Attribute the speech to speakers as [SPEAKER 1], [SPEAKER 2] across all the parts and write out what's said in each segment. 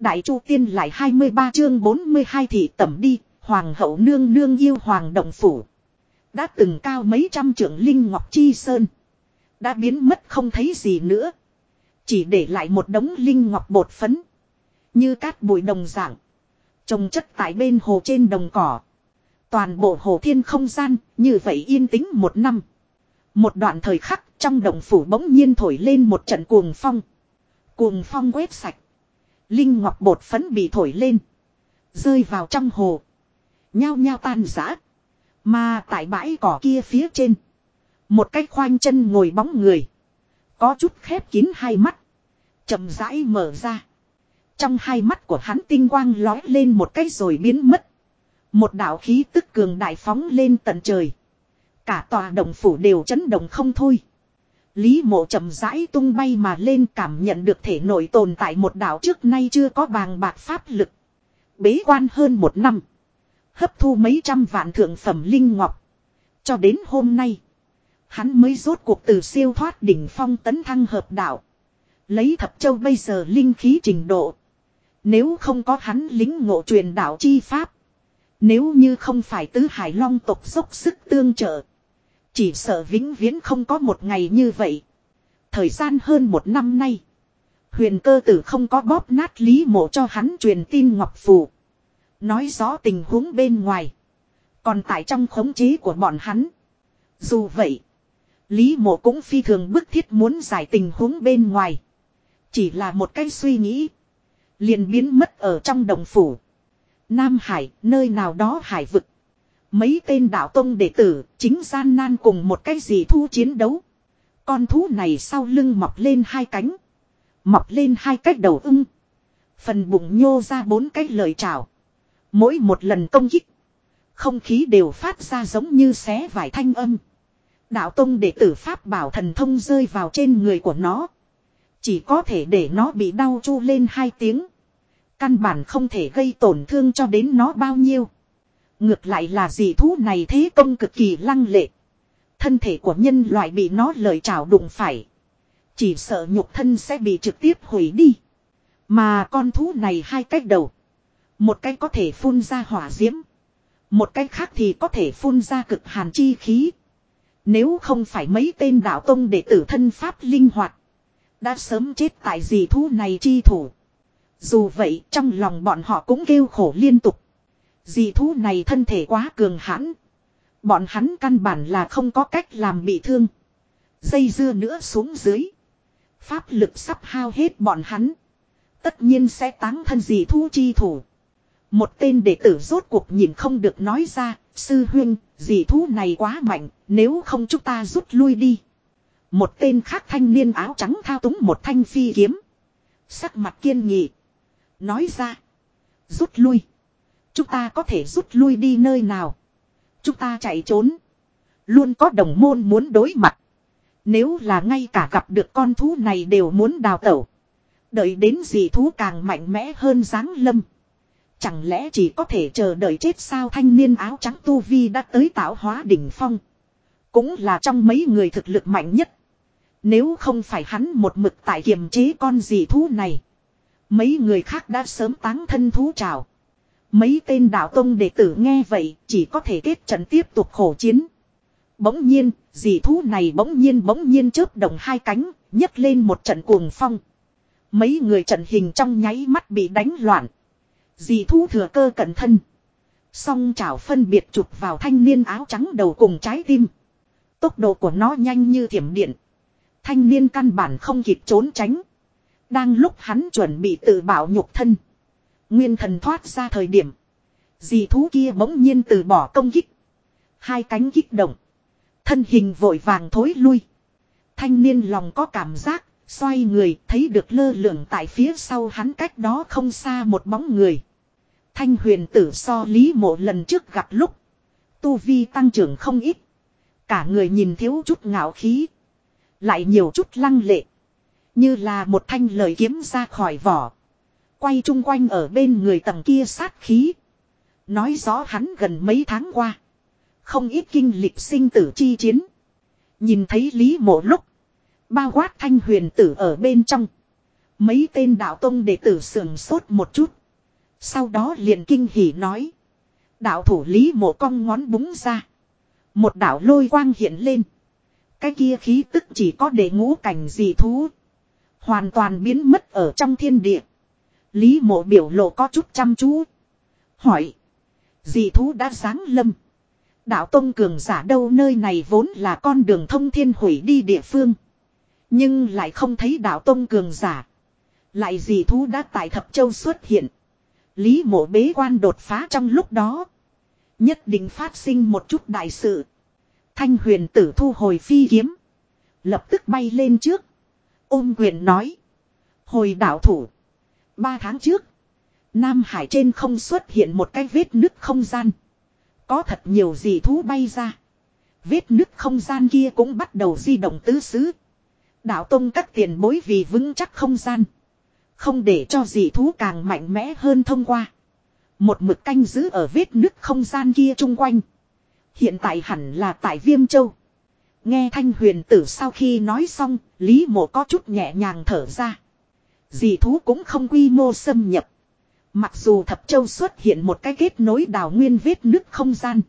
[SPEAKER 1] Đại Chu Tiên lại 23 chương 42 thị tẩm đi, Hoàng hậu nương nương yêu Hoàng Động Phủ. Đã từng cao mấy trăm trưởng Linh Ngọc Chi Sơn. Đã biến mất không thấy gì nữa. Chỉ để lại một đống Linh Ngọc bột phấn. Như cát bụi đồng dạng. Trồng chất tại bên hồ trên đồng cỏ. Toàn bộ hồ thiên không gian, như vậy yên tĩnh một năm. Một đoạn thời khắc trong đồng phủ bỗng nhiên thổi lên một trận cuồng phong. Cuồng phong quét sạch. Linh ngọc bột phấn bị thổi lên. Rơi vào trong hồ. Nhao nhao tan rã. Mà tại bãi cỏ kia phía trên. Một cái khoanh chân ngồi bóng người. Có chút khép kín hai mắt. chậm rãi mở ra. Trong hai mắt của hắn tinh quang lói lên một cái rồi biến mất. Một đạo khí tức cường đại phóng lên tận trời. Cả tòa động phủ đều chấn động không thôi. Lý mộ chậm rãi tung bay mà lên cảm nhận được thể nội tồn tại một đạo trước nay chưa có bàng bạc pháp lực. Bế quan hơn một năm. Hấp thu mấy trăm vạn thượng phẩm linh ngọc. Cho đến hôm nay. Hắn mới rốt cuộc từ siêu thoát đỉnh phong tấn thăng hợp đạo. Lấy thập châu bây giờ linh khí trình độ. Nếu không có hắn lính ngộ truyền đạo chi pháp. Nếu như không phải tứ hải long tộc dốc sức tương trợ. Chỉ sợ vĩnh viễn không có một ngày như vậy. Thời gian hơn một năm nay. Huyền cơ tử không có bóp nát lý mộ cho hắn truyền tin ngọc phù. Nói rõ tình huống bên ngoài. Còn tại trong khống chế của bọn hắn. Dù vậy. Lý mộ cũng phi thường bức thiết muốn giải tình huống bên ngoài. Chỉ là một cái suy nghĩ. Liền biến mất ở trong đồng phủ. Nam Hải, nơi nào đó hải vực. Mấy tên đạo tông đệ tử, chính gian nan cùng một cái gì thu chiến đấu. Con thú này sau lưng mọc lên hai cánh. Mọc lên hai cái đầu ưng. Phần bụng nhô ra bốn cái lời chào. Mỗi một lần công kích. Không khí đều phát ra giống như xé vải thanh âm. Đạo tông đệ tử Pháp bảo thần thông rơi vào trên người của nó. Chỉ có thể để nó bị đau chu lên hai tiếng. Căn bản không thể gây tổn thương cho đến nó bao nhiêu. Ngược lại là dị thú này thế công cực kỳ lăng lệ. Thân thể của nhân loại bị nó lời trào đụng phải. Chỉ sợ nhục thân sẽ bị trực tiếp hủy đi. Mà con thú này hai cách đầu. Một cái có thể phun ra hỏa diễm. Một cái khác thì có thể phun ra cực hàn chi khí. Nếu không phải mấy tên đạo tông đệ tử thân pháp linh hoạt. Đã sớm chết tại dị thú này chi thủ. Dù vậy, trong lòng bọn họ cũng kêu khổ liên tục dì thú này thân thể quá cường hãn. Bọn hắn căn bản là không có cách làm bị thương. Dây dưa nữa xuống dưới. Pháp lực sắp hao hết bọn hắn. Tất nhiên sẽ táng thân dì thú chi thủ. Một tên đệ tử rốt cuộc nhìn không được nói ra. Sư huynh, dì thú này quá mạnh. Nếu không chúng ta rút lui đi. Một tên khác thanh niên áo trắng thao túng một thanh phi kiếm. Sắc mặt kiên nghị. Nói ra. Rút lui. Chúng ta có thể rút lui đi nơi nào. Chúng ta chạy trốn. Luôn có đồng môn muốn đối mặt. Nếu là ngay cả gặp được con thú này đều muốn đào tẩu. Đợi đến gì thú càng mạnh mẽ hơn dáng lâm. Chẳng lẽ chỉ có thể chờ đợi chết sao thanh niên áo trắng tu vi đã tới tạo hóa đỉnh phong. Cũng là trong mấy người thực lực mạnh nhất. Nếu không phải hắn một mực tại kiềm chế con gì thú này. Mấy người khác đã sớm táng thân thú trào. Mấy tên đạo tông đệ tử nghe vậy chỉ có thể kết trận tiếp tục khổ chiến. Bỗng nhiên, dị thú này bỗng nhiên bỗng nhiên chớp động hai cánh, nhấc lên một trận cuồng phong. Mấy người trận hình trong nháy mắt bị đánh loạn. Dị thú thừa cơ cẩn thân. Song chảo phân biệt chụp vào thanh niên áo trắng đầu cùng trái tim. Tốc độ của nó nhanh như thiểm điện. Thanh niên căn bản không kịp trốn tránh. Đang lúc hắn chuẩn bị tự bảo nhục thân. Nguyên thần thoát ra thời điểm. Dì thú kia bỗng nhiên từ bỏ công kích. Hai cánh kích động. Thân hình vội vàng thối lui. Thanh niên lòng có cảm giác. Xoay người, thấy được lơ lửng tại phía sau hắn cách đó không xa một bóng người. Thanh huyền tử so lý mộ lần trước gặp lúc. Tu vi tăng trưởng không ít. Cả người nhìn thiếu chút ngạo khí. Lại nhiều chút lăng lệ. Như là một thanh lời kiếm ra khỏi vỏ. Quay chung quanh ở bên người tầng kia sát khí. Nói rõ hắn gần mấy tháng qua. Không ít kinh lịch sinh tử chi chiến. Nhìn thấy Lý mộ lúc. Bao quát thanh huyền tử ở bên trong. Mấy tên đạo tông đệ tử sườn sốt một chút. Sau đó liền kinh hỉ nói. Đạo thủ lý mộ cong ngón búng ra. Một đạo lôi quang hiện lên. Cái kia khí tức chỉ có để ngũ cảnh dị thú. Hoàn toàn biến mất ở trong thiên địa. Lý mộ biểu lộ có chút chăm chú. Hỏi. Dị thú đã sáng lâm. Đạo Tông Cường giả đâu nơi này vốn là con đường thông thiên hủy đi địa phương. Nhưng lại không thấy đạo Tông Cường giả. Lại dị thú đã tại Thập Châu xuất hiện. Lý mộ bế quan đột phá trong lúc đó. Nhất định phát sinh một chút đại sự. Thanh huyền tử thu hồi phi kiếm. Lập tức bay lên trước. Ôm quyền nói. Hồi đạo thủ. Ba tháng trước. Nam Hải trên không xuất hiện một cái vết nứt không gian. Có thật nhiều dị thú bay ra. Vết nứt không gian kia cũng bắt đầu di động tứ xứ. Đạo tông các tiền bối vì vững chắc không gian. Không để cho dị thú càng mạnh mẽ hơn thông qua. Một mực canh giữ ở vết nứt không gian kia chung quanh. Hiện tại hẳn là tại Viêm Châu. Nghe Thanh Huyền Tử sau khi nói xong, Lý Mộ có chút nhẹ nhàng thở ra. Dị thú cũng không quy mô xâm nhập. Mặc dù Thập Châu xuất hiện một cái kết nối đào nguyên vết nước không gian.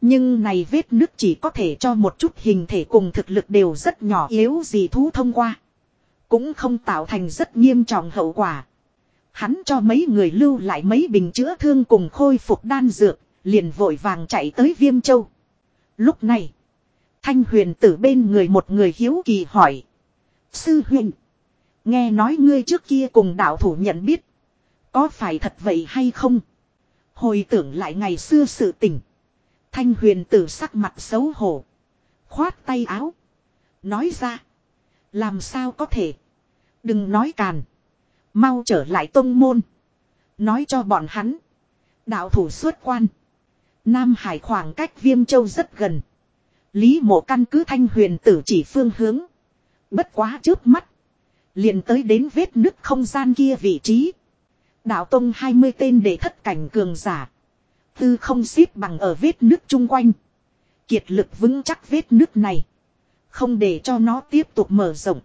[SPEAKER 1] Nhưng này vết nước chỉ có thể cho một chút hình thể cùng thực lực đều rất nhỏ yếu dị thú thông qua. Cũng không tạo thành rất nghiêm trọng hậu quả. Hắn cho mấy người lưu lại mấy bình chữa thương cùng khôi phục đan dược, liền vội vàng chạy tới Viêm Châu. Lúc này, Thanh huyền tử bên người một người hiếu kỳ hỏi. Sư huyền, nghe nói ngươi trước kia cùng đạo thủ nhận biết. Có phải thật vậy hay không? Hồi tưởng lại ngày xưa sự tình. Thanh huyền tử sắc mặt xấu hổ. Khoát tay áo. Nói ra. Làm sao có thể. Đừng nói càn. Mau trở lại tông môn. Nói cho bọn hắn. Đạo thủ xuất quan. Nam Hải khoảng cách Viêm Châu rất gần. Lý mộ căn cứ thanh huyền tử chỉ phương hướng. Bất quá trước mắt liền tới đến vết nứt không gian kia vị trí. Đạo Tông 20 tên để thất cảnh cường giả. Tư không xếp bằng ở vết nứt chung quanh. Kiệt lực vững chắc vết nứt này. Không để cho nó tiếp tục mở rộng.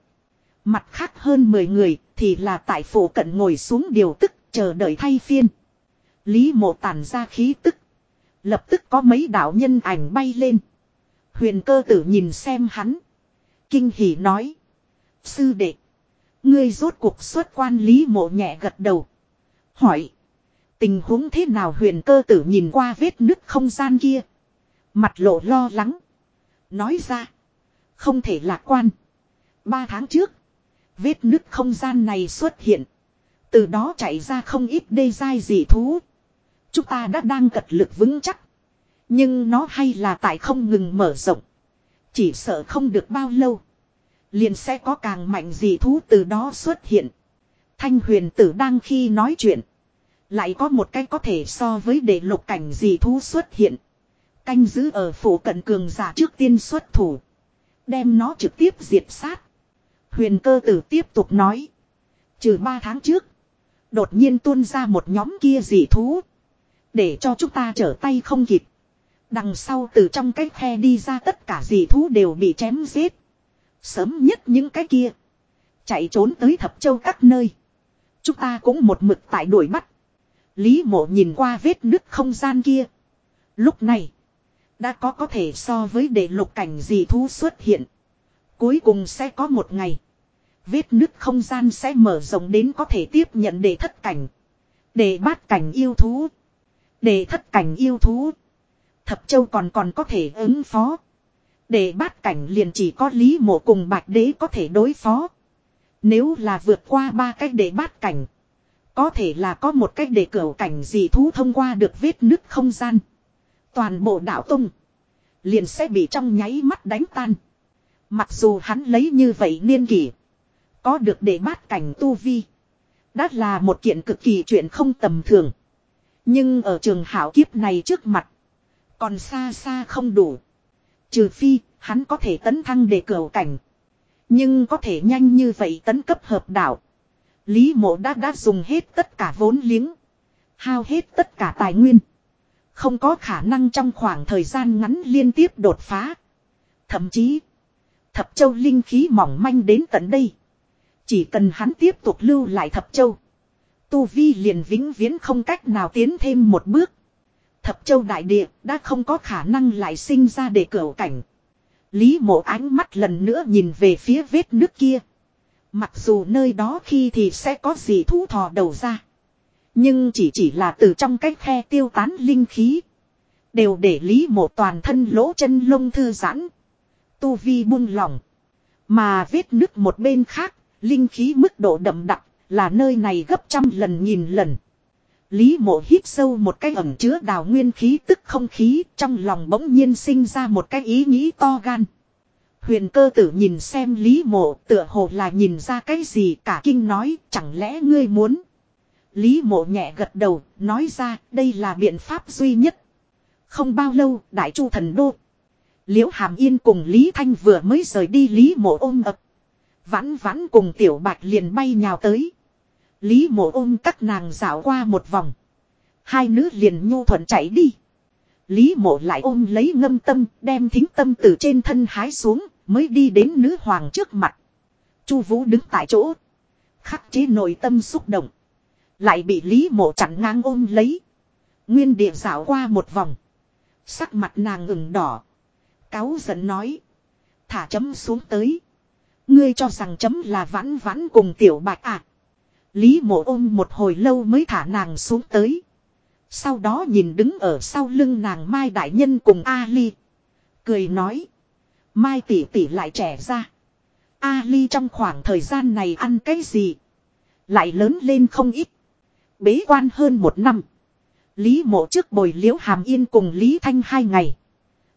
[SPEAKER 1] Mặt khác hơn 10 người thì là tại phủ cận ngồi xuống điều tức, chờ đợi thay phiên. Lý mộ tản ra khí tức. Lập tức có mấy đạo nhân ảnh bay lên. Huyền cơ tử nhìn xem hắn. Kinh hỉ nói. Sư đệ. Ngươi rốt cuộc xuất quan lý mộ nhẹ gật đầu. Hỏi. Tình huống thế nào huyền cơ tử nhìn qua vết nứt không gian kia. Mặt lộ lo lắng. Nói ra. Không thể lạc quan. Ba tháng trước. Vết nứt không gian này xuất hiện. Từ đó chạy ra không ít đê dai dị thú. Chúng ta đã đang cật lực vững chắc. Nhưng nó hay là tại không ngừng mở rộng. Chỉ sợ không được bao lâu. Liền sẽ có càng mạnh dị thú từ đó xuất hiện. Thanh huyền tử đang khi nói chuyện. Lại có một cái có thể so với đệ lục cảnh dị thú xuất hiện. Canh giữ ở phủ cận cường giả trước tiên xuất thủ. Đem nó trực tiếp diệt sát. Huyền cơ tử tiếp tục nói. Trừ ba tháng trước. Đột nhiên tuôn ra một nhóm kia dị thú. Để cho chúng ta trở tay không kịp. Đằng sau từ trong cái khe đi ra tất cả dị thú đều bị chém giết. Sớm nhất những cái kia. Chạy trốn tới thập châu các nơi. Chúng ta cũng một mực tại đuổi bắt. Lý mộ nhìn qua vết nứt không gian kia. Lúc này. Đã có có thể so với đệ lục cảnh gì thú xuất hiện. Cuối cùng sẽ có một ngày. Vết nứt không gian sẽ mở rộng đến có thể tiếp nhận để thất cảnh. Để bát cảnh yêu thú. Để thất cảnh yêu thú. Thập Châu còn còn có thể ứng phó. Để bát cảnh liền chỉ có Lý Mộ cùng Bạch Đế có thể đối phó. Nếu là vượt qua ba cách để bát cảnh. Có thể là có một cách để cửa cảnh dị thú thông qua được vết nứt không gian. Toàn bộ đạo tung. Liền sẽ bị trong nháy mắt đánh tan. Mặc dù hắn lấy như vậy niên kỷ. Có được để bát cảnh tu vi. Đã là một kiện cực kỳ chuyện không tầm thường. Nhưng ở trường hảo kiếp này trước mặt. Còn xa xa không đủ. Trừ phi, hắn có thể tấn thăng để cửa cảnh. Nhưng có thể nhanh như vậy tấn cấp hợp đạo. Lý mộ đã đã dùng hết tất cả vốn liếng. Hao hết tất cả tài nguyên. Không có khả năng trong khoảng thời gian ngắn liên tiếp đột phá. Thậm chí, thập châu linh khí mỏng manh đến tận đây. Chỉ cần hắn tiếp tục lưu lại thập châu. Tu Vi liền vĩnh viễn không cách nào tiến thêm một bước. Thập châu đại địa đã không có khả năng lại sinh ra để cửa cảnh. Lý mộ ánh mắt lần nữa nhìn về phía vết nước kia. Mặc dù nơi đó khi thì sẽ có gì thú thò đầu ra. Nhưng chỉ chỉ là từ trong cái khe tiêu tán linh khí. Đều để lý mộ toàn thân lỗ chân lông thư giãn. Tu vi buông lỏng. Mà vết nước một bên khác, linh khí mức độ đậm đặc, là nơi này gấp trăm lần nghìn lần. Lý mộ hít sâu một cái ẩm chứa đào nguyên khí tức không khí, trong lòng bỗng nhiên sinh ra một cái ý nghĩ to gan. Huyền cơ tử nhìn xem Lý mộ tựa hồ là nhìn ra cái gì cả kinh nói, chẳng lẽ ngươi muốn. Lý mộ nhẹ gật đầu, nói ra đây là biện pháp duy nhất. Không bao lâu, đại chu thần đô. Liễu Hàm Yên cùng Lý Thanh vừa mới rời đi Lý mộ ôm ập. Vãn vãn cùng tiểu bạch liền bay nhào tới. Lý mộ ôm các nàng dạo qua một vòng. Hai nữ liền nhu thuận chạy đi. Lý mộ lại ôm lấy ngâm tâm, đem thính tâm từ trên thân hái xuống, mới đi đến nữ hoàng trước mặt. Chu Vũ đứng tại chỗ. Khắc chế nội tâm xúc động. Lại bị Lý mộ chặn ngang ôm lấy. Nguyên địa dạo qua một vòng. Sắc mặt nàng ửng đỏ. Cáo giận nói. Thả chấm xuống tới. Ngươi cho rằng chấm là vãn vãn cùng tiểu bạch à. Lý mộ ôm một hồi lâu mới thả nàng xuống tới. Sau đó nhìn đứng ở sau lưng nàng Mai Đại Nhân cùng Ali. Cười nói. Mai tỷ tỷ lại trẻ ra. Ali trong khoảng thời gian này ăn cái gì? Lại lớn lên không ít. Bế quan hơn một năm. Lý mộ trước bồi liễu hàm yên cùng Lý Thanh hai ngày.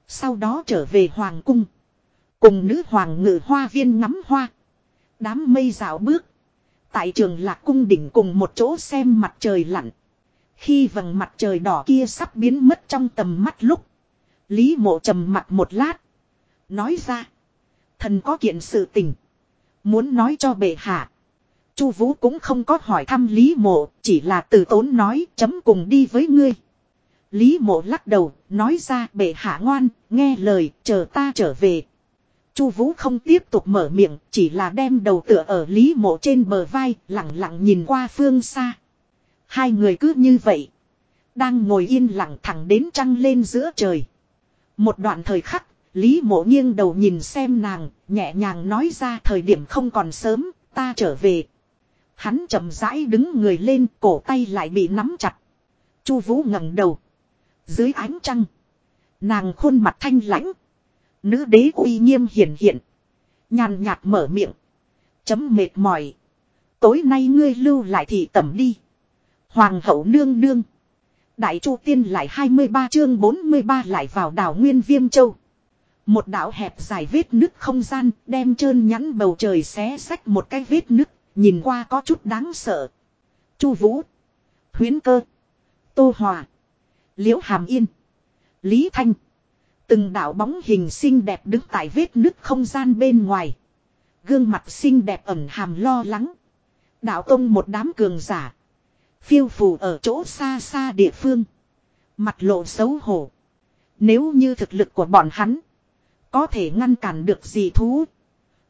[SPEAKER 1] Sau đó trở về Hoàng cung. Cùng nữ hoàng ngự hoa viên ngắm hoa. Đám mây rào bước. Tại trường lạc cung đỉnh cùng một chỗ xem mặt trời lặn. Khi vầng mặt trời đỏ kia sắp biến mất trong tầm mắt lúc. Lý mộ trầm mặt một lát. Nói ra. Thần có kiện sự tình. Muốn nói cho bệ hạ. Chu Vũ cũng không có hỏi thăm Lý Mộ, chỉ là từ tốn nói chấm cùng đi với ngươi. Lý Mộ lắc đầu, nói ra bệ hạ ngoan, nghe lời, chờ ta trở về. Chu Vũ không tiếp tục mở miệng, chỉ là đem đầu tựa ở Lý Mộ trên bờ vai, lặng lặng nhìn qua phương xa. Hai người cứ như vậy, đang ngồi yên lặng thẳng đến trăng lên giữa trời. Một đoạn thời khắc, Lý Mộ nghiêng đầu nhìn xem nàng, nhẹ nhàng nói ra thời điểm không còn sớm, ta trở về. Hắn chậm rãi đứng người lên, cổ tay lại bị nắm chặt. Chu Vũ ngẩng đầu, dưới ánh trăng, nàng khuôn mặt thanh lãnh, Nữ đế uy nghiêm hiển hiện. Nhàn nhạt mở miệng. Chấm mệt mỏi. Tối nay ngươi lưu lại thì tẩm đi. Hoàng hậu nương nương. Đại chu tiên lại 23 chương 43 lại vào đảo Nguyên Viêm Châu. Một đảo hẹp dài vết nứt không gian đem trơn nhẵn bầu trời xé sách một cái vết nứt, nhìn qua có chút đáng sợ. Chu Vũ, Huyến Cơ, Tô Hòa, Liễu Hàm Yên, Lý Thanh. Từng đạo bóng hình xinh đẹp đứng tại vết nứt không gian bên ngoài. Gương mặt xinh đẹp ẩn hàm lo lắng. Đạo tông một đám cường giả. Phiêu phù ở chỗ xa xa địa phương. Mặt lộ xấu hổ. Nếu như thực lực của bọn hắn. Có thể ngăn cản được gì thú.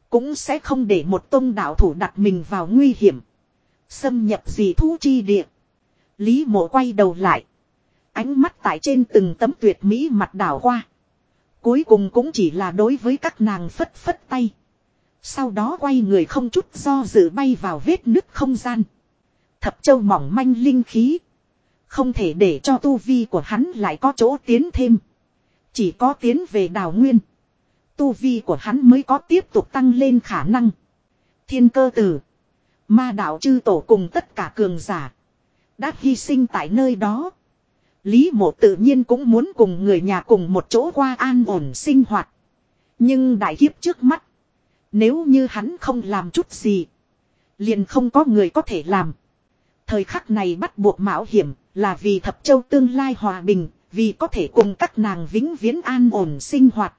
[SPEAKER 1] Cũng sẽ không để một tông đạo thủ đặt mình vào nguy hiểm. Xâm nhập gì thú chi địa. Lý mộ quay đầu lại. Ánh mắt tại trên từng tấm tuyệt mỹ mặt đảo qua. Cuối cùng cũng chỉ là đối với các nàng phất phất tay. Sau đó quay người không chút do dự bay vào vết nứt không gian. Thập châu mỏng manh linh khí. Không thể để cho tu vi của hắn lại có chỗ tiến thêm. Chỉ có tiến về đào nguyên. Tu vi của hắn mới có tiếp tục tăng lên khả năng. Thiên cơ tử. Ma đạo chư tổ cùng tất cả cường giả. Đã hy sinh tại nơi đó. Lý mộ tự nhiên cũng muốn cùng người nhà cùng một chỗ qua an ổn sinh hoạt. Nhưng đại kiếp trước mắt. Nếu như hắn không làm chút gì. Liền không có người có thể làm. Thời khắc này bắt buộc mạo hiểm là vì thập châu tương lai hòa bình. Vì có thể cùng các nàng vĩnh viễn an ổn sinh hoạt.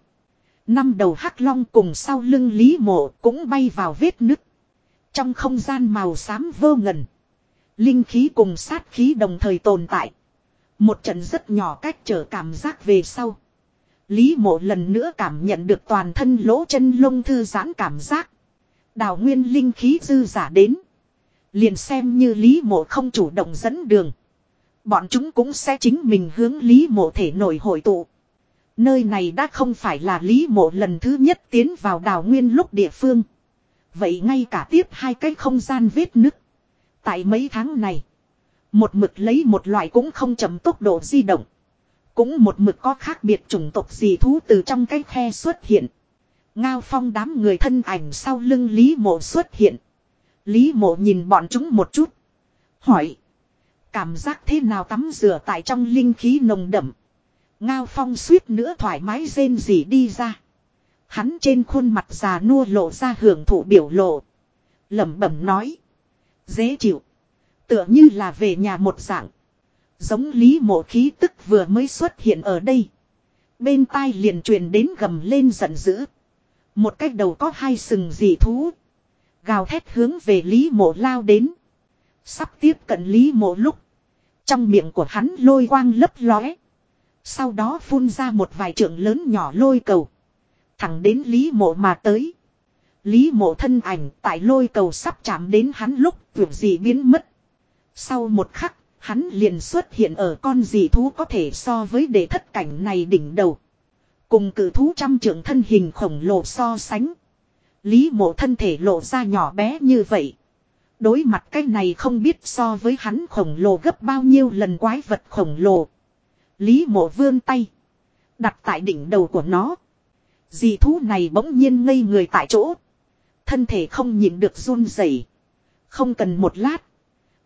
[SPEAKER 1] Năm đầu hắc long cùng sau lưng Lý mộ cũng bay vào vết nứt. Trong không gian màu xám vô ngần. Linh khí cùng sát khí đồng thời tồn tại. Một trận rất nhỏ cách trở cảm giác về sau. Lý mộ lần nữa cảm nhận được toàn thân lỗ chân lông thư giãn cảm giác. Đào nguyên linh khí dư giả đến. Liền xem như Lý Mộ không chủ động dẫn đường. Bọn chúng cũng sẽ chính mình hướng Lý Mộ thể nổi hội tụ. Nơi này đã không phải là Lý Mộ lần thứ nhất tiến vào đào nguyên lúc địa phương. Vậy ngay cả tiếp hai cái không gian vết nứt. Tại mấy tháng này. Một mực lấy một loại cũng không chậm tốc độ di động. Cũng một mực có khác biệt chủng tộc gì thú từ trong cái khe xuất hiện. Ngao phong đám người thân ảnh sau lưng Lý Mộ xuất hiện. Lý Mộ nhìn bọn chúng một chút. Hỏi. Cảm giác thế nào tắm rửa tại trong linh khí nồng đậm. Ngao phong suýt nữa thoải mái rên gì đi ra. Hắn trên khuôn mặt già nua lộ ra hưởng thụ biểu lộ. lẩm bẩm nói. Dễ chịu. Tựa như là về nhà một dạng. Giống lý mộ khí tức vừa mới xuất hiện ở đây. Bên tai liền truyền đến gầm lên giận dữ. Một cách đầu có hai sừng dị thú. Gào thét hướng về lý mộ lao đến. Sắp tiếp cận lý mộ lúc. Trong miệng của hắn lôi quang lấp lóe. Sau đó phun ra một vài trượng lớn nhỏ lôi cầu. Thẳng đến Lý Mộ mà tới. Lý Mộ thân ảnh tại lôi cầu sắp chạm đến hắn lúc vượt gì biến mất. Sau một khắc, hắn liền xuất hiện ở con dị thú có thể so với đệ thất cảnh này đỉnh đầu. Cùng cử thú trăm trưởng thân hình khổng lồ so sánh. Lý mộ thân thể lộ ra nhỏ bé như vậy. Đối mặt cái này không biết so với hắn khổng lồ gấp bao nhiêu lần quái vật khổng lồ. Lý mộ vươn tay. Đặt tại đỉnh đầu của nó. Dì thú này bỗng nhiên ngây người tại chỗ. Thân thể không nhịn được run rẩy. Không cần một lát.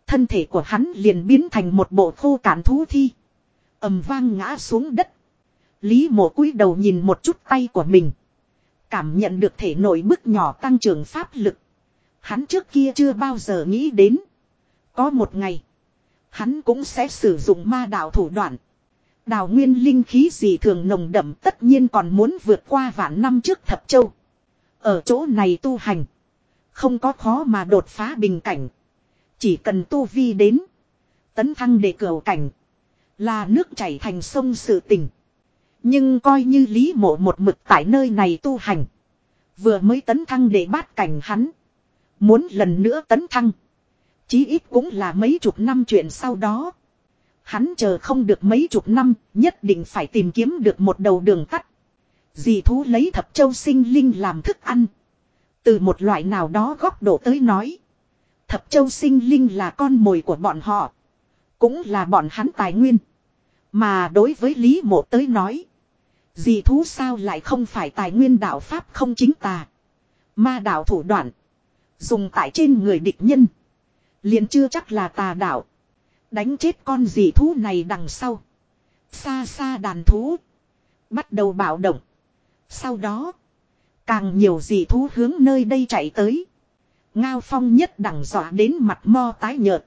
[SPEAKER 1] Thân thể của hắn liền biến thành một bộ khô cạn thú thi. ầm vang ngã xuống đất. Lý mộ cúi đầu nhìn một chút tay của mình. Cảm nhận được thể nội bức nhỏ tăng trưởng pháp lực. Hắn trước kia chưa bao giờ nghĩ đến. Có một ngày. Hắn cũng sẽ sử dụng ma đạo thủ đoạn. Đào nguyên linh khí gì thường nồng đậm tất nhiên còn muốn vượt qua vạn năm trước thập châu. Ở chỗ này tu hành. Không có khó mà đột phá bình cảnh. Chỉ cần tu vi đến. Tấn thăng để cửa cảnh. Là nước chảy thành sông sự tình. Nhưng coi như lý mộ một mực tại nơi này tu hành. Vừa mới tấn thăng để bát cảnh hắn. Muốn lần nữa tấn thăng. Chí ít cũng là mấy chục năm chuyện sau đó. Hắn chờ không được mấy chục năm, nhất định phải tìm kiếm được một đầu đường tắt. Dì thú lấy thập châu sinh linh làm thức ăn. Từ một loại nào đó góc độ tới nói. Thập châu sinh linh là con mồi của bọn họ. Cũng là bọn hắn tài nguyên. Mà đối với Lý Mộ tới nói. Dì thú sao lại không phải tài nguyên đạo Pháp không chính tà. Ma đạo thủ đoạn. Dùng tại trên người địch nhân. liền chưa chắc là tà đạo. Đánh chết con dì thú này đằng sau. Xa xa đàn thú. Bắt đầu bạo động. Sau đó. Càng nhiều dì thú hướng nơi đây chạy tới. Ngao phong nhất đẳng dọa đến mặt mo tái nhợt.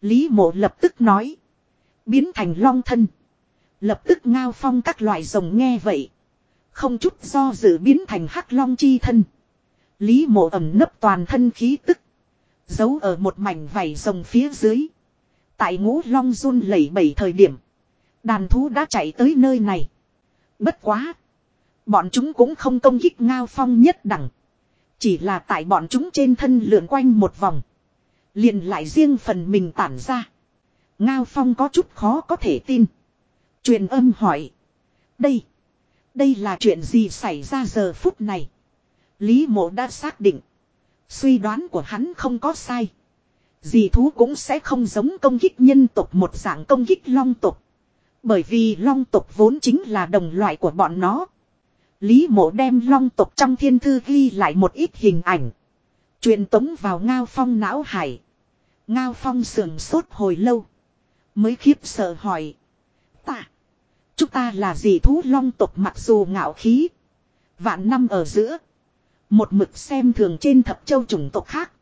[SPEAKER 1] Lý mộ lập tức nói. Biến thành long thân. Lập tức ngao phong các loại rồng nghe vậy. Không chút do dự biến thành hắc long chi thân. Lý mộ ẩm nấp toàn thân khí tức. Giấu ở một mảnh vảy rồng phía dưới. Tại ngũ long run lẩy bẩy thời điểm. Đàn thú đã chạy tới nơi này. Bất quá. Bọn chúng cũng không công kích ngao phong nhất đẳng. Chỉ là tại bọn chúng trên thân lượn quanh một vòng. Liền lại riêng phần mình tản ra. Ngao phong có chút khó có thể tin. Truyền âm hỏi. Đây. Đây là chuyện gì xảy ra giờ phút này. Lý mộ đã xác định. Suy đoán của hắn không có sai. Dì thú cũng sẽ không giống công kích nhân tộc một dạng công kích long tộc. Bởi vì long tộc vốn chính là đồng loại của bọn nó. Lý mộ đem long tộc trong thiên thư ghi lại một ít hình ảnh. truyền tống vào ngao phong não hải. Ngao phong sườn sốt hồi lâu. Mới khiếp sợ hỏi. Ta. Chúng ta là gì thú long tộc mặc dù ngạo khí. Vạn năm ở giữa. Một mực xem thường trên thập châu chủng tộc khác.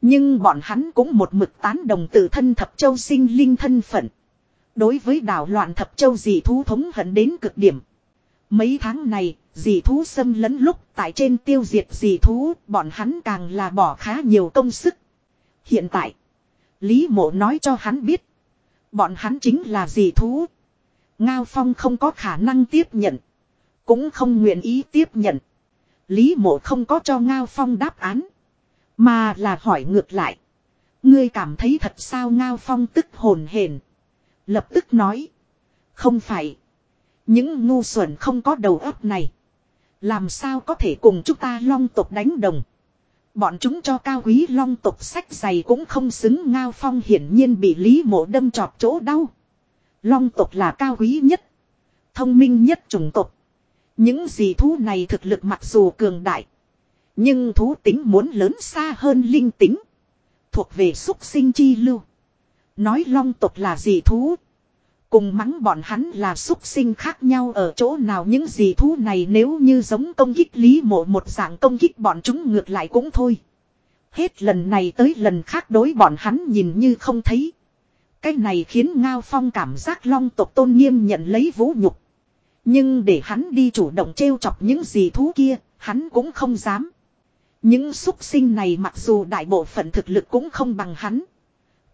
[SPEAKER 1] Nhưng bọn hắn cũng một mực tán đồng tự thân thập châu sinh linh thân phận. Đối với đảo loạn thập châu dị thú thống hận đến cực điểm. Mấy tháng này, dị thú xâm lấn lúc tại trên tiêu diệt dị thú, bọn hắn càng là bỏ khá nhiều công sức. Hiện tại, Lý Mộ nói cho hắn biết, bọn hắn chính là dị thú. Ngao Phong không có khả năng tiếp nhận, cũng không nguyện ý tiếp nhận. Lý Mộ không có cho Ngao Phong đáp án. Mà là hỏi ngược lại. Ngươi cảm thấy thật sao ngao phong tức hồn hển Lập tức nói. Không phải. Những ngu xuẩn không có đầu óc này. Làm sao có thể cùng chúng ta long tộc đánh đồng. Bọn chúng cho cao quý long tộc sách giày cũng không xứng ngao phong hiển nhiên bị lý mộ đâm trọt chỗ đau. Long tộc là cao quý nhất. Thông minh nhất chủng tộc. Những gì thú này thực lực mặc dù cường đại. Nhưng thú tính muốn lớn xa hơn linh tính. Thuộc về xúc sinh chi lưu. Nói long tộc là gì thú. Cùng mắng bọn hắn là xúc sinh khác nhau ở chỗ nào những gì thú này nếu như giống công kích lý mộ một dạng công kích bọn chúng ngược lại cũng thôi. Hết lần này tới lần khác đối bọn hắn nhìn như không thấy. Cái này khiến Ngao Phong cảm giác long tộc tôn nghiêm nhận lấy vũ nhục. Nhưng để hắn đi chủ động trêu chọc những gì thú kia, hắn cũng không dám. Những xúc sinh này mặc dù đại bộ phận thực lực cũng không bằng hắn.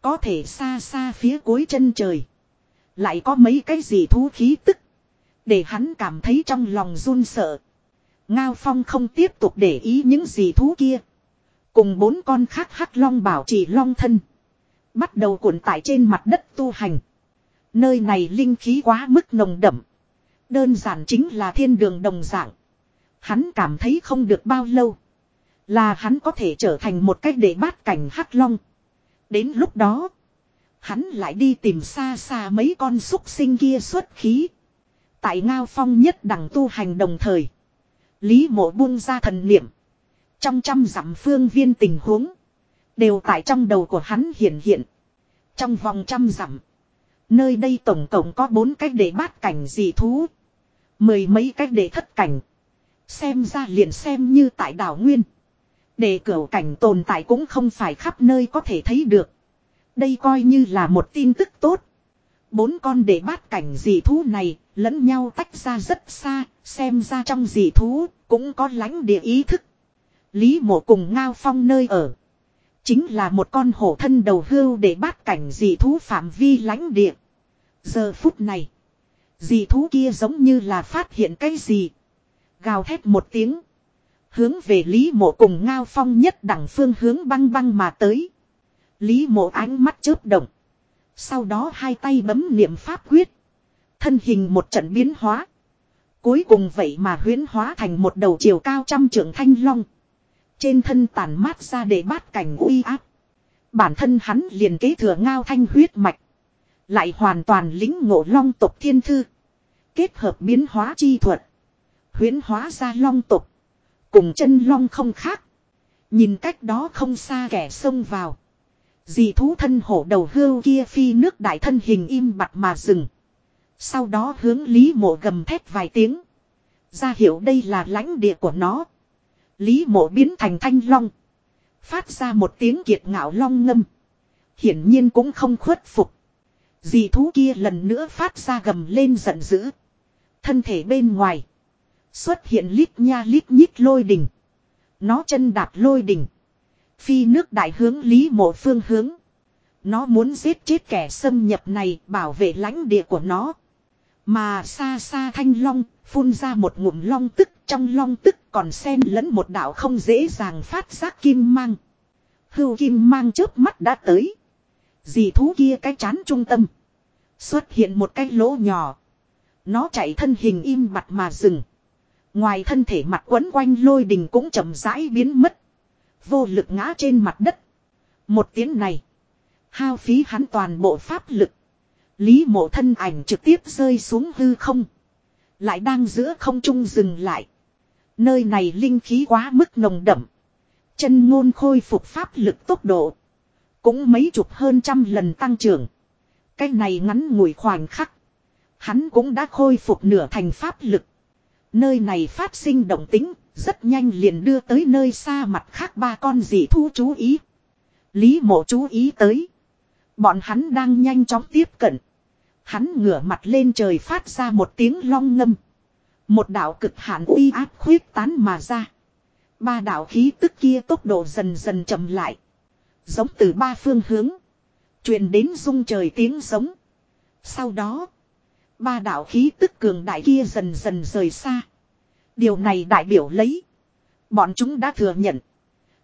[SPEAKER 1] Có thể xa xa phía cuối chân trời. Lại có mấy cái gì thú khí tức. Để hắn cảm thấy trong lòng run sợ. Ngao Phong không tiếp tục để ý những gì thú kia. Cùng bốn con khác hắc long bảo trì long thân. Bắt đầu cuộn tại trên mặt đất tu hành. Nơi này linh khí quá mức nồng đậm. Đơn giản chính là thiên đường đồng dạng. Hắn cảm thấy không được bao lâu. Là hắn có thể trở thành một cách để bát cảnh hắc long. Đến lúc đó. Hắn lại đi tìm xa xa mấy con xúc sinh kia xuất khí. Tại Ngao Phong nhất đẳng tu hành đồng thời. Lý mộ buông ra thần niệm. Trong trăm dặm phương viên tình huống. Đều tại trong đầu của hắn hiện hiện. Trong vòng trăm dặm. Nơi đây tổng cộng có bốn cách để bát cảnh dị thú. Mười mấy cách để thất cảnh. Xem ra liền xem như tại đảo Nguyên. Để cửa cảnh tồn tại cũng không phải khắp nơi có thể thấy được. Đây coi như là một tin tức tốt. Bốn con để bát cảnh dị thú này lẫn nhau tách ra rất xa, xem ra trong dị thú cũng có lãnh địa ý thức. Lý mộ cùng ngao phong nơi ở. Chính là một con hổ thân đầu hưu để bát cảnh dị thú phạm vi lãnh địa. Giờ phút này. Dị thú kia giống như là phát hiện cái gì. Gào thét một tiếng. Hướng về Lý mộ cùng ngao phong nhất đẳng phương hướng băng băng mà tới. Lý mộ ánh mắt chớp động. Sau đó hai tay bấm niệm pháp quyết. Thân hình một trận biến hóa. Cuối cùng vậy mà huyến hóa thành một đầu chiều cao trăm trượng thanh long. Trên thân tàn mát ra để bát cảnh uy áp. Bản thân hắn liền kế thừa ngao thanh huyết mạch. Lại hoàn toàn lính ngộ long tộc thiên thư. Kết hợp biến hóa chi thuật. Huyến hóa ra long tộc. Cùng chân long không khác. Nhìn cách đó không xa kẻ xông vào. Dì thú thân hổ đầu hưu kia phi nước đại thân hình im bặt mà dừng. Sau đó hướng Lý mộ gầm thét vài tiếng. Ra hiểu đây là lãnh địa của nó. Lý mộ biến thành thanh long. Phát ra một tiếng kiệt ngạo long ngâm. Hiển nhiên cũng không khuất phục. Dì thú kia lần nữa phát ra gầm lên giận dữ. Thân thể bên ngoài. Xuất hiện lít nha lít nhít lôi đỉnh. Nó chân đạp lôi đỉnh. Phi nước đại hướng Lý mộ phương hướng. Nó muốn giết chết kẻ xâm nhập này bảo vệ lãnh địa của nó. Mà xa xa thanh long, phun ra một ngụm long tức, trong long tức còn xen lẫn một đạo không dễ dàng phát giác kim mang. Hưu kim mang trước mắt đã tới. Dì thú kia cái chán trung tâm. Xuất hiện một cái lỗ nhỏ. Nó chạy thân hình im mặt mà dừng. Ngoài thân thể mặt quấn quanh lôi đình cũng chậm rãi biến mất. Vô lực ngã trên mặt đất. Một tiếng này. Hao phí hắn toàn bộ pháp lực. Lý mộ thân ảnh trực tiếp rơi xuống hư không. Lại đang giữa không trung dừng lại. Nơi này linh khí quá mức nồng đậm. Chân ngôn khôi phục pháp lực tốc độ. Cũng mấy chục hơn trăm lần tăng trưởng. Cái này ngắn ngủi khoảnh khắc. Hắn cũng đã khôi phục nửa thành pháp lực. Nơi này phát sinh động tính, rất nhanh liền đưa tới nơi xa mặt khác ba con dị thu chú ý. Lý mộ chú ý tới. Bọn hắn đang nhanh chóng tiếp cận. Hắn ngửa mặt lên trời phát ra một tiếng long ngâm. Một đạo cực hạn uy áp khuyết tán mà ra. Ba đạo khí tức kia tốc độ dần dần chậm lại. Giống từ ba phương hướng. truyền đến rung trời tiếng giống. Sau đó. Ba đạo khí tức cường đại kia dần dần rời xa. Điều này đại biểu lấy. Bọn chúng đã thừa nhận.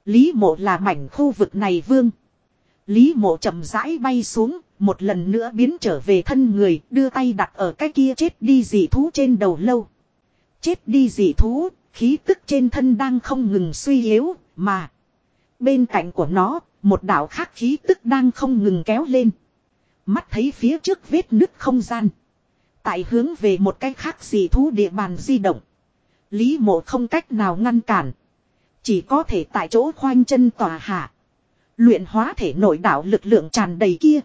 [SPEAKER 1] Lý mộ là mảnh khu vực này vương. Lý mộ chậm rãi bay xuống, một lần nữa biến trở về thân người, đưa tay đặt ở cái kia chết đi dị thú trên đầu lâu. Chết đi dị thú, khí tức trên thân đang không ngừng suy yếu, mà bên cạnh của nó, một đạo khác khí tức đang không ngừng kéo lên. Mắt thấy phía trước vết nứt không gian. Tại hướng về một cái khác dị thú địa bàn di động. Lý mộ không cách nào ngăn cản. Chỉ có thể tại chỗ khoanh chân tòa hạ. Luyện hóa thể nội đạo lực lượng tràn đầy kia.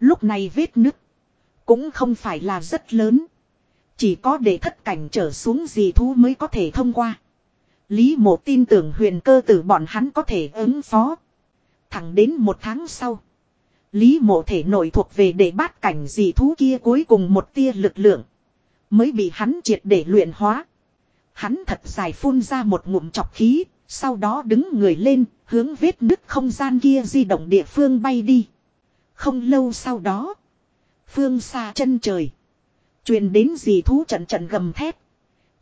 [SPEAKER 1] Lúc này vết nứt. Cũng không phải là rất lớn. Chỉ có để thất cảnh trở xuống dị thú mới có thể thông qua. Lý mộ tin tưởng huyền cơ tử bọn hắn có thể ứng phó. Thẳng đến một tháng sau. Lý mộ thể nội thuộc về để bát cảnh dị thú kia cuối cùng một tia lực lượng. Mới bị hắn triệt để luyện hóa. Hắn thật dài phun ra một ngụm chọc khí. Sau đó đứng người lên, hướng vết nứt không gian kia di động địa phương bay đi. Không lâu sau đó. Phương xa chân trời. truyền đến dị thú trận trận gầm thép.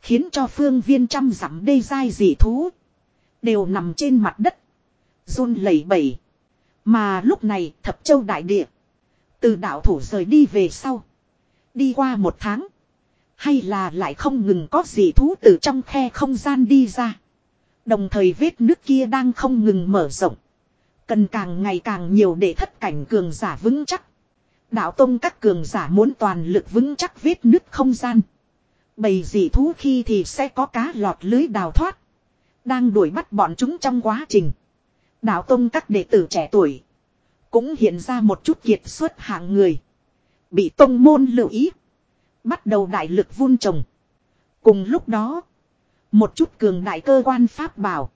[SPEAKER 1] Khiến cho phương viên trăm dặm đê dai dị thú. Đều nằm trên mặt đất. run lẩy bẩy. Mà lúc này, thập châu đại địa. Từ đạo thủ rời đi về sau. Đi qua một tháng. Hay là lại không ngừng có gì thú từ trong khe không gian đi ra. Đồng thời vết nước kia đang không ngừng mở rộng. Cần càng ngày càng nhiều để thất cảnh cường giả vững chắc. Đạo tông các cường giả muốn toàn lực vững chắc vết nứt không gian. Bầy dị thú khi thì sẽ có cá lọt lưới đào thoát. Đang đuổi bắt bọn chúng trong quá trình. Đạo tông các đệ tử trẻ tuổi. Cũng hiện ra một chút kiệt xuất hạng người. Bị tông môn lưu ý. Bắt đầu đại lực vun trồng. Cùng lúc đó. Một chút cường đại cơ quan pháp bảo.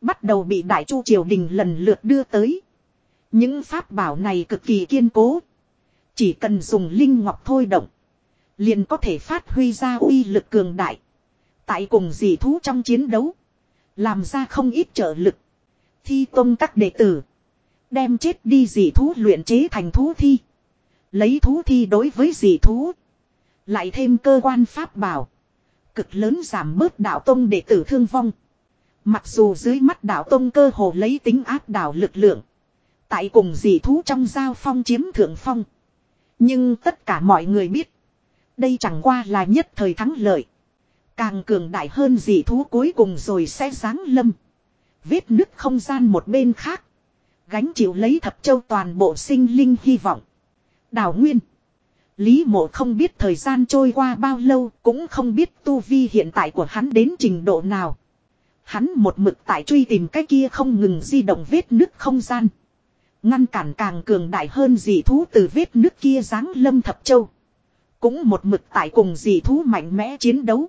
[SPEAKER 1] Bắt đầu bị đại chu triều đình lần lượt đưa tới. Những pháp bảo này cực kỳ kiên cố. Chỉ cần dùng linh ngọc thôi động. Liền có thể phát huy ra uy lực cường đại. Tại cùng dị thú trong chiến đấu. Làm ra không ít trợ lực. Thi tông các đệ tử. Đem chết đi dị thú luyện chế thành thú thi. Lấy thú thi đối với dị thú. Lại thêm cơ quan pháp bảo. Cực lớn giảm bớt đạo tông đệ tử thương vong. Mặc dù dưới mắt đạo tông cơ hồ lấy tính áp đảo lực lượng. Tại cùng dị thú trong giao phong chiếm thượng phong. Nhưng tất cả mọi người biết. Đây chẳng qua là nhất thời thắng lợi. Càng cường đại hơn dị thú cuối cùng rồi sẽ giáng lâm. Vết nứt không gian một bên khác. Gánh chịu lấy thập châu toàn bộ sinh linh hy vọng. Đào Nguyên. Lý mộ không biết thời gian trôi qua bao lâu, cũng không biết tu vi hiện tại của hắn đến trình độ nào. Hắn một mực tại truy tìm cái kia không ngừng di động vết nứt không gian. Ngăn cản càng cường đại hơn dị thú từ vết nứt kia giáng lâm thập châu. Cũng một mực tại cùng dị thú mạnh mẽ chiến đấu.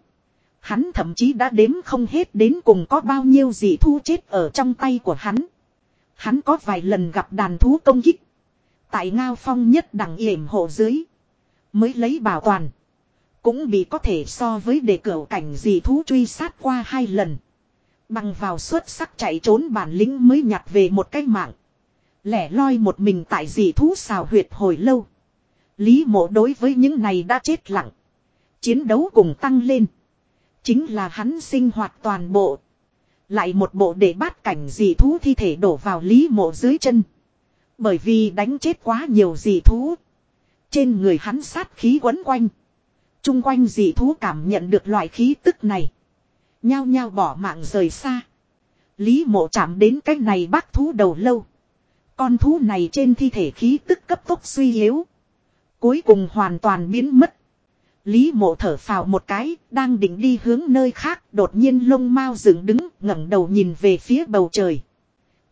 [SPEAKER 1] Hắn thậm chí đã đếm không hết đến cùng có bao nhiêu dị thú chết ở trong tay của hắn. Hắn có vài lần gặp đàn thú công kích. Tại ngao phong nhất đẳng yểm hộ dưới. Mới lấy bảo toàn. Cũng bị có thể so với đề cửu cảnh dị thú truy sát qua hai lần. Bằng vào xuất sắc chạy trốn bản lĩnh mới nhặt về một cái mạng. Lẻ loi một mình tại dị thú xào huyệt hồi lâu. Lý mộ đối với những này đã chết lặng. Chiến đấu cùng tăng lên. Chính là hắn sinh hoạt toàn bộ. Lại một bộ để bắt cảnh dị thú thi thể đổ vào lý mộ dưới chân. Bởi vì đánh chết quá nhiều dị thú. Trên người hắn sát khí quấn quanh. Trung quanh dị thú cảm nhận được loại khí tức này. Nhao nhao bỏ mạng rời xa. Lý mộ chạm đến cái này bác thú đầu lâu. Con thú này trên thi thể khí tức cấp tốc suy yếu. Cuối cùng hoàn toàn biến mất. Lý mộ thở phào một cái, đang định đi hướng nơi khác, đột nhiên lông mau dựng đứng, ngẩng đầu nhìn về phía bầu trời.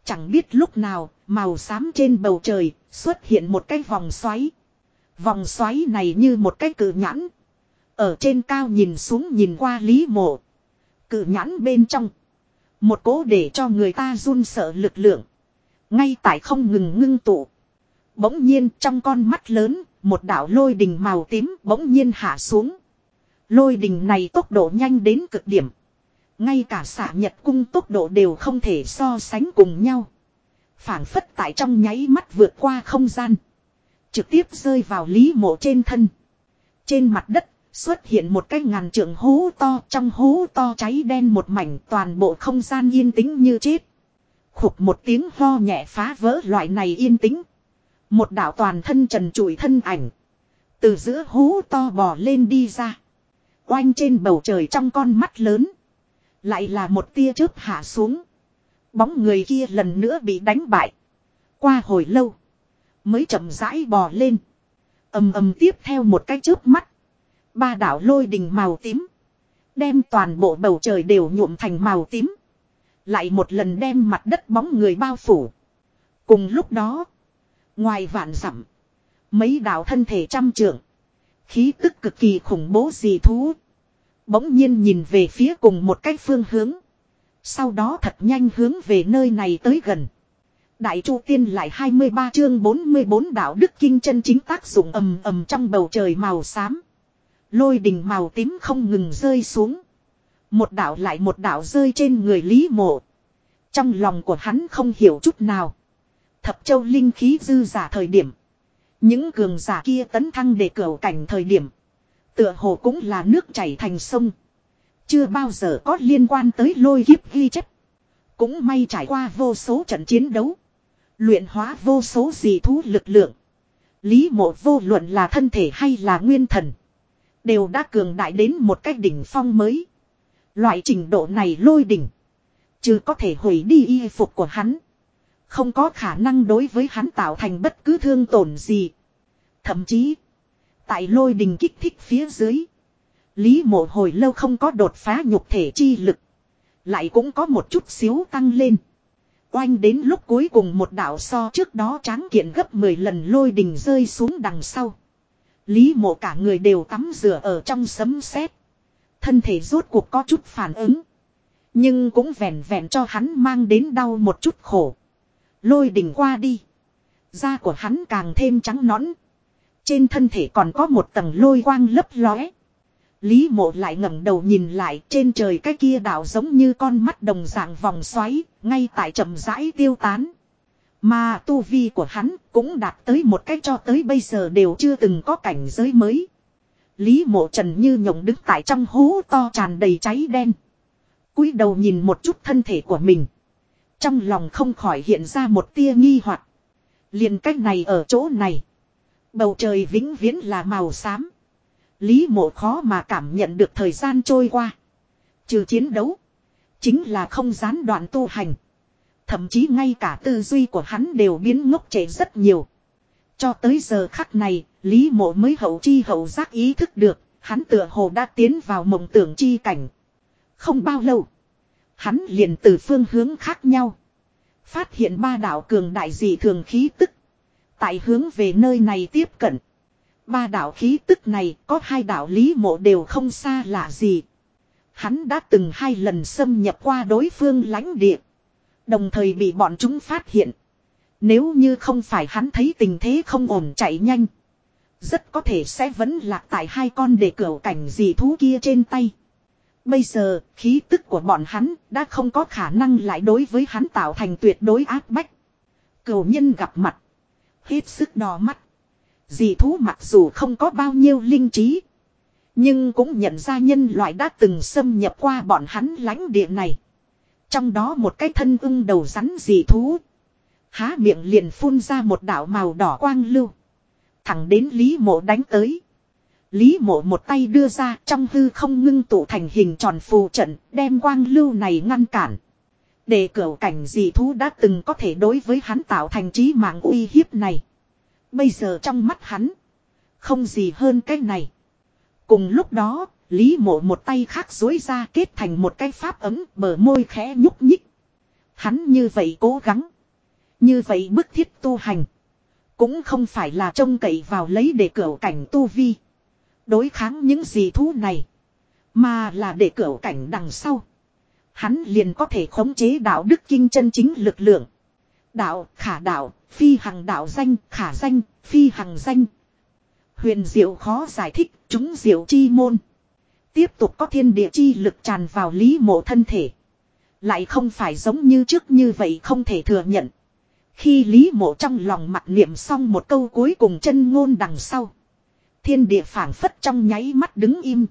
[SPEAKER 1] Chẳng biết lúc nào, màu xám trên bầu trời, xuất hiện một cái vòng xoáy. Vòng xoáy này như một cái cự nhãn. Ở trên cao nhìn xuống nhìn qua Lý mộ. Cự nhãn bên trong. Một cố để cho người ta run sợ lực lượng. Ngay tại không ngừng ngưng tụ. Bỗng nhiên trong con mắt lớn, một đạo lôi đình màu tím bỗng nhiên hạ xuống. Lôi đình này tốc độ nhanh đến cực điểm. Ngay cả xạ nhật cung tốc độ đều không thể so sánh cùng nhau. phảng phất tại trong nháy mắt vượt qua không gian. Trực tiếp rơi vào lý mộ trên thân. Trên mặt đất xuất hiện một cái ngàn trượng hố to, trong hố to cháy đen một mảnh, toàn bộ không gian yên tĩnh như chết. Khục một tiếng ho nhẹ phá vỡ loại này yên tĩnh. Một đạo toàn thân trần trụi thân ảnh. Từ giữa hố to bò lên đi ra. Oanh trên bầu trời trong con mắt lớn. Lại là một tia chớp hạ xuống. Bóng người kia lần nữa bị đánh bại. Qua hồi lâu. Mới chậm rãi bò lên. ầm ầm tiếp theo một cái chớp mắt. Ba đảo lôi đình màu tím. Đem toàn bộ bầu trời đều nhuộm thành màu tím. Lại một lần đem mặt đất bóng người bao phủ. Cùng lúc đó. Ngoài vạn dặm, Mấy đạo thân thể trăm trượng. Khí tức cực kỳ khủng bố gì thú. Bỗng nhiên nhìn về phía cùng một cách phương hướng. Sau đó thật nhanh hướng về nơi này tới gần. Đại Chu Tiên lại 23 chương 44 đạo đức kinh chân chính tác dụng ầm ầm trong bầu trời màu xám. Lôi đình màu tím không ngừng rơi xuống. Một đạo lại một đạo rơi trên người Lý Mộ. Trong lòng của hắn không hiểu chút nào. Thập châu linh khí dư giả thời điểm. Những cường giả kia tấn thăng để cửa cảnh thời điểm. Tựa hồ cũng là nước chảy thành sông. Chưa bao giờ có liên quan tới lôi kiếp ghi chép. Cũng may trải qua vô số trận chiến đấu. Luyện hóa vô số dị thú lực lượng. Lý mộ vô luận là thân thể hay là nguyên thần. Đều đã cường đại đến một cách đỉnh phong mới. Loại trình độ này lôi đỉnh. Chứ có thể hủy đi y phục của hắn. Không có khả năng đối với hắn tạo thành bất cứ thương tổn gì. Thậm chí. Tại lôi đình kích thích phía dưới. Lý mộ hồi lâu không có đột phá nhục thể chi lực. Lại cũng có một chút xíu tăng lên. Oanh đến lúc cuối cùng một đạo so trước đó tráng kiện gấp 10 lần lôi đình rơi xuống đằng sau. Lý mộ cả người đều tắm rửa ở trong sấm sét Thân thể rốt cuộc có chút phản ứng. Nhưng cũng vẹn vẹn cho hắn mang đến đau một chút khổ. Lôi đình qua đi. Da của hắn càng thêm trắng nõn. Trên thân thể còn có một tầng lôi quang lấp lóe. Lý mộ lại ngẩng đầu nhìn lại trên trời cái kia đảo giống như con mắt đồng dạng vòng xoáy, ngay tại chậm rãi tiêu tán. Mà tu vi của hắn cũng đạt tới một cách cho tới bây giờ đều chưa từng có cảnh giới mới. Lý mộ trần như nhộng đứng tại trong hố to tràn đầy cháy đen. cúi đầu nhìn một chút thân thể của mình. Trong lòng không khỏi hiện ra một tia nghi hoặc liền cách này ở chỗ này. Bầu trời vĩnh viễn là màu xám. Lý mộ khó mà cảm nhận được thời gian trôi qua. Trừ chiến đấu. Chính là không gián đoạn tu hành. Thậm chí ngay cả tư duy của hắn đều biến ngốc trễ rất nhiều. Cho tới giờ khắc này, Lý mộ mới hậu chi hậu giác ý thức được, hắn tựa hồ đã tiến vào mộng tưởng chi cảnh. Không bao lâu, hắn liền từ phương hướng khác nhau. Phát hiện ba đạo cường đại dị thường khí tức. Tại hướng về nơi này tiếp cận. Ba đạo khí tức này có hai đạo lý mộ đều không xa lạ gì. Hắn đã từng hai lần xâm nhập qua đối phương lãnh địa. Đồng thời bị bọn chúng phát hiện. Nếu như không phải hắn thấy tình thế không ổn chạy nhanh. Rất có thể sẽ vẫn lạc tại hai con để cửa cảnh gì thú kia trên tay. Bây giờ, khí tức của bọn hắn đã không có khả năng lại đối với hắn tạo thành tuyệt đối áp bách. Cầu nhân gặp mặt. Hết sức đỏ mắt. Dị thú mặc dù không có bao nhiêu linh trí. Nhưng cũng nhận ra nhân loại đã từng xâm nhập qua bọn hắn lãnh địa này. Trong đó một cái thân ưng đầu rắn dị thú. Há miệng liền phun ra một đạo màu đỏ quang lưu. Thẳng đến Lý mộ đánh tới. Lý mộ một tay đưa ra trong hư không ngưng tụ thành hình tròn phù trận, đem quang lưu này ngăn cản. Để cửa cảnh dị thú đã từng có thể đối với hắn tạo thành trí mạng uy hiếp này. Bây giờ trong mắt hắn. Không gì hơn cái này. Cùng lúc đó, Lý mộ một tay khác dối ra kết thành một cái pháp ấm bờ môi khẽ nhúc nhích. Hắn như vậy cố gắng. Như vậy bức thiết tu hành. Cũng không phải là trông cậy vào lấy để cửa cảnh tu vi. Đối kháng những gì thú này. Mà là để cửa cảnh đằng sau. Hắn liền có thể khống chế đạo đức kinh chân chính lực lượng. Đạo, khả đạo, phi hằng đạo danh, khả danh, phi hằng danh. Huyền diệu khó giải thích, chúng diệu chi môn. Tiếp tục có thiên địa chi lực tràn vào lý mộ thân thể. Lại không phải giống như trước như vậy không thể thừa nhận. Khi lý mộ trong lòng mặt niệm xong một câu cuối cùng chân ngôn đằng sau. Thiên địa phảng phất trong nháy mắt đứng im.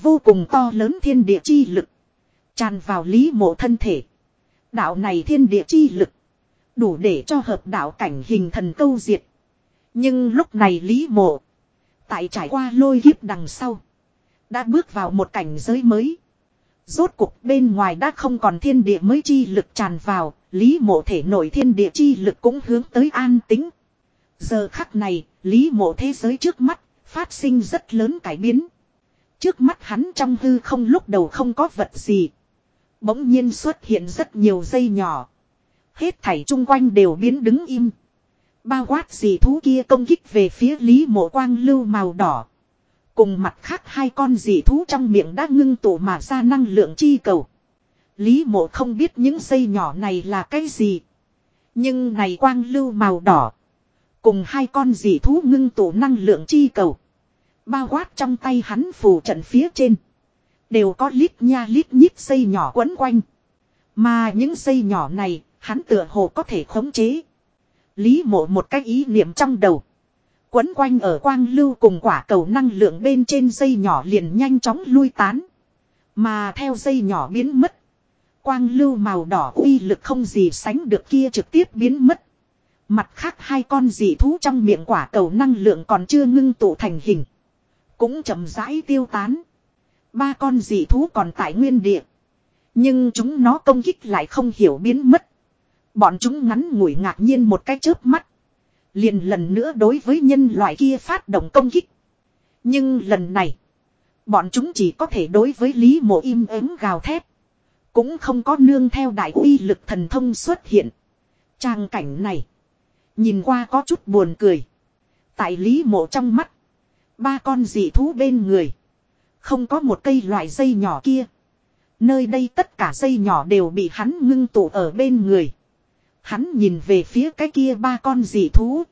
[SPEAKER 1] Vô cùng to lớn thiên địa chi lực. Tràn vào lý mộ thân thể. Đạo này thiên địa chi lực. Đủ để cho hợp đạo cảnh hình thần câu diệt. Nhưng lúc này Lý Mộ. Tại trải qua lôi kiếp đằng sau. Đã bước vào một cảnh giới mới. Rốt cục bên ngoài đã không còn thiên địa mới chi lực tràn vào. Lý mộ thể nổi thiên địa chi lực cũng hướng tới an tính. Giờ khắc này, Lý mộ thế giới trước mắt, phát sinh rất lớn cải biến. Trước mắt hắn trong hư không lúc đầu không có vật gì. Bỗng nhiên xuất hiện rất nhiều dây nhỏ. Hết thảy chung quanh đều biến đứng im. Bao quát gì thú kia công kích về phía Lý mộ quang lưu màu đỏ. Cùng mặt khác hai con dị thú trong miệng đã ngưng tụ mà ra năng lượng chi cầu. Lý mộ không biết những dây nhỏ này là cái gì. Nhưng này quang lưu màu đỏ. Cùng hai con dị thú ngưng tụ năng lượng chi cầu. Bao quát trong tay hắn phủ trận phía trên. Đều có lít nha lít nhít dây nhỏ quấn quanh. Mà những dây nhỏ này, hắn tựa hồ có thể khống chế. Lý mộ một cái ý niệm trong đầu. Quấn quanh ở quang lưu cùng quả cầu năng lượng bên trên dây nhỏ liền nhanh chóng lui tán. Mà theo dây nhỏ biến mất. Quang lưu màu đỏ uy lực không gì sánh được kia trực tiếp biến mất. Mặt khác hai con dị thú trong miệng quả cầu năng lượng còn chưa ngưng tụ thành hình. Cũng chậm rãi tiêu tán. Ba con dị thú còn tại nguyên địa. Nhưng chúng nó công kích lại không hiểu biến mất. Bọn chúng ngắn ngủi ngạc nhiên một cái chớp mắt. Liền lần nữa đối với nhân loại kia phát động công kích. Nhưng lần này. Bọn chúng chỉ có thể đối với Lý Mộ im ắng gào thét. Cũng không có nương theo đại uy lực thần thông xuất hiện. Trang cảnh này. Nhìn qua có chút buồn cười. Tại Lý Mộ trong mắt. Ba con dị thú bên người. Không có một cây loại dây nhỏ kia. Nơi đây tất cả dây nhỏ đều bị hắn ngưng tụ ở bên người. Hắn nhìn về phía cái kia ba con dị thú.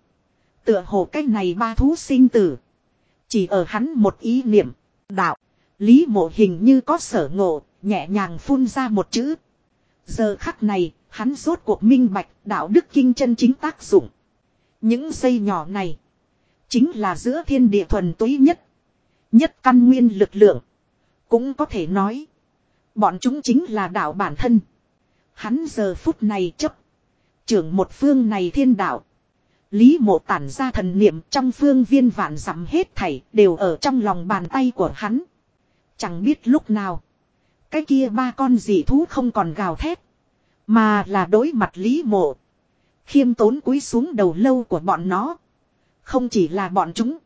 [SPEAKER 1] Tựa hồ cái này ba thú sinh tử. Chỉ ở hắn một ý niệm. Đạo. Lý mộ hình như có sở ngộ. Nhẹ nhàng phun ra một chữ. Giờ khắc này. Hắn rốt cuộc minh bạch đạo đức kinh chân chính tác dụng. Những dây nhỏ này. Chính là giữa thiên địa thuần túy nhất. Nhất căn nguyên lực lượng. Cũng có thể nói. Bọn chúng chính là đạo bản thân. Hắn giờ phút này chấp. Trưởng một phương này thiên đạo. Lý mộ tản ra thần niệm trong phương viên vạn dặm hết thảy đều ở trong lòng bàn tay của hắn. Chẳng biết lúc nào. Cái kia ba con dị thú không còn gào thét. Mà là đối mặt lý mộ. Khiêm tốn cúi xuống đầu lâu của bọn nó. Không chỉ là bọn chúng.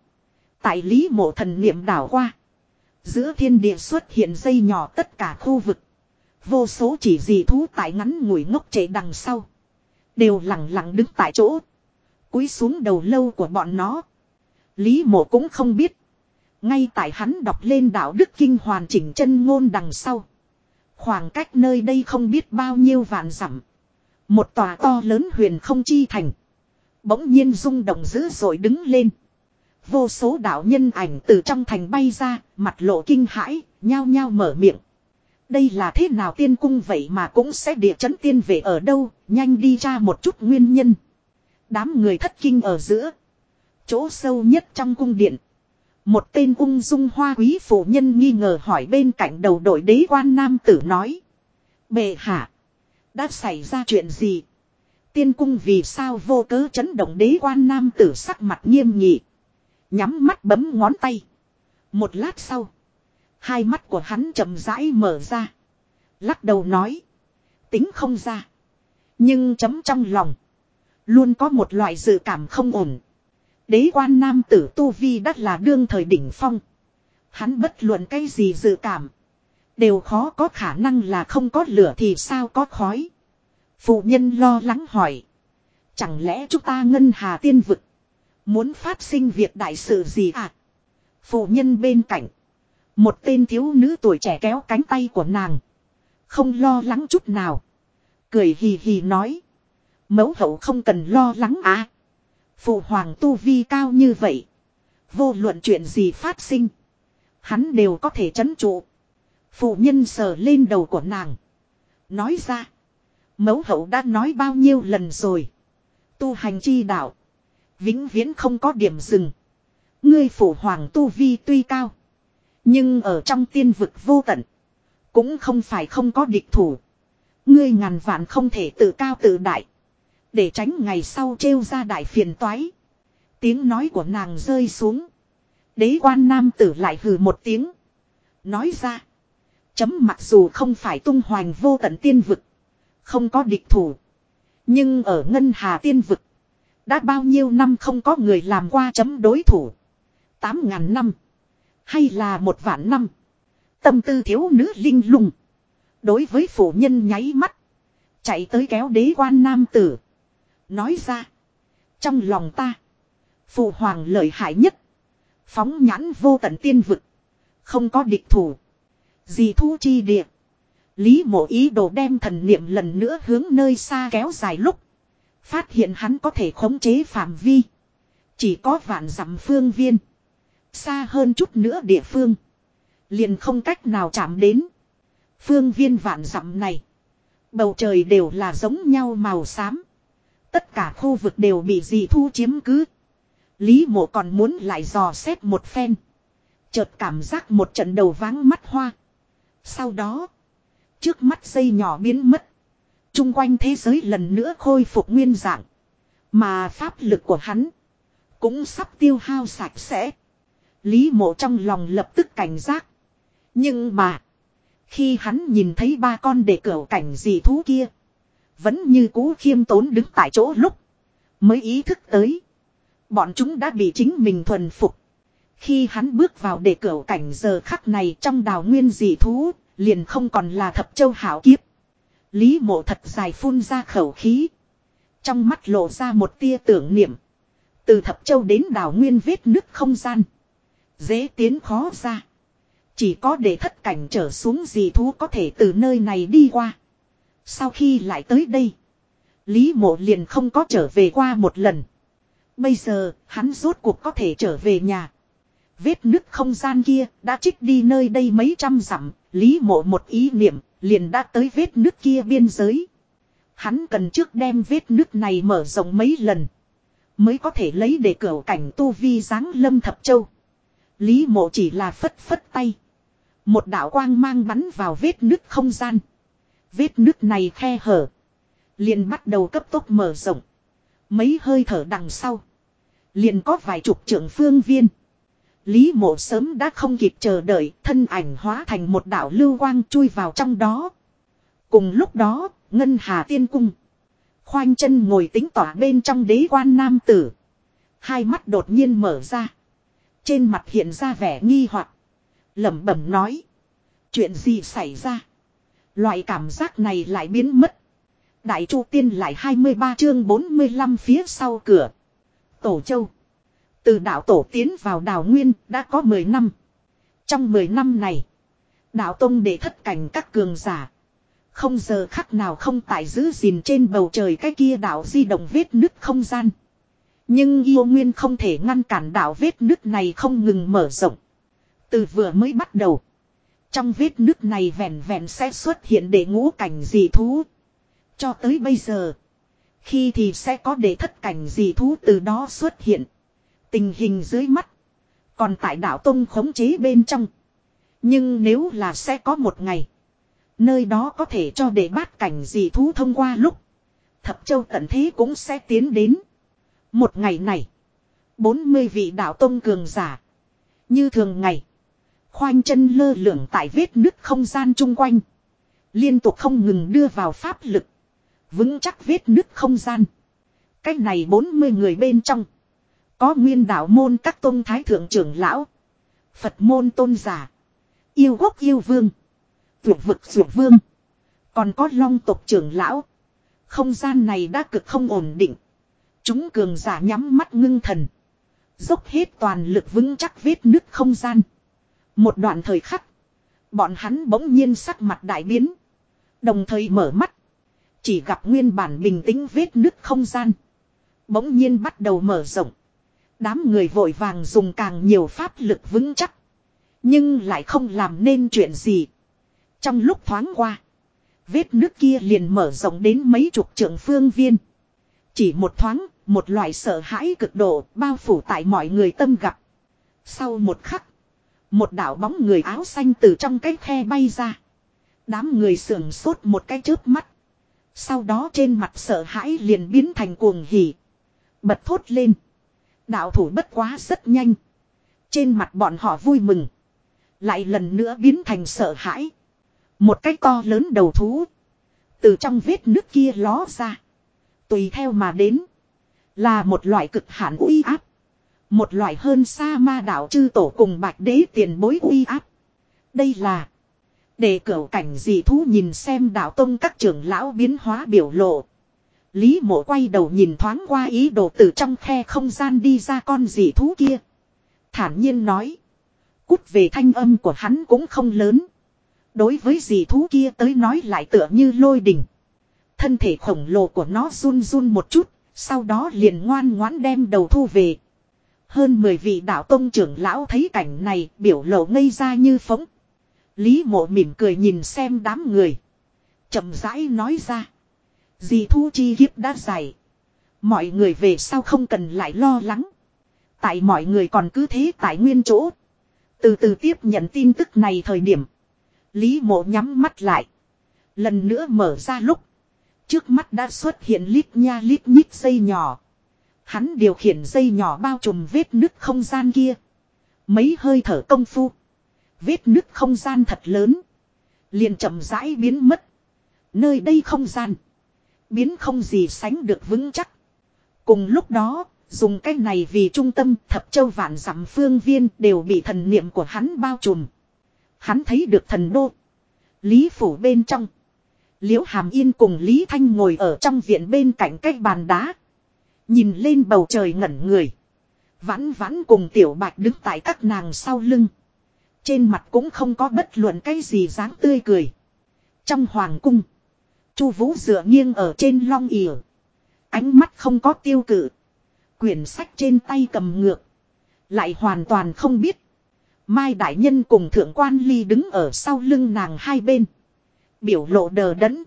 [SPEAKER 1] Tại lý mộ thần niệm đảo qua. Giữa thiên địa xuất hiện dây nhỏ tất cả khu vực. Vô số chỉ dị thú tại ngắn ngủi ngốc trễ đằng sau. Đều lặng lặng đứng tại chỗ. Cúi xuống đầu lâu của bọn nó. Lý mộ cũng không biết. Ngay tại hắn đọc lên đạo đức kinh hoàn chỉnh chân ngôn đằng sau. Khoảng cách nơi đây không biết bao nhiêu vạn dặm. Một tòa to lớn huyền không chi thành. Bỗng nhiên rung động dữ dội đứng lên. Vô số đạo nhân ảnh từ trong thành bay ra, mặt lộ kinh hãi, nhao nhao mở miệng. Đây là thế nào tiên cung vậy mà cũng sẽ địa chấn tiên về ở đâu, nhanh đi ra một chút nguyên nhân. Đám người thất kinh ở giữa. Chỗ sâu nhất trong cung điện. Một tên ung dung hoa quý phụ nhân nghi ngờ hỏi bên cạnh đầu đội đế quan nam tử nói. Bệ hạ. Đã xảy ra chuyện gì? Tiên cung vì sao vô cớ chấn động đế quan nam tử sắc mặt nghiêm nghị. Nhắm mắt bấm ngón tay. Một lát sau. Hai mắt của hắn chậm rãi mở ra. Lắc đầu nói. Tính không ra. Nhưng chấm trong lòng. Luôn có một loại dự cảm không ổn. Đế quan nam tử Tu Vi đắt là đương thời đỉnh phong. Hắn bất luận cái gì dự cảm. Đều khó có khả năng là không có lửa thì sao có khói. Phụ nhân lo lắng hỏi. Chẳng lẽ chúng ta ngân hà tiên vực. Muốn phát sinh việc đại sự gì à? Phụ nhân bên cạnh. Một tên thiếu nữ tuổi trẻ kéo cánh tay của nàng. Không lo lắng chút nào. Cười hì hì nói. Mẫu hậu không cần lo lắng à. Phụ hoàng tu vi cao như vậy. Vô luận chuyện gì phát sinh. Hắn đều có thể chấn trụ. Phụ nhân sờ lên đầu của nàng. Nói ra. Mẫu hậu đã nói bao nhiêu lần rồi. Tu hành chi đạo. Vĩnh viễn không có điểm dừng. Ngươi phụ hoàng tu vi tuy cao. Nhưng ở trong tiên vực vô tận. Cũng không phải không có địch thủ. Ngươi ngàn vạn không thể tự cao tự đại. Để tránh ngày sau trêu ra đại phiền toái. Tiếng nói của nàng rơi xuống. Đế quan nam tử lại hừ một tiếng. Nói ra. Chấm mặc dù không phải tung hoành vô tận tiên vực. Không có địch thủ. Nhưng ở ngân hà tiên vực. Đã bao nhiêu năm không có người làm qua chấm đối thủ. Tám ngàn năm. Hay là một vạn năm. Tâm tư thiếu nữ linh lung. Đối với phụ nhân nháy mắt. Chạy tới kéo đế quan nam tử. Nói ra. Trong lòng ta. Phụ hoàng lợi hại nhất. Phóng nhãn vô tận tiên vực. Không có địch thủ. Gì thu chi địa. Lý mộ ý đồ đem thần niệm lần nữa hướng nơi xa kéo dài lúc. Phát hiện hắn có thể khống chế phạm vi. Chỉ có vạn dặm phương viên. Xa hơn chút nữa địa phương. Liền không cách nào chạm đến. Phương viên vạn dặm này. Bầu trời đều là giống nhau màu xám. Tất cả khu vực đều bị dị thu chiếm cứ. Lý mộ còn muốn lại dò xét một phen. Chợt cảm giác một trận đầu váng mắt hoa. Sau đó. Trước mắt dây nhỏ biến mất. Trung quanh thế giới lần nữa khôi phục nguyên dạng. Mà pháp lực của hắn. Cũng sắp tiêu hao sạch sẽ. Lý mộ trong lòng lập tức cảnh giác. Nhưng mà. Khi hắn nhìn thấy ba con để cửa cảnh gì thú kia. Vẫn như cú khiêm tốn đứng tại chỗ lúc. Mới ý thức tới. Bọn chúng đã bị chính mình thuần phục. Khi hắn bước vào để cửa cảnh giờ khắc này trong đào nguyên dị thú, liền không còn là thập châu hảo kiếp. Lý mộ thật dài phun ra khẩu khí. Trong mắt lộ ra một tia tưởng niệm. Từ thập châu đến đào nguyên vết nứt không gian. Dễ tiến khó ra. Chỉ có để thất cảnh trở xuống gì thú có thể từ nơi này đi qua. Sau khi lại tới đây. Lý mộ liền không có trở về qua một lần. Bây giờ, hắn rốt cuộc có thể trở về nhà. Vết nứt không gian kia đã trích đi nơi đây mấy trăm dặm, lý mộ một ý niệm, liền đã tới vết nứt kia biên giới. Hắn cần trước đem vết nứt này mở rộng mấy lần. Mới có thể lấy để cửa cảnh tu vi dáng lâm thập châu. Lý mộ chỉ là phất phất tay. Một đạo quang mang bắn vào vết nứt không gian. Vết nứt này khe hở. Liền bắt đầu cấp tốc mở rộng. Mấy hơi thở đằng sau. Liền có vài chục trưởng phương viên. Lý mộ sớm đã không kịp chờ đợi, thân ảnh hóa thành một đạo lưu quang chui vào trong đó. Cùng lúc đó, Ngân Hà Tiên Cung. Khoanh chân ngồi tính tỏa bên trong đế quan nam tử. Hai mắt đột nhiên mở ra. Trên mặt hiện ra vẻ nghi hoặc lẩm bẩm nói. Chuyện gì xảy ra? Loại cảm giác này lại biến mất. Đại Chu Tiên lại 23 chương 45 phía sau cửa. Tổ Châu. Từ đạo tổ tiến vào đảo Nguyên đã có 10 năm. Trong 10 năm này. Đạo Tông để thất cảnh các cường giả. Không giờ khắc nào không tại giữ gìn trên bầu trời cái kia đạo di động vết nứt không gian. Nhưng yêu nguyên không thể ngăn cản đạo vết nước này không ngừng mở rộng. Từ vừa mới bắt đầu. Trong vết nước này vẹn vẹn sẽ xuất hiện để ngũ cảnh dị thú. Cho tới bây giờ. Khi thì sẽ có để thất cảnh dị thú từ đó xuất hiện. Tình hình dưới mắt. Còn tại đảo Tông khống chế bên trong. Nhưng nếu là sẽ có một ngày. Nơi đó có thể cho để bát cảnh dị thú thông qua lúc. Thập châu tận thế cũng sẽ tiến đến. Một ngày này. 40 vị đạo tông cường giả. Như thường ngày. Khoanh chân lơ lửng tại vết nứt không gian chung quanh. Liên tục không ngừng đưa vào pháp lực. Vững chắc vết nứt không gian. Cách này 40 người bên trong. Có nguyên đạo môn các tôn thái thượng trưởng lão. Phật môn tôn giả. Yêu quốc yêu vương. Tuyệt vực tuyệt vương. Còn có long tộc trưởng lão. Không gian này đã cực không ổn định. Chúng cường giả nhắm mắt ngưng thần. Dốc hết toàn lực vững chắc vết nứt không gian. Một đoạn thời khắc. Bọn hắn bỗng nhiên sắc mặt đại biến. Đồng thời mở mắt. Chỉ gặp nguyên bản bình tĩnh vết nứt không gian. Bỗng nhiên bắt đầu mở rộng. Đám người vội vàng dùng càng nhiều pháp lực vững chắc. Nhưng lại không làm nên chuyện gì. Trong lúc thoáng qua. Vết nước kia liền mở rộng đến mấy chục trượng phương viên. Chỉ một thoáng, một loại sợ hãi cực độ bao phủ tại mọi người tâm gặp. Sau một khắc, một đạo bóng người áo xanh từ trong cái khe bay ra. Đám người sưởng sốt một cái chớp mắt. Sau đó trên mặt sợ hãi liền biến thành cuồng hỉ. Bật thốt lên. Đạo thủ bất quá rất nhanh. Trên mặt bọn họ vui mừng. Lại lần nữa biến thành sợ hãi. Một cái to lớn đầu thú. Từ trong vết nước kia ló ra. Tùy theo mà đến. Là một loại cực hạn uy áp. Một loại hơn xa ma đạo chư tổ cùng bạch đế tiền bối uy áp. Đây là. Để cửu cảnh dị thú nhìn xem đạo tông các trưởng lão biến hóa biểu lộ. Lý mộ quay đầu nhìn thoáng qua ý đồ từ trong khe không gian đi ra con dị thú kia. Thản nhiên nói. Cút về thanh âm của hắn cũng không lớn. Đối với dị thú kia tới nói lại tựa như lôi đỉnh. Thân thể khổng lồ của nó run run một chút, sau đó liền ngoan ngoãn đem đầu thu về. Hơn 10 vị đạo tông trưởng lão thấy cảnh này biểu lộ ngây ra như phóng. Lý mộ mỉm cười nhìn xem đám người. chậm rãi nói ra. Dì thu chi hiếp đã dài. Mọi người về sau không cần lại lo lắng. Tại mọi người còn cứ thế tại nguyên chỗ. Từ từ tiếp nhận tin tức này thời điểm. Lý mộ nhắm mắt lại. Lần nữa mở ra lúc. Trước mắt đã xuất hiện lít nha lít nhít dây nhỏ. Hắn điều khiển dây nhỏ bao trùm vết nứt không gian kia. Mấy hơi thở công phu. Vết nứt không gian thật lớn. Liền chậm rãi biến mất. Nơi đây không gian. Biến không gì sánh được vững chắc. Cùng lúc đó, dùng cái này vì trung tâm thập châu vạn dặm phương viên đều bị thần niệm của hắn bao trùm. Hắn thấy được thần đô. Lý phủ bên trong. Liễu Hàm Yên cùng Lý Thanh ngồi ở trong viện bên cạnh cái bàn đá. Nhìn lên bầu trời ngẩn người. Vãn vãn cùng tiểu bạch đứng tại các nàng sau lưng. Trên mặt cũng không có bất luận cái gì dáng tươi cười. Trong hoàng cung. Chu Vũ dựa nghiêng ở trên long ỉa. Ánh mắt không có tiêu cự. Quyển sách trên tay cầm ngược. Lại hoàn toàn không biết. Mai Đại Nhân cùng Thượng Quan Ly đứng ở sau lưng nàng hai bên. Biểu lộ đờ đẫn.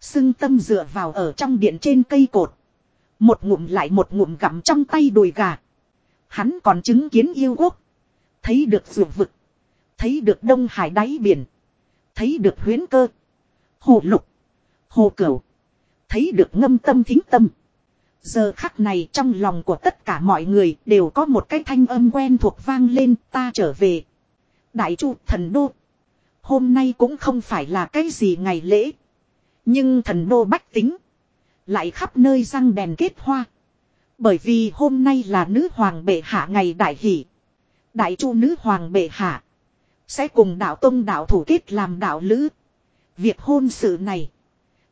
[SPEAKER 1] Sưng tâm dựa vào ở trong điện trên cây cột. Một ngụm lại một ngụm gặm trong tay đùi gà. Hắn còn chứng kiến yêu quốc. Thấy được ruột vực. Thấy được Đông Hải đáy biển. Thấy được huyến cơ. Hồ lục. Hồ cửu. Thấy được ngâm tâm thính tâm. Giờ khắc này trong lòng của tất cả mọi người đều có một cái thanh âm quen thuộc vang lên, ta trở về. Đại chu thần đô. Hôm nay cũng không phải là cái gì ngày lễ. Nhưng thần đô bách tính. Lại khắp nơi răng đèn kết hoa. Bởi vì hôm nay là nữ hoàng bệ hạ ngày đại hỷ. Đại chu nữ hoàng bệ hạ. Sẽ cùng đạo tông đạo thủ kết làm đạo lữ. Việc hôn sự này.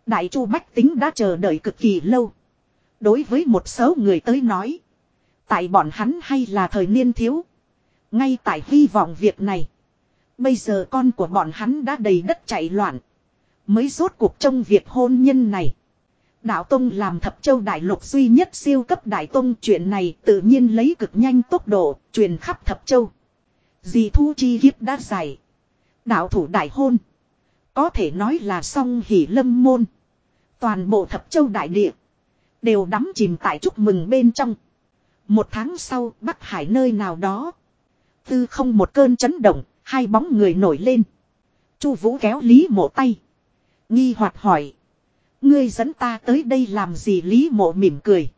[SPEAKER 1] Đại chu bách tính đã chờ đợi cực kỳ lâu. Đối với một số người tới nói. Tại bọn hắn hay là thời niên thiếu. Ngay tại hy vọng việc này. Bây giờ con của bọn hắn đã đầy đất chạy loạn. Mới rốt cuộc trong việc hôn nhân này. Đạo Tông làm thập châu đại lục duy nhất siêu cấp đại tông chuyện này tự nhiên lấy cực nhanh tốc độ truyền khắp thập châu. Dì thu chi hiếp đã giải. Đạo thủ đại hôn. Có thể nói là song hỷ lâm môn. Toàn bộ thập châu đại địa. Đều đắm chìm tại chúc mừng bên trong. Một tháng sau, Bắc Hải nơi nào đó. Tư không một cơn chấn động. Hai bóng người nổi lên. Chu Vũ kéo Lý mộ tay. Nghi hoạt hỏi. Ngươi dẫn ta tới đây làm gì Lý mộ mỉm cười.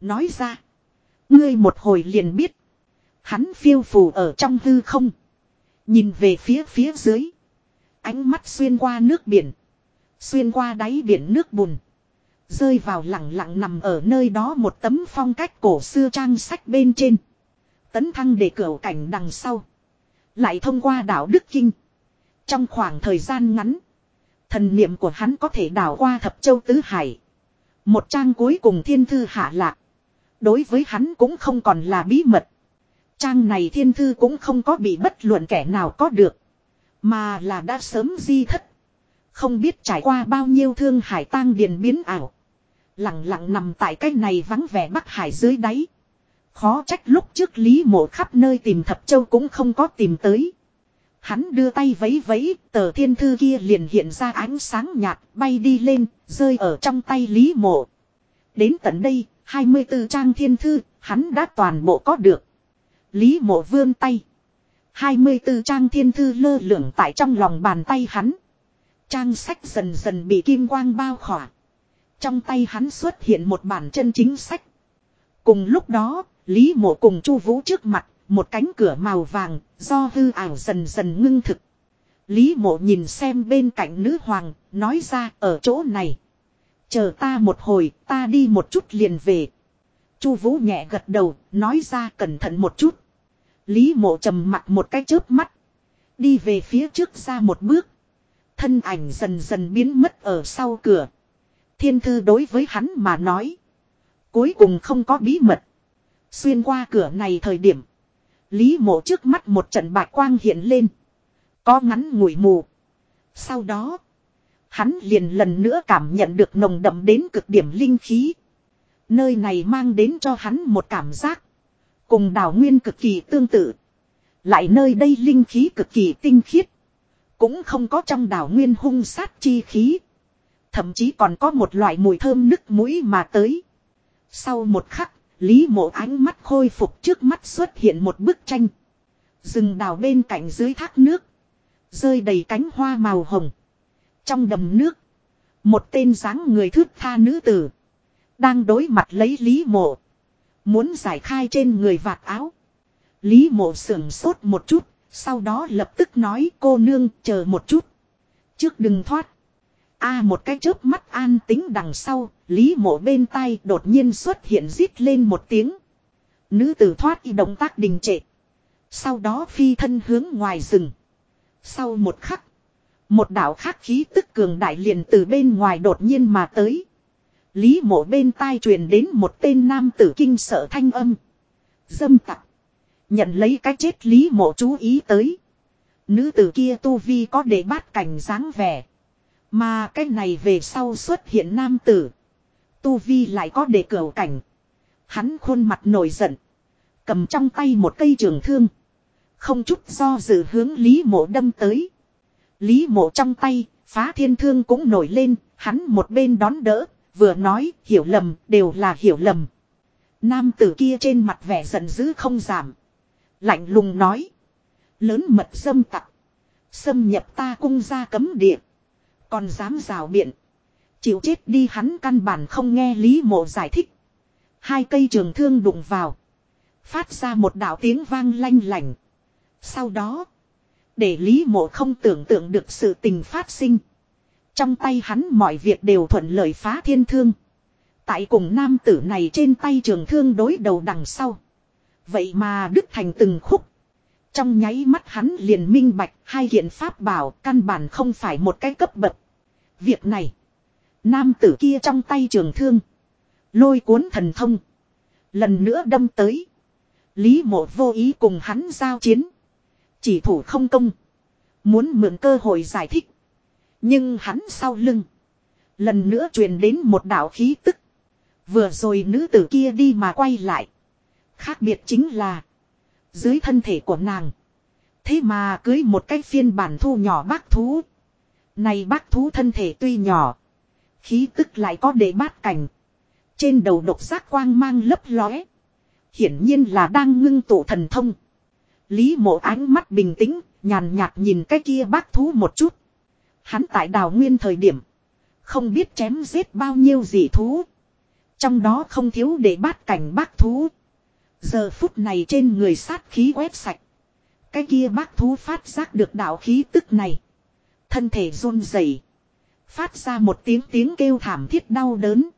[SPEAKER 1] Nói ra. Ngươi một hồi liền biết. Hắn phiêu phù ở trong hư không. Nhìn về phía phía dưới. Ánh mắt xuyên qua nước biển. Xuyên qua đáy biển nước bùn. Rơi vào lặng lặng nằm ở nơi đó một tấm phong cách cổ xưa trang sách bên trên. Tấn thăng để cửa cảnh đằng sau. Lại thông qua đạo Đức Kinh. Trong khoảng thời gian ngắn. Thần niệm của hắn có thể đảo qua thập châu tứ hải. Một trang cuối cùng thiên thư hạ lạc. Đối với hắn cũng không còn là bí mật. Trang này thiên thư cũng không có bị bất luận kẻ nào có được. Mà là đã sớm di thất. Không biết trải qua bao nhiêu thương hải tang điền biến ảo. Lặng lặng nằm tại cái này vắng vẻ bắc hải dưới đáy. Khó trách lúc trước Lý Mộ khắp nơi tìm thập châu cũng không có tìm tới. Hắn đưa tay vấy vấy, tờ thiên thư kia liền hiện ra ánh sáng nhạt, bay đi lên, rơi ở trong tay Lý Mộ. Đến tận đây, 24 trang thiên thư, hắn đã toàn bộ có được. Lý Mộ vươn tay. 24 trang thiên thư lơ lửng tại trong lòng bàn tay hắn. Trang sách dần dần bị kim quang bao khỏa. Trong tay hắn xuất hiện một bản chân chính sách. Cùng lúc đó, Lý Mộ cùng Chu Vũ trước mặt, một cánh cửa màu vàng, do hư ảo dần dần ngưng thực. Lý Mộ nhìn xem bên cạnh nữ hoàng, nói ra ở chỗ này. Chờ ta một hồi, ta đi một chút liền về. Chu Vũ nhẹ gật đầu, nói ra cẩn thận một chút. Lý Mộ trầm mặt một cái chớp mắt, đi về phía trước ra một bước. Thân ảnh dần dần biến mất ở sau cửa. Thiên thư đối với hắn mà nói. Cuối cùng không có bí mật. Xuyên qua cửa này thời điểm. Lý mộ trước mắt một trận bạch quang hiện lên. Có ngắn ngủi mù. Sau đó. Hắn liền lần nữa cảm nhận được nồng đậm đến cực điểm linh khí. Nơi này mang đến cho hắn một cảm giác. Cùng đảo nguyên cực kỳ tương tự. Lại nơi đây linh khí cực kỳ tinh khiết. Cũng không có trong đảo nguyên hung sát chi khí. Thậm chí còn có một loại mùi thơm nức mũi mà tới. Sau một khắc, Lý mộ ánh mắt khôi phục trước mắt xuất hiện một bức tranh. Rừng đào bên cạnh dưới thác nước. Rơi đầy cánh hoa màu hồng. Trong đầm nước. Một tên dáng người thước tha nữ tử. Đang đối mặt lấy Lý mộ. Muốn giải khai trên người vạt áo. Lý mộ sưởng sốt một chút. Sau đó lập tức nói, cô nương, chờ một chút. Trước đừng thoát. A một cái chớp mắt an tính đằng sau, Lý mộ bên tai đột nhiên xuất hiện rít lên một tiếng. Nữ tử thoát y động tác đình trệ. Sau đó phi thân hướng ngoài rừng. Sau một khắc, một đạo khắc khí tức cường đại liền từ bên ngoài đột nhiên mà tới. Lý mộ bên tai truyền đến một tên nam tử kinh sợ thanh âm. Dâm tặc. Nhận lấy cái chết Lý mộ chú ý tới. Nữ tử kia tu vi có để bát cảnh dáng vẻ. Mà cái này về sau xuất hiện nam tử. Tu Vi lại có đề cửu cảnh. Hắn khuôn mặt nổi giận. Cầm trong tay một cây trường thương. Không chút do dự hướng Lý mộ đâm tới. Lý mộ trong tay, phá thiên thương cũng nổi lên, hắn một bên đón đỡ, vừa nói, hiểu lầm, đều là hiểu lầm. Nam tử kia trên mặt vẻ giận dữ không giảm. Lạnh lùng nói. Lớn mật dâm tặc. Xâm nhập ta cung ra cấm địa. Còn dám rào biện. Chịu chết đi hắn căn bản không nghe Lý mộ giải thích. Hai cây trường thương đụng vào. Phát ra một đạo tiếng vang lanh lành. Sau đó. Để Lý mộ không tưởng tượng được sự tình phát sinh. Trong tay hắn mọi việc đều thuận lợi phá thiên thương. Tại cùng nam tử này trên tay trường thương đối đầu đằng sau. Vậy mà đức thành từng khúc. Trong nháy mắt hắn liền minh bạch, hai hiện pháp bảo căn bản không phải một cái cấp bậc. Việc này. Nam tử kia trong tay trường thương. Lôi cuốn thần thông. Lần nữa đâm tới. Lý mộ vô ý cùng hắn giao chiến. Chỉ thủ không công. Muốn mượn cơ hội giải thích. Nhưng hắn sau lưng. Lần nữa truyền đến một đạo khí tức. Vừa rồi nữ tử kia đi mà quay lại. Khác biệt chính là. Dưới thân thể của nàng. Thế mà cưới một cái phiên bản thu nhỏ bác thú. Này bác thú thân thể tuy nhỏ. Khí tức lại có để bát cảnh. Trên đầu độc giác quang mang lấp lóe. Hiển nhiên là đang ngưng tụ thần thông. Lý mộ ánh mắt bình tĩnh, nhàn nhạt nhìn cái kia bác thú một chút. Hắn tại đào nguyên thời điểm. Không biết chém giết bao nhiêu dị thú. Trong đó không thiếu để bát cảnh bác thú. Giờ phút này trên người sát khí quét sạch. Cái kia bác thú phát giác được đạo khí tức này. Thân thể run rẩy, Phát ra một tiếng tiếng kêu thảm thiết đau đớn.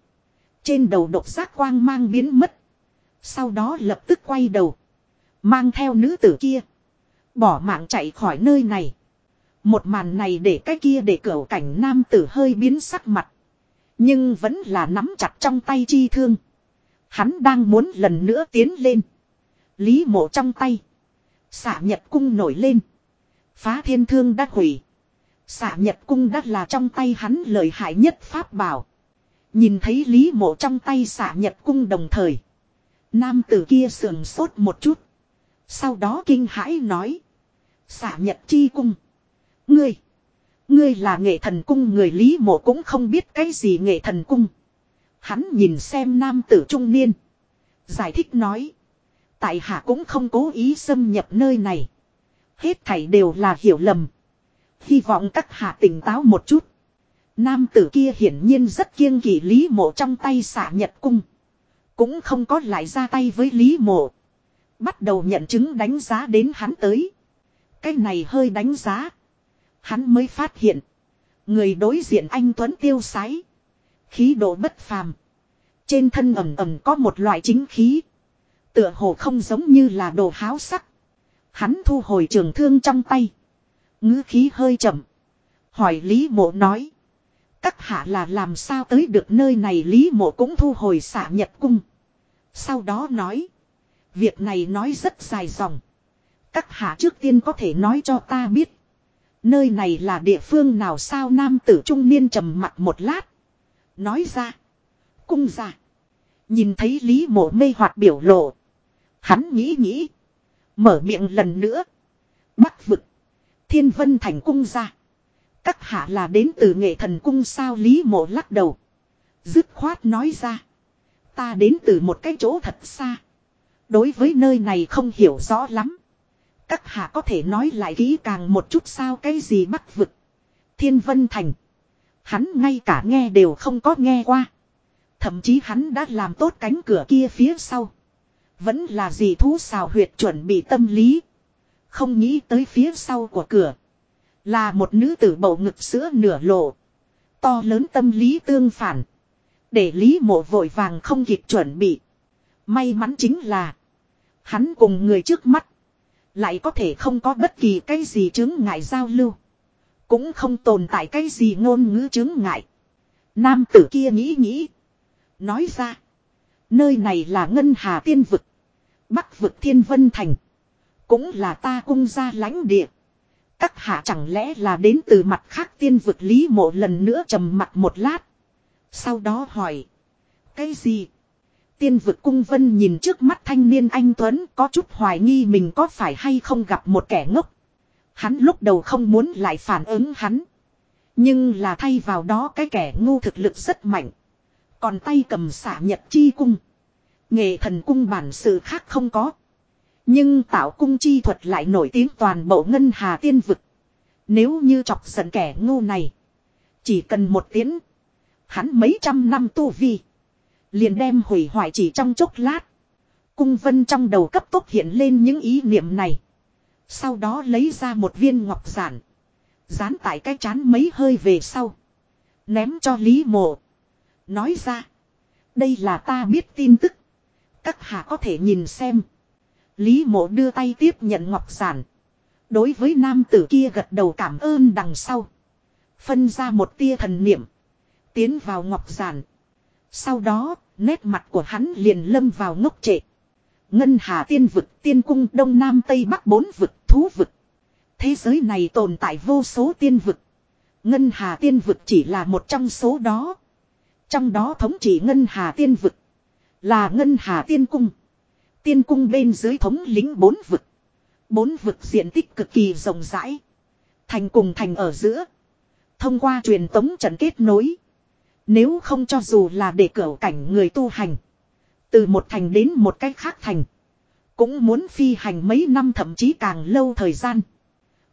[SPEAKER 1] Trên đầu độc giác quang mang biến mất. Sau đó lập tức quay đầu. Mang theo nữ tử kia. Bỏ mạng chạy khỏi nơi này. Một màn này để cái kia để cửa cảnh nam tử hơi biến sắc mặt. Nhưng vẫn là nắm chặt trong tay chi thương. Hắn đang muốn lần nữa tiến lên. Lý mộ trong tay. Xả nhật cung nổi lên. Phá thiên thương đã hủy. Xả nhật cung đã là trong tay hắn lợi hại nhất pháp bảo. Nhìn thấy lý mộ trong tay xả nhật cung đồng thời. Nam tử kia sườn sốt một chút. Sau đó kinh hãi nói. Xả nhật chi cung. Ngươi. Ngươi là nghệ thần cung, người lý mộ cũng không biết cái gì nghệ thần cung. Hắn nhìn xem nam tử trung niên. Giải thích nói. Tại hạ cũng không cố ý xâm nhập nơi này. Hết thảy đều là hiểu lầm. Hy vọng các hạ tỉnh táo một chút. Nam tử kia hiển nhiên rất kiêng kỵ Lý Mộ trong tay xả nhật cung. Cũng không có lại ra tay với Lý Mộ. Bắt đầu nhận chứng đánh giá đến hắn tới. Cái này hơi đánh giá. Hắn mới phát hiện. Người đối diện anh Tuấn tiêu sái. Khí độ bất phàm. Trên thân ẩm ẩm có một loại chính khí. Tựa hồ không giống như là đồ háo sắc. Hắn thu hồi trường thương trong tay. ngữ khí hơi chậm. Hỏi Lý Mộ nói. Các hạ là làm sao tới được nơi này Lý Mộ cũng thu hồi xả nhật cung. Sau đó nói. Việc này nói rất dài dòng. Các hạ trước tiên có thể nói cho ta biết. Nơi này là địa phương nào sao nam tử trung niên trầm mặt một lát. Nói ra. Cung ra. Nhìn thấy Lý mộ mê hoạt biểu lộ. Hắn nghĩ nghĩ. Mở miệng lần nữa. Bắc vực. Thiên vân thành cung ra. Các hạ là đến từ nghệ thần cung sao Lý mộ lắc đầu. Dứt khoát nói ra. Ta đến từ một cái chỗ thật xa. Đối với nơi này không hiểu rõ lắm. Các hạ có thể nói lại kỹ càng một chút sao cái gì bắc vực. Thiên vân thành. Hắn ngay cả nghe đều không có nghe qua. Thậm chí hắn đã làm tốt cánh cửa kia phía sau. Vẫn là gì thú xào huyệt chuẩn bị tâm lý. Không nghĩ tới phía sau của cửa. Là một nữ tử bầu ngực sữa nửa lộ. To lớn tâm lý tương phản. Để Lý mộ vội vàng không kịp chuẩn bị. May mắn chính là. Hắn cùng người trước mắt. Lại có thể không có bất kỳ cái gì chứng ngại giao lưu. Cũng không tồn tại cái gì ngôn ngữ chứng ngại. Nam tử kia nghĩ nghĩ. Nói ra. Nơi này là Ngân Hà Tiên Vực. Bắc Vực Thiên Vân Thành. Cũng là ta cung gia lãnh địa. Các hạ chẳng lẽ là đến từ mặt khác tiên vực lý mộ lần nữa trầm mặt một lát. Sau đó hỏi. Cái gì? Tiên vực cung vân nhìn trước mắt thanh niên anh Tuấn có chút hoài nghi mình có phải hay không gặp một kẻ ngốc. Hắn lúc đầu không muốn lại phản ứng hắn. Nhưng là thay vào đó cái kẻ ngu thực lực rất mạnh. Còn tay cầm xả nhật chi cung. Nghệ thần cung bản sự khác không có. Nhưng tạo cung chi thuật lại nổi tiếng toàn bộ ngân hà tiên vực. Nếu như chọc giận kẻ ngu này. Chỉ cần một tiếng. Hắn mấy trăm năm tu vi. Liền đem hủy hoại chỉ trong chốc lát. Cung vân trong đầu cấp tốc hiện lên những ý niệm này. Sau đó lấy ra một viên ngọc giản. Dán tại cái chán mấy hơi về sau. Ném cho Lý Mộ. Nói ra. Đây là ta biết tin tức. Các hạ có thể nhìn xem. Lý mộ đưa tay tiếp nhận ngọc giản. Đối với nam tử kia gật đầu cảm ơn đằng sau. Phân ra một tia thần niệm. Tiến vào ngọc giản. Sau đó, nét mặt của hắn liền lâm vào ngốc trệ. Ngân Hà tiên vực, tiên cung, đông nam tây bắc bốn vực, thú vực. Thế giới này tồn tại vô số tiên vực. Ngân Hà tiên vực chỉ là một trong số đó. Trong đó thống trị Ngân Hà tiên vực. Là Ngân Hà tiên cung. Tiên cung bên dưới thống lính bốn vực. Bốn vực diện tích cực kỳ rộng rãi. Thành cùng thành ở giữa. Thông qua truyền tống trận kết nối. Nếu không cho dù là để cửa cảnh người tu hành. Từ một thành đến một cách khác thành. Cũng muốn phi hành mấy năm thậm chí càng lâu thời gian.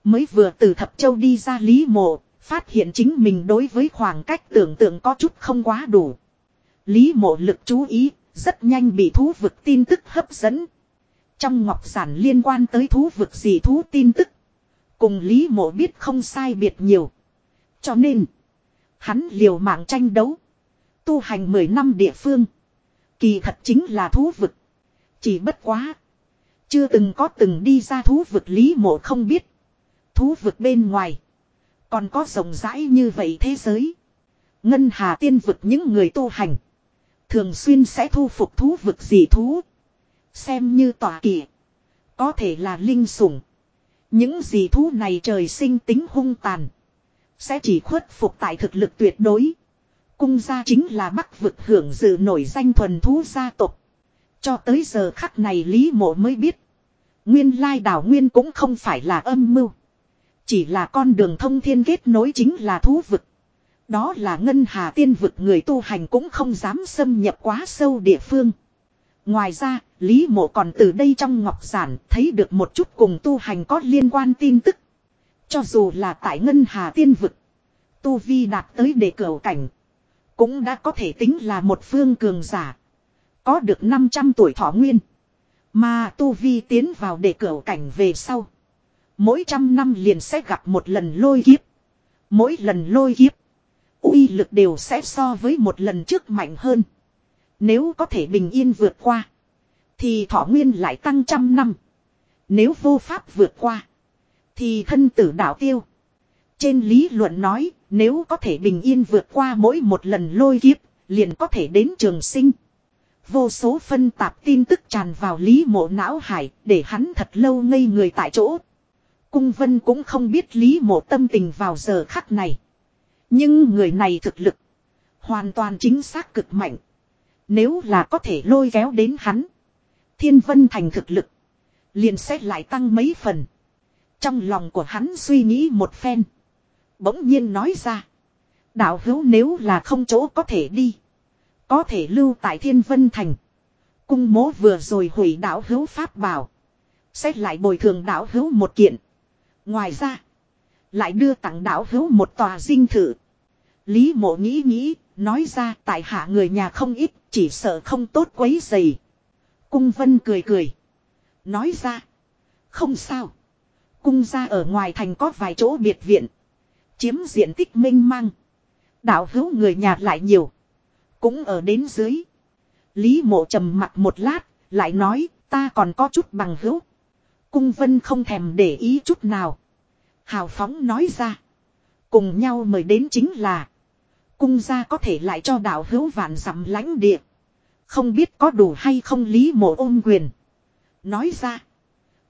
[SPEAKER 1] Mới vừa từ Thập Châu đi ra Lý Mộ. Phát hiện chính mình đối với khoảng cách tưởng tượng có chút không quá đủ. Lý mộ lực chú ý, rất nhanh bị thú vực tin tức hấp dẫn. Trong ngọc giản liên quan tới thú vực gì thú tin tức. Cùng Lý mộ biết không sai biệt nhiều. Cho nên, hắn liều mạng tranh đấu. Tu hành 10 năm địa phương. Kỳ thật chính là thú vực. Chỉ bất quá. Chưa từng có từng đi ra thú vực Lý mộ không biết. Thú vực bên ngoài. Còn có rộng rãi như vậy thế giới. Ngân hà tiên vực những người tu hành. Thường xuyên sẽ thu phục thú vực dị thú. Xem như tỏa kỵ. Có thể là linh sủng. Những dị thú này trời sinh tính hung tàn. Sẽ chỉ khuất phục tại thực lực tuyệt đối. Cung gia chính là bắc vực hưởng dự nổi danh thuần thú gia tộc. Cho tới giờ khắc này Lý Mộ mới biết. Nguyên lai đảo Nguyên cũng không phải là âm mưu. Chỉ là con đường thông thiên kết nối chính là thú vực. Đó là ngân hà tiên vực người tu hành cũng không dám xâm nhập quá sâu địa phương. Ngoài ra, Lý Mộ còn từ đây trong ngọc giản thấy được một chút cùng tu hành có liên quan tin tức. Cho dù là tại ngân hà tiên vực, Tu Vi đạt tới để cửu cảnh. Cũng đã có thể tính là một phương cường giả. Có được 500 tuổi thọ nguyên. Mà Tu Vi tiến vào để cửa cảnh về sau. Mỗi trăm năm liền sẽ gặp một lần lôi kiếp. Mỗi lần lôi kiếp. uy lực đều sẽ so với một lần trước mạnh hơn. Nếu có thể bình yên vượt qua. Thì thọ nguyên lại tăng trăm năm. Nếu vô pháp vượt qua. Thì thân tử đạo tiêu. Trên lý luận nói, nếu có thể bình yên vượt qua mỗi một lần lôi kiếp, liền có thể đến trường sinh. Vô số phân tạp tin tức tràn vào lý mộ não hải, để hắn thật lâu ngây người tại chỗ. Cung vân cũng không biết lý mộ tâm tình vào giờ khắc này. Nhưng người này thực lực, hoàn toàn chính xác cực mạnh. Nếu là có thể lôi kéo đến hắn, thiên vân thành thực lực, liền sẽ lại tăng mấy phần. Trong lòng của hắn suy nghĩ một phen. Bỗng nhiên nói ra. Đạo hữu nếu là không chỗ có thể đi. Có thể lưu tại Thiên Vân Thành. Cung mố vừa rồi hủy đạo hữu Pháp bảo. Xét lại bồi thường đạo hữu một kiện. Ngoài ra. Lại đưa tặng đạo hữu một tòa dinh thự. Lý mộ nghĩ nghĩ. Nói ra tại hạ người nhà không ít. Chỉ sợ không tốt quấy dày. Cung vân cười cười. Nói ra. Không sao. Cung ra ở ngoài thành có vài chỗ biệt viện. Chiếm diện tích minh mang. Đạo hữu người nhà lại nhiều. Cũng ở đến dưới. Lý mộ trầm mặt một lát. Lại nói, ta còn có chút bằng hữu. Cung vân không thèm để ý chút nào. Hào phóng nói ra. Cùng nhau mời đến chính là. Cung gia có thể lại cho đạo hữu vạn dặm lãnh địa. Không biết có đủ hay không lý mộ ôm quyền. Nói ra.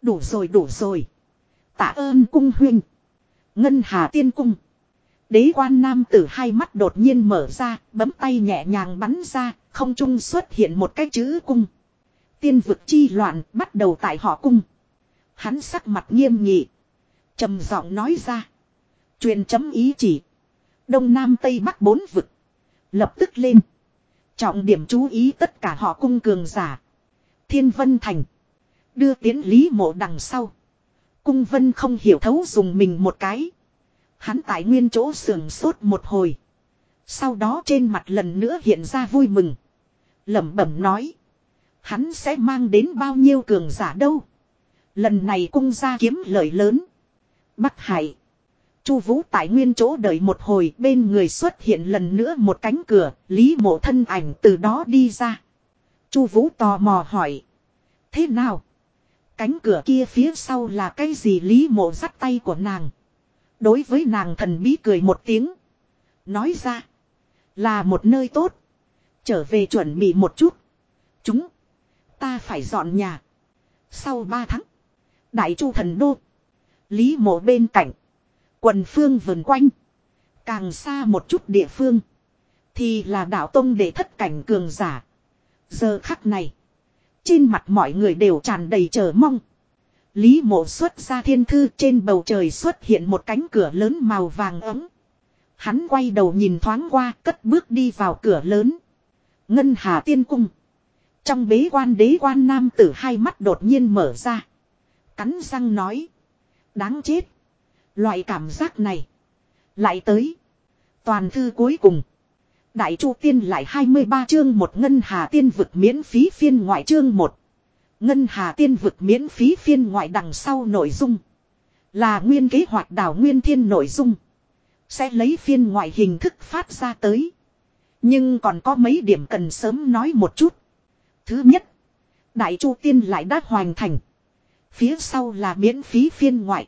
[SPEAKER 1] Đủ rồi đủ rồi. Tạ ơn cung huynh. Ngân hà tiên cung. Đế quan nam tử hai mắt đột nhiên mở ra, bấm tay nhẹ nhàng bắn ra, không trung xuất hiện một cái chữ cung. Tiên vực chi loạn bắt đầu tại họ cung. Hắn sắc mặt nghiêm nghị. trầm giọng nói ra. Truyền chấm ý chỉ. Đông Nam Tây Bắc bốn vực. Lập tức lên. Trọng điểm chú ý tất cả họ cung cường giả. Thiên Vân Thành. Đưa tiến lý mộ đằng sau. Cung Vân không hiểu thấu dùng mình một cái. Hắn tại nguyên chỗ sườn sốt một hồi. Sau đó trên mặt lần nữa hiện ra vui mừng. lẩm bẩm nói. Hắn sẽ mang đến bao nhiêu cường giả đâu. Lần này cung ra kiếm lợi lớn. Bắc Hải. Chu Vũ tại nguyên chỗ đợi một hồi, bên người xuất hiện lần nữa một cánh cửa, Lý Mộ thân ảnh từ đó đi ra. Chu Vũ tò mò hỏi: "Thế nào? Cánh cửa kia phía sau là cái gì?" Lý Mộ dắt tay của nàng. Đối với nàng thần bí cười một tiếng. Nói ra. Là một nơi tốt. Trở về chuẩn bị một chút. Chúng. Ta phải dọn nhà. Sau ba tháng. Đại chu thần đô. Lý mộ bên cạnh. Quần phương vần quanh. Càng xa một chút địa phương. Thì là đạo tông để thất cảnh cường giả. Giờ khắc này. Trên mặt mọi người đều tràn đầy chờ mong. Lý mộ xuất ra thiên thư trên bầu trời xuất hiện một cánh cửa lớn màu vàng ấm. Hắn quay đầu nhìn thoáng qua, cất bước đi vào cửa lớn. Ngân hà tiên cung. Trong bế quan đế quan nam tử hai mắt đột nhiên mở ra. Cắn răng nói. Đáng chết. Loại cảm giác này. Lại tới. Toàn thư cuối cùng. Đại chu tiên lại 23 chương một ngân hà tiên vực miễn phí phiên ngoại chương 1. Ngân Hà Tiên vực miễn phí phiên ngoại đằng sau nội dung. Là nguyên kế hoạch đảo Nguyên Thiên nội dung. Sẽ lấy phiên ngoại hình thức phát ra tới. Nhưng còn có mấy điểm cần sớm nói một chút. Thứ nhất. Đại Chu Tiên lại đã hoàn thành. Phía sau là miễn phí phiên ngoại.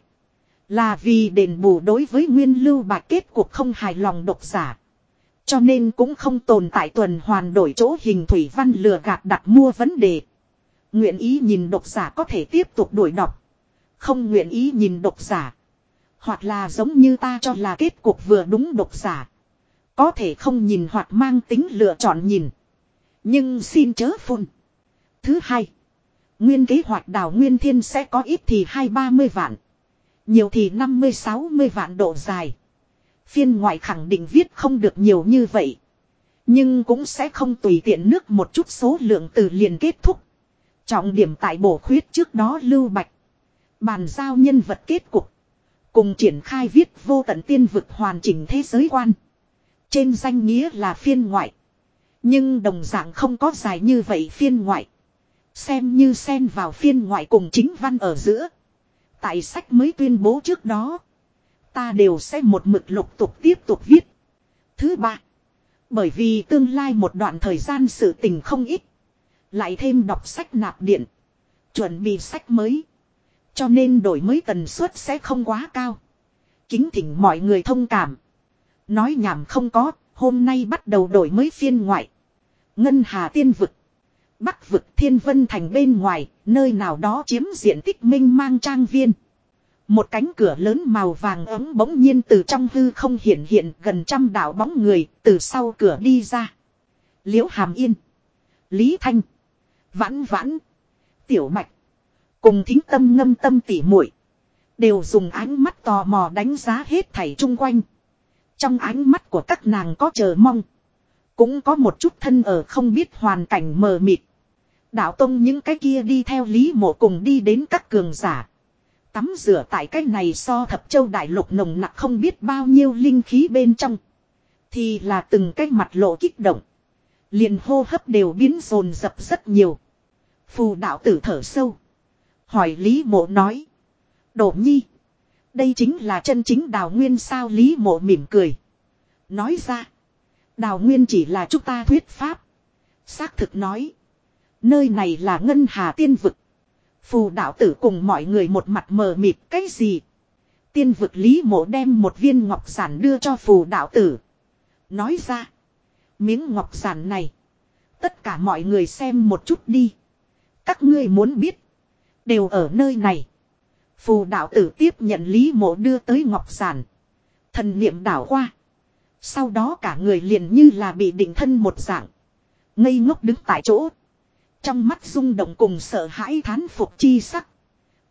[SPEAKER 1] Là vì đền bù đối với nguyên lưu bạc kết cuộc không hài lòng độc giả. Cho nên cũng không tồn tại tuần hoàn đổi chỗ hình thủy văn lừa gạt đặt mua vấn đề. Nguyện ý nhìn độc giả có thể tiếp tục đuổi đọc. Không nguyện ý nhìn độc giả. Hoặc là giống như ta cho là kết cục vừa đúng độc giả. Có thể không nhìn hoặc mang tính lựa chọn nhìn. Nhưng xin chớ phun. Thứ hai. Nguyên kế hoạch đảo Nguyên Thiên sẽ có ít thì hai ba mươi vạn. Nhiều thì năm mươi sáu mươi vạn độ dài. Phiên ngoại khẳng định viết không được nhiều như vậy. Nhưng cũng sẽ không tùy tiện nước một chút số lượng từ liền kết thúc. Trọng điểm tại bổ khuyết trước đó lưu bạch. Bàn giao nhân vật kết cục. Cùng triển khai viết vô tận tiên vực hoàn chỉnh thế giới quan. Trên danh nghĩa là phiên ngoại. Nhưng đồng dạng không có dài như vậy phiên ngoại. Xem như xen vào phiên ngoại cùng chính văn ở giữa. Tại sách mới tuyên bố trước đó. Ta đều sẽ một mực lục tục tiếp tục viết. Thứ ba. Bởi vì tương lai một đoạn thời gian sự tình không ít. Lại thêm đọc sách nạp điện. Chuẩn bị sách mới. Cho nên đổi mới tần suất sẽ không quá cao. Kính thỉnh mọi người thông cảm. Nói nhảm không có, hôm nay bắt đầu đổi mới phiên ngoại. Ngân Hà Tiên Vực. Bắc vực Thiên Vân Thành bên ngoài, nơi nào đó chiếm diện tích minh mang trang viên. Một cánh cửa lớn màu vàng ấm bỗng nhiên từ trong hư không hiện hiện gần trăm đạo bóng người từ sau cửa đi ra. Liễu Hàm Yên. Lý Thanh. Vãn Vãn. Tiểu Mạch. Cùng thính tâm ngâm tâm tỉ muội Đều dùng ánh mắt tò mò đánh giá hết thảy chung quanh. Trong ánh mắt của các nàng có chờ mong. Cũng có một chút thân ở không biết hoàn cảnh mờ mịt. Đạo tông những cái kia đi theo lý mộ cùng đi đến các cường giả. Tắm rửa tại cái này so thập châu đại lục nồng nặc không biết bao nhiêu linh khí bên trong. Thì là từng cái mặt lộ kích động. Liền hô hấp đều biến rồn rập rất nhiều. Phù đạo tử thở sâu. Hỏi Lý mộ nói. Đổ nhi. Đây chính là chân chính đào nguyên sao Lý mộ mỉm cười. Nói ra. Đào nguyên chỉ là chúng ta thuyết pháp. Xác thực nói. Nơi này là ngân hà tiên vực. Phù đạo tử cùng mọi người một mặt mờ mịt, cái gì. Tiên vực Lý mộ đem một viên ngọc giản đưa cho phù đạo tử. Nói ra. Miếng ngọc giản này. Tất cả mọi người xem một chút đi. Các ngươi muốn biết. Đều ở nơi này. Phù đạo tử tiếp nhận Lý mộ đưa tới ngọc giản. Thần niệm đảo qua. Sau đó cả người liền như là bị định thân một dạng. Ngây ngốc đứng tại chỗ. Trong mắt rung động cùng sợ hãi thán phục chi sắc.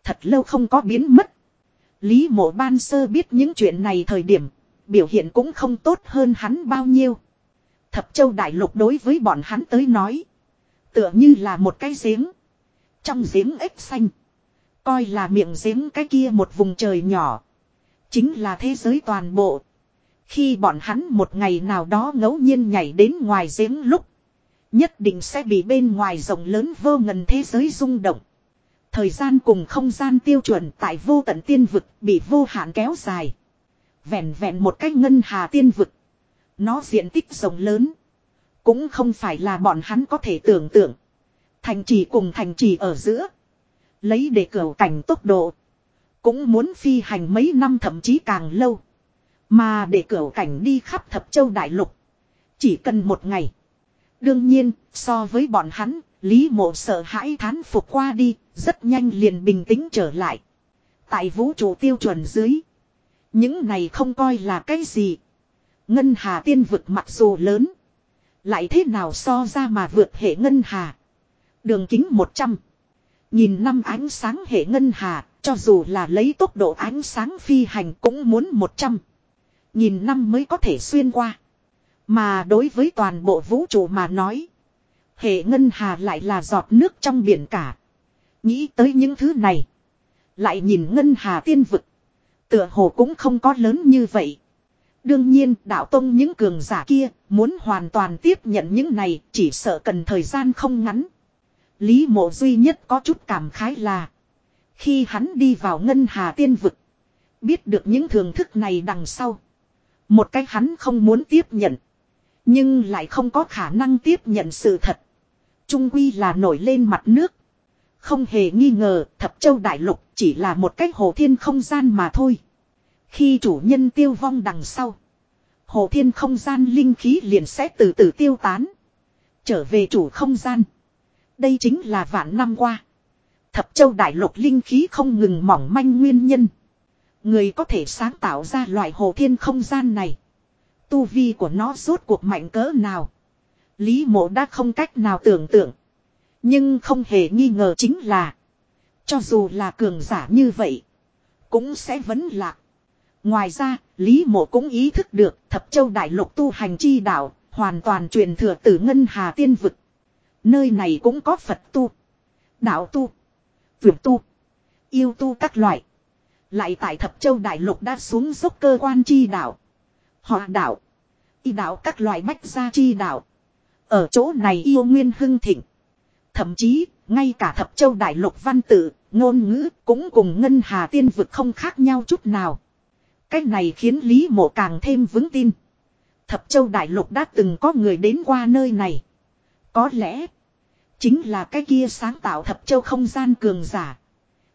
[SPEAKER 1] Thật lâu không có biến mất. Lý mộ ban sơ biết những chuyện này thời điểm. Biểu hiện cũng không tốt hơn hắn bao nhiêu. Thập châu đại lục đối với bọn hắn tới nói. Tựa như là một cái giếng. Trong giếng ếch xanh. Coi là miệng giếng cái kia một vùng trời nhỏ. Chính là thế giới toàn bộ. Khi bọn hắn một ngày nào đó ngẫu nhiên nhảy đến ngoài giếng lúc. Nhất định sẽ bị bên ngoài rộng lớn vô ngần thế giới rung động. Thời gian cùng không gian tiêu chuẩn tại vô tận tiên vực bị vô hạn kéo dài. Vẹn vẹn một cách ngân hà tiên vực. Nó diện tích rộng lớn. Cũng không phải là bọn hắn có thể tưởng tượng. Thành trì cùng thành trì ở giữa. Lấy để cửa cảnh tốc độ. Cũng muốn phi hành mấy năm thậm chí càng lâu. Mà để cửa cảnh đi khắp thập châu đại lục. Chỉ cần một ngày. Đương nhiên, so với bọn hắn, Lý mộ sợ hãi thán phục qua đi, rất nhanh liền bình tĩnh trở lại. Tại vũ trụ tiêu chuẩn dưới. Những này không coi là cái gì. Ngân hà tiên vực mặc dù lớn. Lại thế nào so ra mà vượt hệ ngân hà. Đường kính 100. Nhìn năm ánh sáng hệ ngân hà, cho dù là lấy tốc độ ánh sáng phi hành cũng muốn 100. Nhìn năm mới có thể xuyên qua. Mà đối với toàn bộ vũ trụ mà nói. Hệ ngân hà lại là giọt nước trong biển cả. Nghĩ tới những thứ này. Lại nhìn ngân hà tiên vực. Tựa hồ cũng không có lớn như vậy. Đương nhiên, đạo tông những cường giả kia muốn hoàn toàn tiếp nhận những này, chỉ sợ cần thời gian không ngắn. Lý mộ duy nhất có chút cảm khái là. Khi hắn đi vào ngân hà tiên vực. Biết được những thường thức này đằng sau. Một cách hắn không muốn tiếp nhận. Nhưng lại không có khả năng tiếp nhận sự thật. Trung quy là nổi lên mặt nước. Không hề nghi ngờ, thập châu đại lục chỉ là một cách hồ thiên không gian mà thôi. Khi chủ nhân tiêu vong đằng sau. Hồ thiên không gian linh khí liền sẽ từ từ tiêu tán. Trở về chủ không gian. Đây chính là vạn năm qua. Thập châu đại lục linh khí không ngừng mỏng manh nguyên nhân. Người có thể sáng tạo ra loại hồ thiên không gian này. Tu vi của nó rốt cuộc mạnh cỡ nào. Lý mộ đã không cách nào tưởng tượng. Nhưng không hề nghi ngờ chính là. Cho dù là cường giả như vậy. Cũng sẽ vấn lạc. Ngoài ra, Lý mộ cũng ý thức được thập châu đại lục tu hành chi đạo. Hoàn toàn truyền thừa từ ngân hà tiên vực. Nơi này cũng có Phật tu. Đạo tu. Vượt tu. Yêu tu các loại. Lại tại Thập Châu Đại Lục đã xuống dốc cơ quan chi đạo. Họ đạo. Y đạo các loại bách gia chi đạo. Ở chỗ này yêu nguyên hưng thịnh. Thậm chí, ngay cả Thập Châu Đại Lục văn tự, ngôn ngữ cũng cùng Ngân Hà Tiên Vực không khác nhau chút nào. Cách này khiến Lý Mộ càng thêm vững tin. Thập Châu Đại Lục đã từng có người đến qua nơi này. Có lẽ, chính là cái kia sáng tạo Thập Châu không gian cường giả.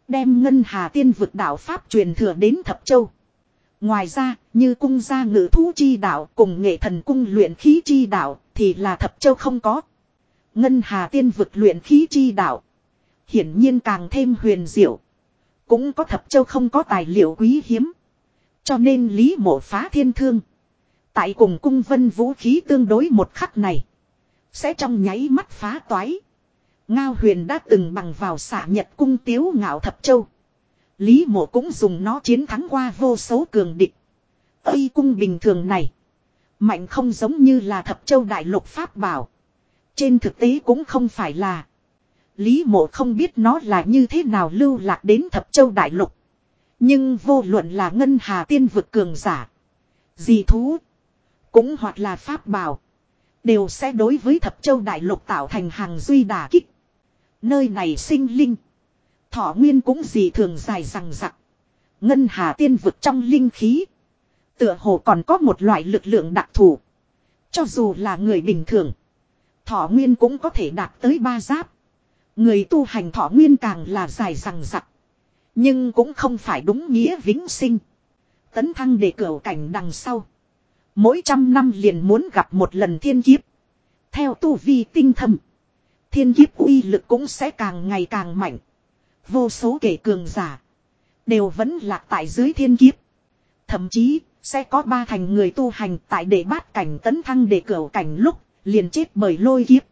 [SPEAKER 1] Đem Ngân Hà Tiên Vực đạo Pháp truyền thừa đến Thập Châu. Ngoài ra, như cung gia ngự thú chi đạo cùng nghệ thần cung luyện khí chi đạo thì là Thập Châu không có. Ngân Hà Tiên Vực luyện khí chi đạo. Hiển nhiên càng thêm huyền diệu. Cũng có Thập Châu không có tài liệu quý hiếm. Cho nên Lý Mộ phá thiên thương. Tại cùng cung vân vũ khí tương đối một khắc này. Sẽ trong nháy mắt phá toái. Ngao huyền đã từng bằng vào xạ nhật cung tiếu ngạo thập châu. Lý mộ cũng dùng nó chiến thắng qua vô số cường địch. Ây cung bình thường này. Mạnh không giống như là thập châu đại lục pháp bảo. Trên thực tế cũng không phải là. Lý mộ không biết nó là như thế nào lưu lạc đến thập châu đại lục. Nhưng vô luận là ngân hà tiên vực cường giả. dì thú. Cũng hoặc là pháp bảo. Đều sẽ đối với thập châu đại lục tạo thành hàng duy đà kích. Nơi này sinh linh. Thọ nguyên cũng gì thường dài rằng rặc. Ngân hà tiên vực trong linh khí. Tựa hồ còn có một loại lực lượng đặc thù. Cho dù là người bình thường. Thọ nguyên cũng có thể đạt tới ba giáp. Người tu hành thọ nguyên càng là dài rằng rặc. Nhưng cũng không phải đúng nghĩa vĩnh sinh. Tấn thăng để cửa cảnh đằng sau. Mỗi trăm năm liền muốn gặp một lần thiên kiếp. Theo tu vi tinh thâm, Thiên kiếp uy lực cũng sẽ càng ngày càng mạnh. Vô số kể cường giả. Đều vẫn lạc tại dưới thiên kiếp. Thậm chí sẽ có ba thành người tu hành tại để bát cảnh tấn thăng để cửa cảnh lúc liền chết bởi lôi kiếp.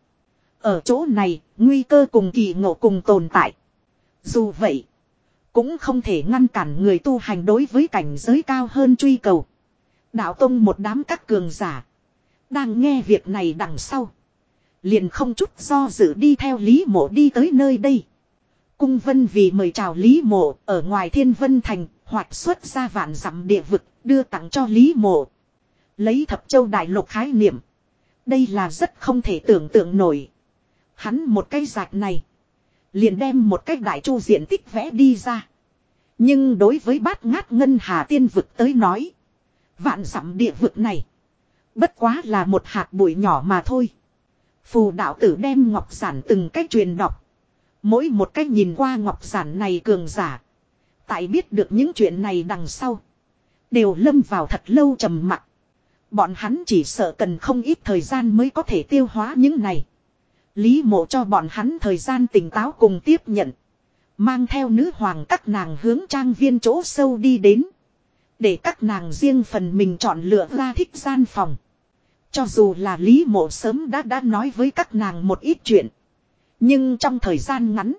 [SPEAKER 1] Ở chỗ này, nguy cơ cùng kỳ ngộ cùng tồn tại. Dù vậy, cũng không thể ngăn cản người tu hành đối với cảnh giới cao hơn truy cầu. Đạo Tông một đám các cường giả. Đang nghe việc này đằng sau. Liền không chút do dự đi theo Lý Mộ đi tới nơi đây. Cung Vân vì mời chào Lý Mộ ở ngoài Thiên Vân Thành, hoạt xuất ra vạn dặm địa vực, đưa tặng cho Lý Mộ. Lấy thập châu đại lục khái niệm. Đây là rất không thể tưởng tượng nổi. Hắn một cái giạc này. Liền đem một cái đại chu diện tích vẽ đi ra. Nhưng đối với bát ngát ngân hà tiên vực tới nói. Vạn dặm địa vực này. Bất quá là một hạt bụi nhỏ mà thôi. Phù đạo tử đem ngọc giản từng cách truyền đọc. Mỗi một cách nhìn qua ngọc giản này cường giả. Tại biết được những chuyện này đằng sau. Đều lâm vào thật lâu trầm mặc. Bọn hắn chỉ sợ cần không ít thời gian mới có thể tiêu hóa những này. Lý mộ cho bọn hắn thời gian tỉnh táo cùng tiếp nhận. Mang theo nữ hoàng các nàng hướng trang viên chỗ sâu đi đến. Để các nàng riêng phần mình chọn lựa ra thích gian phòng. Cho dù là Lý Mộ sớm đã đã nói với các nàng một ít chuyện. Nhưng trong thời gian ngắn.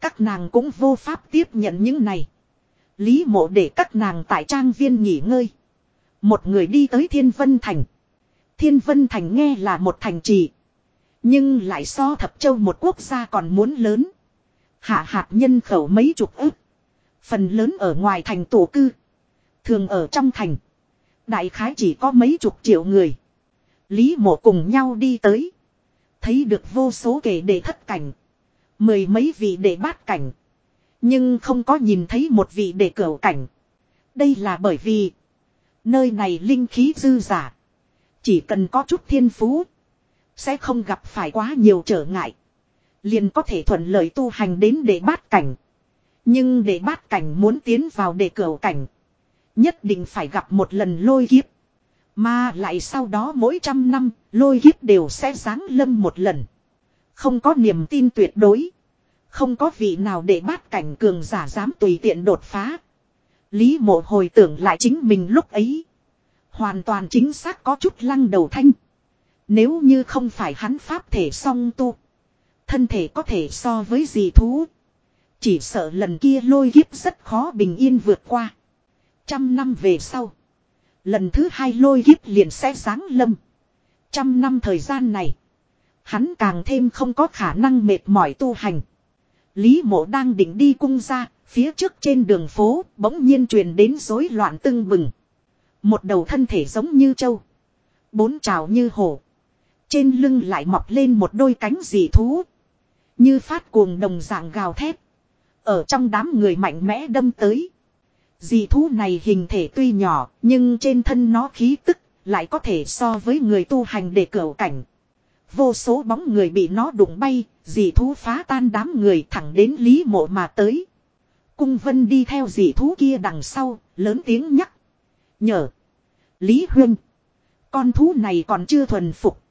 [SPEAKER 1] Các nàng cũng vô pháp tiếp nhận những này. Lý Mộ để các nàng tại trang viên nghỉ ngơi. Một người đi tới Thiên Vân Thành. Thiên Vân Thành nghe là một thành trì. Nhưng lại so thập châu một quốc gia còn muốn lớn. Hạ hạt nhân khẩu mấy chục ức. Phần lớn ở ngoài thành tổ cư. Thường ở trong thành. Đại khái chỉ có mấy chục triệu người. Lý mộ cùng nhau đi tới. Thấy được vô số kể để thất cảnh. Mười mấy vị để bát cảnh. Nhưng không có nhìn thấy một vị để cửu cảnh. Đây là bởi vì. Nơi này linh khí dư giả. Chỉ cần có chút thiên phú. Sẽ không gặp phải quá nhiều trở ngại. Liền có thể thuận lợi tu hành đến để bát cảnh. Nhưng để bát cảnh muốn tiến vào để cửa cảnh. Nhất định phải gặp một lần lôi kiếp. Mà lại sau đó mỗi trăm năm, lôi kiếp đều sẽ giáng lâm một lần. Không có niềm tin tuyệt đối. Không có vị nào để bát cảnh cường giả dám tùy tiện đột phá. Lý mộ hồi tưởng lại chính mình lúc ấy. Hoàn toàn chính xác có chút lăng đầu thanh. Nếu như không phải hắn pháp thể song tu. Thân thể có thể so với gì thú. Chỉ sợ lần kia lôi kiếp rất khó bình yên vượt qua. Trăm năm về sau. Lần thứ hai lôi kiếp liền sẽ sáng lâm. Trăm năm thời gian này. Hắn càng thêm không có khả năng mệt mỏi tu hành. Lý mộ đang định đi cung ra, Phía trước trên đường phố bỗng nhiên truyền đến rối loạn tưng bừng. Một đầu thân thể giống như trâu. Bốn trào như hổ. Trên lưng lại mọc lên một đôi cánh dị thú. Như phát cuồng đồng dạng gào thét. Ở trong đám người mạnh mẽ đâm tới. Dị thú này hình thể tuy nhỏ nhưng trên thân nó khí tức lại có thể so với người tu hành để cửu cảnh. Vô số bóng người bị nó đụng bay, dị thú phá tan đám người thẳng đến Lý Mộ mà tới. Cung Vân đi theo dị thú kia đằng sau, lớn tiếng nhắc. Nhờ. Lý Huyên. Con thú này còn chưa thuần phục.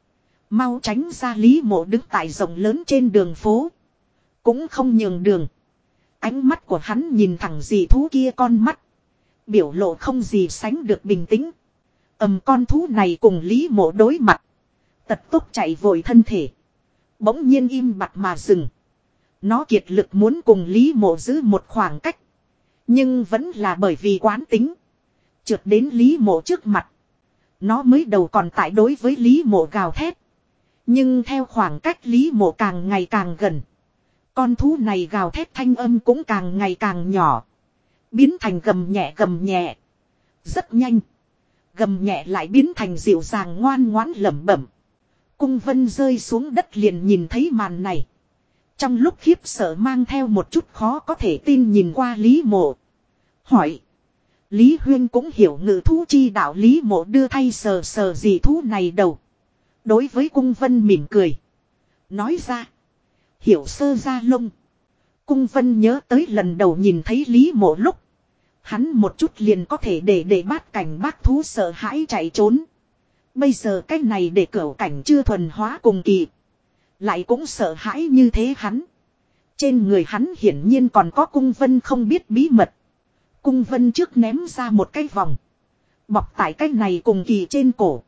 [SPEAKER 1] Mau tránh ra Lý Mộ đứng tại rộng lớn trên đường phố. Cũng không nhường đường. Ánh mắt của hắn nhìn thẳng dị thú kia con mắt. Biểu lộ không gì sánh được bình tĩnh. ầm con thú này cùng Lý Mộ đối mặt. Tật tốc chạy vội thân thể. Bỗng nhiên im bặt mà dừng. Nó kiệt lực muốn cùng Lý Mộ giữ một khoảng cách. Nhưng vẫn là bởi vì quán tính. Trượt đến Lý Mộ trước mặt. Nó mới đầu còn tại đối với Lý Mộ gào thét. Nhưng theo khoảng cách Lý Mộ càng ngày càng gần. Con thú này gào thét thanh âm cũng càng ngày càng nhỏ. Biến thành gầm nhẹ gầm nhẹ. Rất nhanh. Gầm nhẹ lại biến thành dịu dàng ngoan ngoãn lẩm bẩm. Cung vân rơi xuống đất liền nhìn thấy màn này. Trong lúc khiếp sợ mang theo một chút khó có thể tin nhìn qua Lý Mộ. Hỏi. Lý Huyên cũng hiểu ngự thú chi đạo Lý Mộ đưa thay sờ sờ gì thú này đầu. Đối với cung vân mỉm cười. Nói ra. Hiểu sơ ra lông. Cung vân nhớ tới lần đầu nhìn thấy Lý Mộ lúc. Hắn một chút liền có thể để để bát cảnh bác thú sợ hãi chạy trốn. Bây giờ cái này để cửa cảnh chưa thuần hóa cùng kỳ. Lại cũng sợ hãi như thế hắn. Trên người hắn hiển nhiên còn có cung vân không biết bí mật. Cung vân trước ném ra một cái vòng. Bọc tại cái này cùng kỳ trên cổ.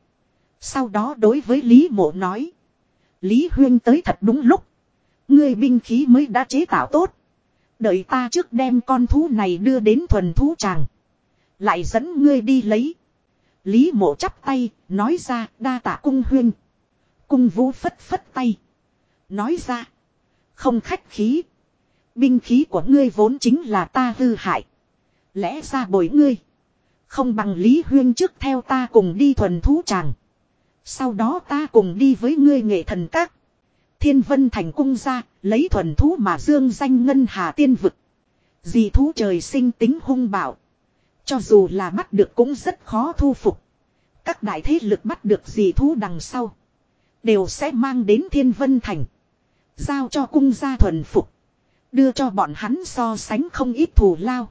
[SPEAKER 1] Sau đó đối với Lý mộ nói. Lý huyên tới thật đúng lúc. Ngươi binh khí mới đã chế tạo tốt. Đợi ta trước đem con thú này đưa đến thuần thú tràng. Lại dẫn ngươi đi lấy. Lý mộ chắp tay, nói ra đa tạ cung huyên. Cung vũ phất phất tay. Nói ra. Không khách khí. Binh khí của ngươi vốn chính là ta hư hại. Lẽ ra bồi ngươi. Không bằng Lý Huyên trước theo ta cùng đi thuần thú tràng. Sau đó ta cùng đi với ngươi nghệ thần các. Thiên vân thành cung ra, lấy thuần thú mà dương danh ngân hà tiên vực. Dì thú trời sinh tính hung bạo. Cho dù là bắt được cũng rất khó thu phục. Các đại thế lực bắt được dì thú đằng sau. Đều sẽ mang đến thiên vân thành. Giao cho cung gia thuần phục. Đưa cho bọn hắn so sánh không ít thù lao.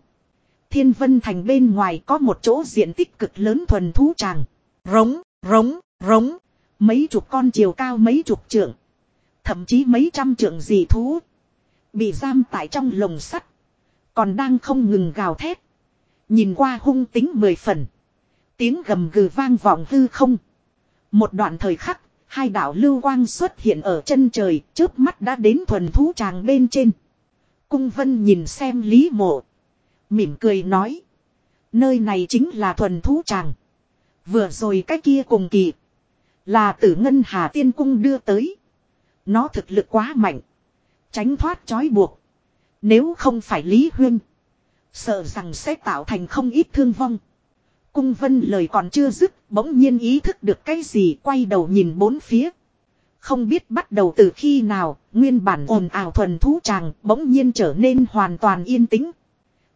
[SPEAKER 1] Thiên vân thành bên ngoài có một chỗ diện tích cực lớn thuần thú tràng. Rống, rống, rống. Mấy chục con chiều cao mấy chục trượng. Thậm chí mấy trăm trượng dị thú. Bị giam tại trong lồng sắt. Còn đang không ngừng gào thét. Nhìn qua hung tính mười phần. Tiếng gầm gừ vang vọng hư không. Một đoạn thời khắc, hai đạo lưu quang xuất hiện ở chân trời, trước mắt đã đến thuần thú tràng bên trên. Cung vân nhìn xem Lý mộ. Mỉm cười nói. Nơi này chính là thuần thú tràng. Vừa rồi cái kia cùng kỳ. Là tử ngân hà tiên cung đưa tới. Nó thực lực quá mạnh. Tránh thoát trói buộc. Nếu không phải Lý Huyên. Sợ rằng sẽ tạo thành không ít thương vong. Cung vân lời còn chưa dứt, bỗng nhiên ý thức được cái gì quay đầu nhìn bốn phía. Không biết bắt đầu từ khi nào, nguyên bản ồn ào thuần thú chàng bỗng nhiên trở nên hoàn toàn yên tĩnh.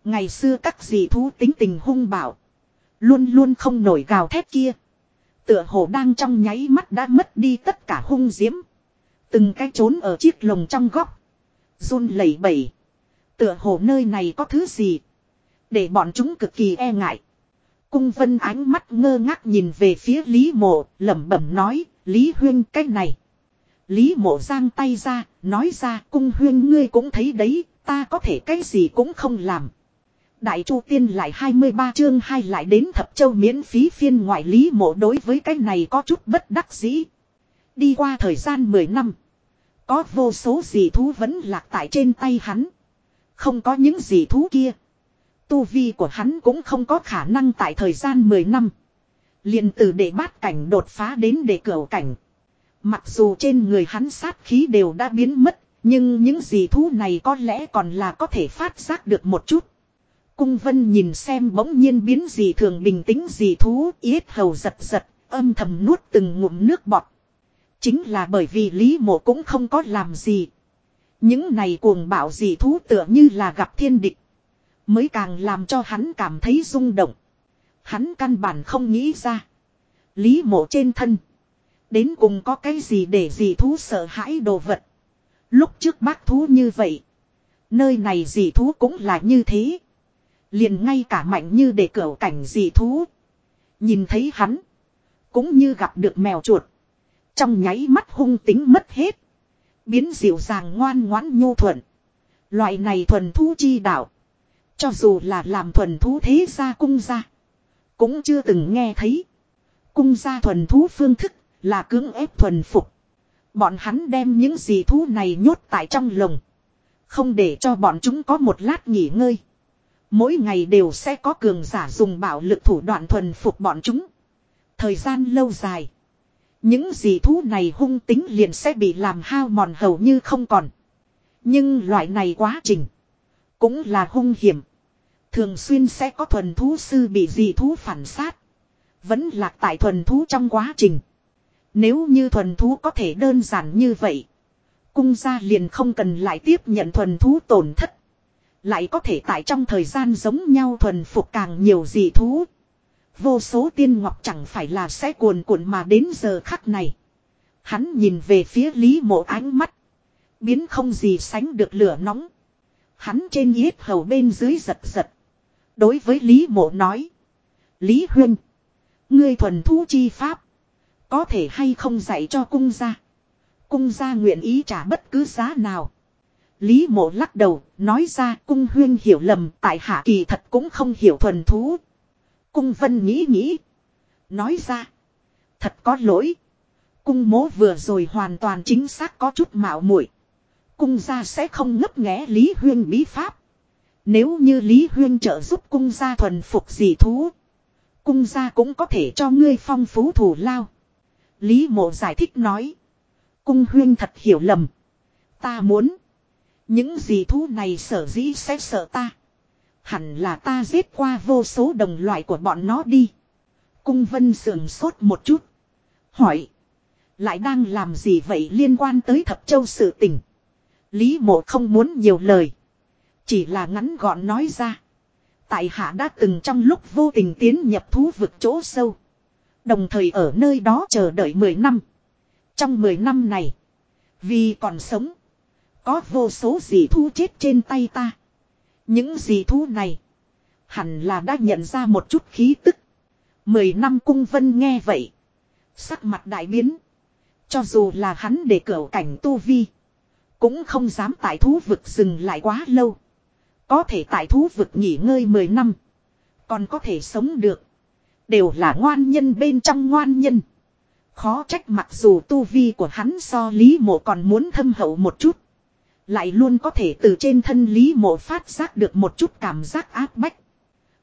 [SPEAKER 1] Ngày xưa các dị thú tính tình hung bạo. Luôn luôn không nổi gào thét kia. Tựa hồ đang trong nháy mắt đã mất đi tất cả hung diễm. Từng cái trốn ở chiếc lồng trong góc. run lẩy bẩy. Tựa hồ nơi này có thứ gì. Để bọn chúng cực kỳ e ngại. Cung vân ánh mắt ngơ ngác nhìn về phía Lý mộ, lẩm bẩm nói, Lý huyên cái này. Lý mộ giang tay ra, nói ra, cung huyên ngươi cũng thấy đấy, ta có thể cái gì cũng không làm. Đại Chu Tiên lại 23 chương hai lại đến thập châu miễn phí phiên ngoại lý mộ đối với cái này có chút bất đắc dĩ. Đi qua thời gian 10 năm. Có vô số dị thú vẫn lạc tại trên tay hắn. Không có những dị thú kia. Tu vi của hắn cũng không có khả năng tại thời gian 10 năm. liền từ để bát cảnh đột phá đến để cửa cảnh. Mặc dù trên người hắn sát khí đều đã biến mất, Nhưng những gì thú này có lẽ còn là có thể phát giác được một chút. Cung vân nhìn xem bỗng nhiên biến gì thường bình tĩnh gì thú, yết hầu giật giật, âm thầm nuốt từng ngụm nước bọt. Chính là bởi vì Lý mộ cũng không có làm gì. Những này cuồng bạo gì thú tựa như là gặp thiên địch. Mới càng làm cho hắn cảm thấy rung động. Hắn căn bản không nghĩ ra. Lý mộ trên thân. Đến cùng có cái gì để gì thú sợ hãi đồ vật. Lúc trước bác thú như vậy. Nơi này dị thú cũng là như thế. Liền ngay cả mạnh như để cửa cảnh dị thú. Nhìn thấy hắn. Cũng như gặp được mèo chuột. Trong nháy mắt hung tính mất hết. Biến dịu dàng ngoan ngoãn nhu thuận. Loại này thuần thú chi đạo. Cho dù là làm thuần thú thế gia cung gia. Cũng chưa từng nghe thấy. Cung gia thuần thú phương thức là cưỡng ép thuần phục. Bọn hắn đem những gì thú này nhốt tại trong lồng. Không để cho bọn chúng có một lát nghỉ ngơi. Mỗi ngày đều sẽ có cường giả dùng bạo lực thủ đoạn thuần phục bọn chúng. Thời gian lâu dài. Những dị thú này hung tính liền sẽ bị làm hao mòn hầu như không còn. Nhưng loại này quá trình. Cũng là hung hiểm. Thường xuyên sẽ có thuần thú sư bị dị thú phản sát. Vẫn lạc tại thuần thú trong quá trình. Nếu như thuần thú có thể đơn giản như vậy. Cung gia liền không cần lại tiếp nhận thuần thú tổn thất. Lại có thể tại trong thời gian giống nhau thuần phục càng nhiều dị thú. Vô số tiên ngọc chẳng phải là sẽ cuồn cuộn mà đến giờ khắc này. Hắn nhìn về phía Lý mộ ánh mắt. Biến không gì sánh được lửa nóng. Hắn trên yết hầu bên dưới giật giật. Đối với Lý mộ nói. Lý huynh. Ngươi thuần thu chi pháp. Có thể hay không dạy cho cung gia. Cung gia nguyện ý trả bất cứ giá nào. Lý mộ lắc đầu, nói ra cung huyên hiểu lầm, tại hạ kỳ thật cũng không hiểu thuần thú. Cung vân nghĩ nghĩ. Nói ra. Thật có lỗi. Cung mố vừa rồi hoàn toàn chính xác có chút mạo muội Cung gia sẽ không ngấp nghé Lý huyên bí pháp. Nếu như Lý huyên trợ giúp cung gia thuần phục dị thú. Cung gia cũng có thể cho ngươi phong phú thủ lao. Lý mộ giải thích nói. Cung huyên thật hiểu lầm. Ta muốn. Những gì thú này sở dĩ sẽ sợ ta. Hẳn là ta giết qua vô số đồng loại của bọn nó đi. Cung vân sườn sốt một chút. Hỏi. Lại đang làm gì vậy liên quan tới thập châu sự tình. Lý mộ không muốn nhiều lời. Chỉ là ngắn gọn nói ra. Tại hạ đã từng trong lúc vô tình tiến nhập thú vực chỗ sâu. Đồng thời ở nơi đó chờ đợi 10 năm. Trong 10 năm này. Vì còn sống. Có vô số dị thú chết trên tay ta. Những dị thú này. Hẳn là đã nhận ra một chút khí tức. Mười năm cung vân nghe vậy. Sắc mặt đại biến. Cho dù là hắn để cửa cảnh tu vi. Cũng không dám tại thú vực dừng lại quá lâu. Có thể tại thú vực nghỉ ngơi 10 năm. Còn có thể sống được. Đều là ngoan nhân bên trong ngoan nhân. Khó trách mặc dù tu vi của hắn so Lý Mộ còn muốn thâm hậu một chút. Lại luôn có thể từ trên thân Lý Mộ phát giác được một chút cảm giác áp bách.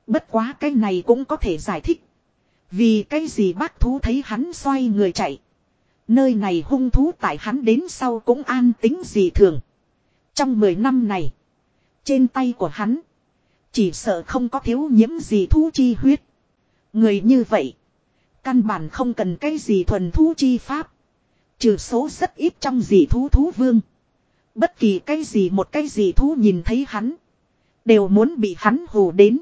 [SPEAKER 1] Bất quá cái này cũng có thể giải thích. Vì cái gì bác thú thấy hắn xoay người chạy. Nơi này hung thú tại hắn đến sau cũng an tính gì thường. Trong 10 năm này. Trên tay của hắn. Chỉ sợ không có thiếu nhiễm gì thú chi huyết. Người như vậy. Căn bản không cần cái gì thuần thú chi pháp. Trừ số rất ít trong dị thú thú vương. Bất kỳ cái gì một cái gì thú nhìn thấy hắn. Đều muốn bị hắn hù đến.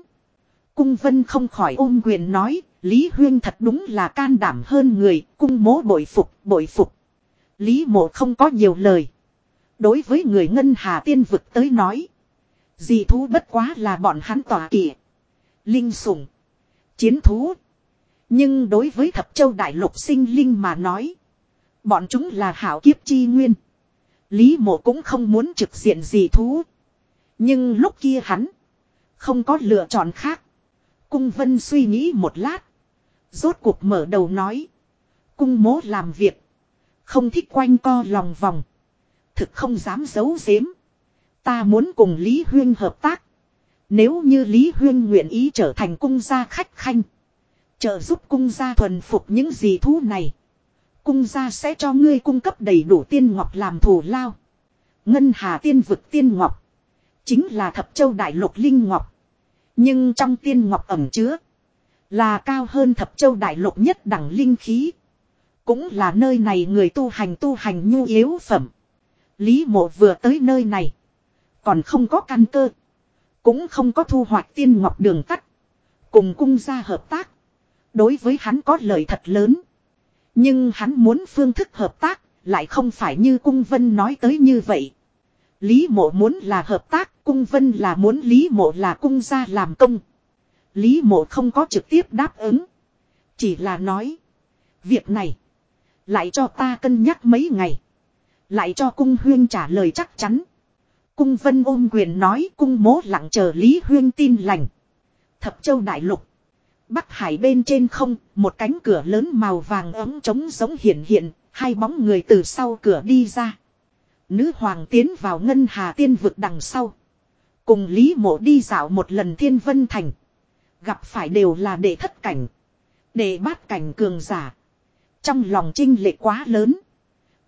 [SPEAKER 1] Cung vân không khỏi ôm quyền nói. Lý Huyên thật đúng là can đảm hơn người. Cung mố bội phục, bội phục. Lý mộ không có nhiều lời. Đối với người ngân hà tiên vực tới nói. Dị thú bất quá là bọn hắn tỏa kỵ. Linh sủng. Chiến thú. Nhưng đối với thập châu đại lục sinh linh mà nói. Bọn chúng là hảo kiếp chi nguyên. Lý mộ cũng không muốn trực diện gì thú. Nhưng lúc kia hắn. Không có lựa chọn khác. Cung vân suy nghĩ một lát. Rốt cuộc mở đầu nói. Cung mố làm việc. Không thích quanh co lòng vòng. Thực không dám giấu giếm. Ta muốn cùng Lý Huyên hợp tác. Nếu như Lý Huyên nguyện ý trở thành cung gia khách khanh. Trợ giúp cung gia thuần phục những gì thú này. Cung gia sẽ cho ngươi cung cấp đầy đủ tiên ngọc làm thù lao. Ngân Hà tiên vực tiên ngọc. Chính là thập châu đại lục linh ngọc. Nhưng trong tiên ngọc ẩm chứa. Là cao hơn thập châu đại lục nhất đẳng linh khí. Cũng là nơi này người tu hành tu hành nhu yếu phẩm. Lý mộ vừa tới nơi này. Còn không có căn cơ. Cũng không có thu hoạch tiên ngọc đường tắt. Cùng cung gia hợp tác. Đối với hắn có lợi thật lớn. Nhưng hắn muốn phương thức hợp tác. Lại không phải như cung vân nói tới như vậy. Lý mộ muốn là hợp tác. Cung vân là muốn lý mộ là cung gia làm công. Lý mộ không có trực tiếp đáp ứng. Chỉ là nói. Việc này. Lại cho ta cân nhắc mấy ngày. Lại cho cung huyên trả lời chắc chắn. Cung vân ôm quyền nói, cung mố lặng chờ Lý huyên tin lành. Thập châu đại lục. Bắc hải bên trên không, một cánh cửa lớn màu vàng ấm trống giống hiện hiện, hai bóng người từ sau cửa đi ra. Nữ hoàng tiến vào ngân hà tiên vực đằng sau. Cùng Lý mộ đi dạo một lần thiên vân thành. Gặp phải đều là đệ thất cảnh. Đệ bát cảnh cường giả. Trong lòng trinh lệ quá lớn.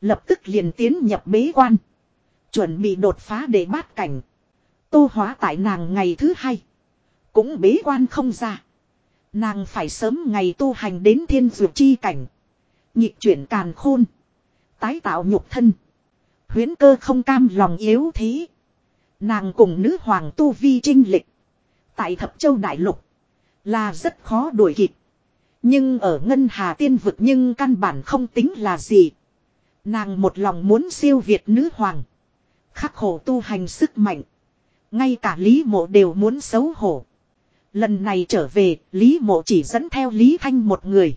[SPEAKER 1] Lập tức liền tiến nhập bế quan. Chuẩn bị đột phá để bát cảnh. Tô hóa tại nàng ngày thứ hai. Cũng bế quan không ra. Nàng phải sớm ngày tu hành đến thiên dược chi cảnh. Nhịp chuyển càn khôn. Tái tạo nhục thân. Huyến cơ không cam lòng yếu thế. Nàng cùng nữ hoàng tu vi trinh lịch. Tại thập châu đại lục. Là rất khó đuổi kịp. Nhưng ở ngân hà tiên vực nhưng căn bản không tính là gì. Nàng một lòng muốn siêu việt nữ hoàng. Khắc khổ tu hành sức mạnh. Ngay cả Lý Mộ đều muốn xấu hổ. Lần này trở về, Lý Mộ chỉ dẫn theo Lý Thanh một người.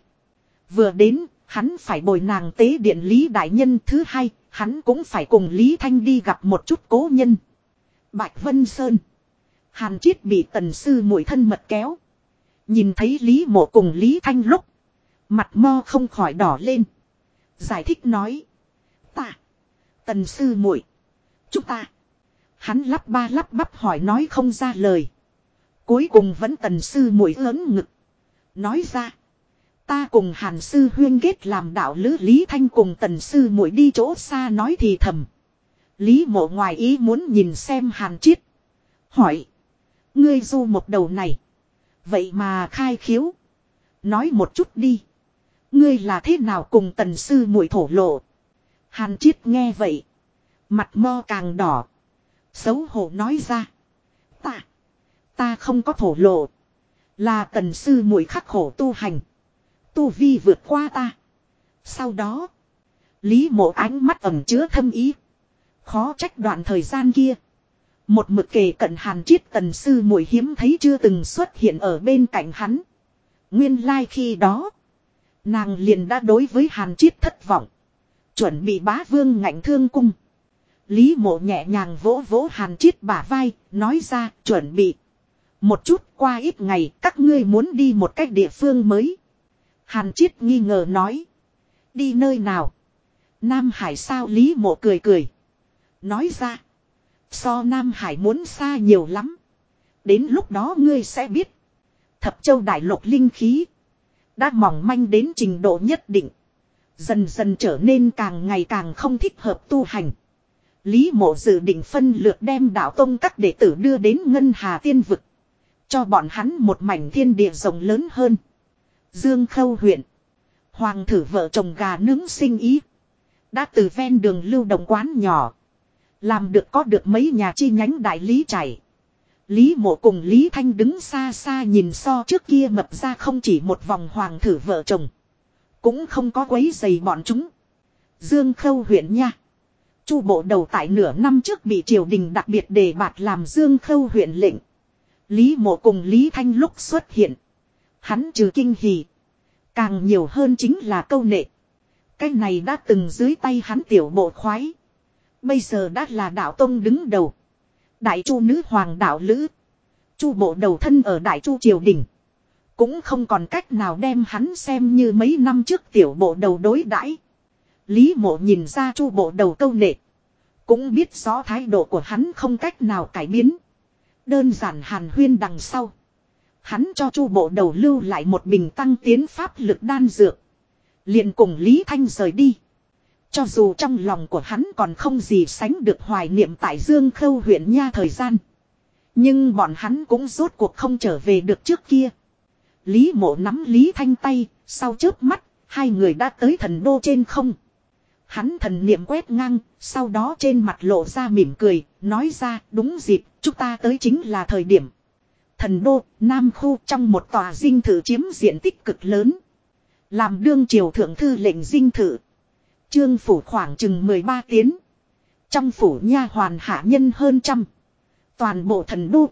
[SPEAKER 1] Vừa đến, hắn phải bồi nàng tế điện Lý Đại Nhân thứ hai, hắn cũng phải cùng Lý Thanh đi gặp một chút cố nhân. Bạch Vân Sơn. Hàn Chiết bị tần sư mũi thân mật kéo. Nhìn thấy Lý Mộ cùng Lý Thanh lúc. Mặt mo không khỏi đỏ lên. Giải thích nói. Ta. Tần sư muội Chúng ta. Hắn lắp ba lắp bắp hỏi nói không ra lời. Cuối cùng vẫn tần sư muội lớn ngực. Nói ra. Ta cùng hàn sư huyên kết làm đạo lữ Lý Thanh cùng tần sư muội đi chỗ xa nói thì thầm. Lý mộ ngoài ý muốn nhìn xem hàn chiết. Hỏi. Ngươi du một đầu này. Vậy mà khai khiếu. Nói một chút đi. Ngươi là thế nào cùng tần sư muội thổ lộ. Hàn chiết nghe vậy. Mặt mo càng đỏ. Xấu hổ nói ra. Ta. Ta không có thổ lộ. Là tần sư muội khắc khổ tu hành. Tu vi vượt qua ta. Sau đó. Lý mộ ánh mắt ẩm chứa thâm ý. Khó trách đoạn thời gian kia. Một mực kề cận hàn chiết tần sư muội hiếm thấy chưa từng xuất hiện ở bên cạnh hắn. Nguyên lai like khi đó. Nàng liền đã đối với hàn chiết thất vọng. Chuẩn bị bá vương ngạnh thương cung. Lý mộ nhẹ nhàng vỗ vỗ hàn chiết bả vai, nói ra chuẩn bị. Một chút qua ít ngày, các ngươi muốn đi một cách địa phương mới. Hàn chiết nghi ngờ nói. Đi nơi nào? Nam Hải sao Lý mộ cười cười. Nói ra. So Nam Hải muốn xa nhiều lắm. Đến lúc đó ngươi sẽ biết. Thập châu đại lục linh khí. Đã mỏng manh đến trình độ nhất định. Dần dần trở nên càng ngày càng không thích hợp tu hành. Lý mộ dự định phân lượt đem đạo tông các đệ tử đưa đến Ngân Hà Tiên Vực. Cho bọn hắn một mảnh thiên địa rộng lớn hơn. Dương Khâu huyện. Hoàng thử vợ chồng gà nướng sinh ý. Đã từ ven đường lưu động quán nhỏ. Làm được có được mấy nhà chi nhánh đại lý chảy. Lý mộ cùng Lý Thanh đứng xa xa nhìn so trước kia mập ra không chỉ một vòng hoàng thử vợ chồng. Cũng không có quấy giày bọn chúng. Dương Khâu huyện nha. Chu bộ đầu tại nửa năm trước bị triều đình đặc biệt đề bạt làm Dương Khâu huyện lệnh. Lý mộ cùng Lý Thanh lúc xuất hiện. Hắn trừ kinh hỉ. Càng nhiều hơn chính là câu nệ. Cái này đã từng dưới tay hắn tiểu bộ khoái. Bây giờ đã là đạo tông đứng đầu. Đại chu nữ hoàng đạo lữ. Chu bộ đầu thân ở đại chu triều đình. Cũng không còn cách nào đem hắn xem như mấy năm trước tiểu bộ đầu đối đãi. Lý mộ nhìn ra chu bộ đầu câu nệ. Cũng biết rõ thái độ của hắn không cách nào cải biến. Đơn giản hàn huyên đằng sau. Hắn cho chu bộ đầu lưu lại một bình tăng tiến pháp lực đan dược. liền cùng Lý Thanh rời đi. Cho dù trong lòng của hắn còn không gì sánh được hoài niệm tại Dương Khâu huyện nha thời gian. Nhưng bọn hắn cũng rốt cuộc không trở về được trước kia. Lý mộ nắm Lý Thanh tay, sau chớp mắt, hai người đã tới thần đô trên không. Hắn thần niệm quét ngang, sau đó trên mặt lộ ra mỉm cười, nói ra đúng dịp, chúng ta tới chính là thời điểm. Thần đô, Nam Khu trong một tòa dinh thự chiếm diện tích cực lớn. Làm đương triều thượng thư lệnh dinh thự. Trương phủ khoảng chừng 13 tiếng. Trong phủ nha hoàn hạ nhân hơn trăm. Toàn bộ thần đô.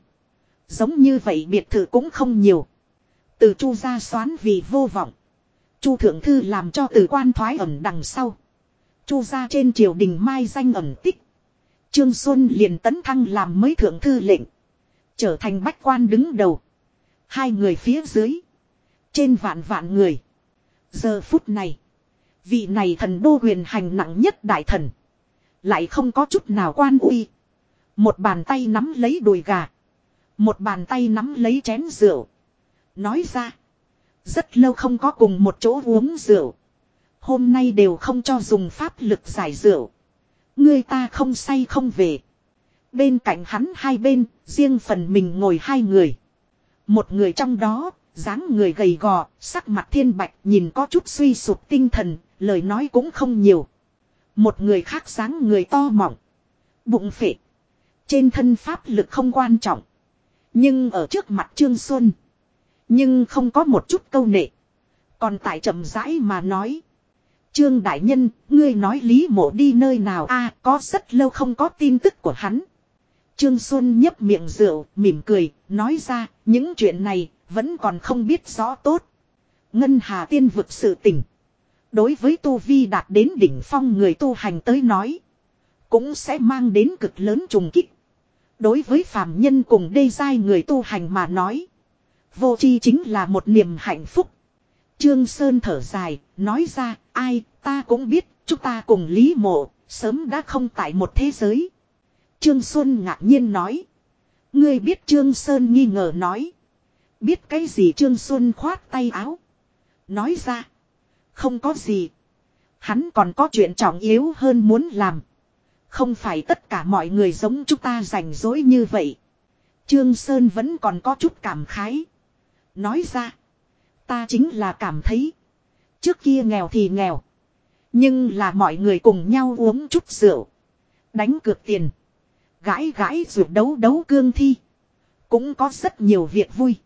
[SPEAKER 1] Giống như vậy biệt thự cũng không nhiều. Từ chu ra xoán vì vô vọng. chu thượng thư làm cho từ quan thoái ẩn đằng sau chu ra trên triều đình mai danh ẩn tích. Trương Xuân liền tấn thăng làm mới thượng thư lệnh. Trở thành bách quan đứng đầu. Hai người phía dưới. Trên vạn vạn người. Giờ phút này. Vị này thần đô huyền hành nặng nhất đại thần. Lại không có chút nào quan uy. Một bàn tay nắm lấy đùi gà. Một bàn tay nắm lấy chén rượu. Nói ra. Rất lâu không có cùng một chỗ uống rượu. Hôm nay đều không cho dùng pháp lực giải rượu. Người ta không say không về. Bên cạnh hắn hai bên, riêng phần mình ngồi hai người. Một người trong đó, dáng người gầy gò, sắc mặt thiên bạch nhìn có chút suy sụp tinh thần, lời nói cũng không nhiều. Một người khác dáng người to mỏng. Bụng phệ. Trên thân pháp lực không quan trọng. Nhưng ở trước mặt Trương Xuân. Nhưng không có một chút câu nệ. Còn tại chậm rãi mà nói. Trương Đại Nhân, ngươi nói Lý Mộ đi nơi nào a có rất lâu không có tin tức của hắn. Trương Xuân nhấp miệng rượu, mỉm cười, nói ra, những chuyện này, vẫn còn không biết rõ tốt. Ngân Hà Tiên vực sự tỉnh. Đối với Tu Vi đạt đến đỉnh phong người tu hành tới nói. Cũng sẽ mang đến cực lớn trùng kích. Đối với phàm nhân cùng đê giai người tu hành mà nói. Vô chi chính là một niềm hạnh phúc. Trương Sơn thở dài, nói ra, ai, ta cũng biết, chúng ta cùng Lý Mộ, sớm đã không tại một thế giới. Trương Xuân ngạc nhiên nói. Ngươi biết Trương Sơn nghi ngờ nói. Biết cái gì Trương Xuân khoát tay áo. Nói ra. Không có gì. Hắn còn có chuyện trọng yếu hơn muốn làm. Không phải tất cả mọi người giống chúng ta rảnh rỗi như vậy. Trương Sơn vẫn còn có chút cảm khái. Nói ra. Ta chính là cảm thấy. Trước kia nghèo thì nghèo. Nhưng là mọi người cùng nhau uống chút rượu. Đánh cược tiền. Gãi gãi rượu đấu đấu cương thi. Cũng có rất nhiều việc vui.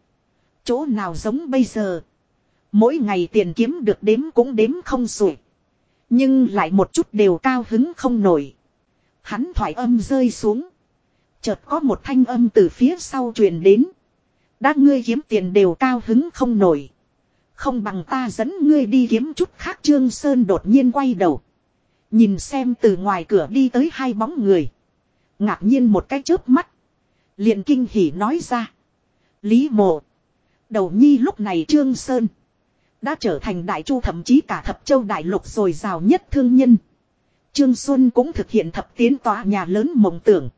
[SPEAKER 1] Chỗ nào giống bây giờ. Mỗi ngày tiền kiếm được đếm cũng đếm không sủi. Nhưng lại một chút đều cao hứng không nổi. Hắn thoải âm rơi xuống. Chợt có một thanh âm từ phía sau truyền đến. Đã ngươi kiếm tiền đều cao hứng không nổi. Không bằng ta dẫn ngươi đi kiếm chút khác Trương Sơn đột nhiên quay đầu. Nhìn xem từ ngoài cửa đi tới hai bóng người. Ngạc nhiên một cái chớp mắt. liền kinh hỉ nói ra. Lý mộ. Đầu nhi lúc này Trương Sơn. Đã trở thành đại chu thậm chí cả thập châu đại lục rồi giàu nhất thương nhân. Trương Xuân cũng thực hiện thập tiến tòa nhà lớn mộng tưởng.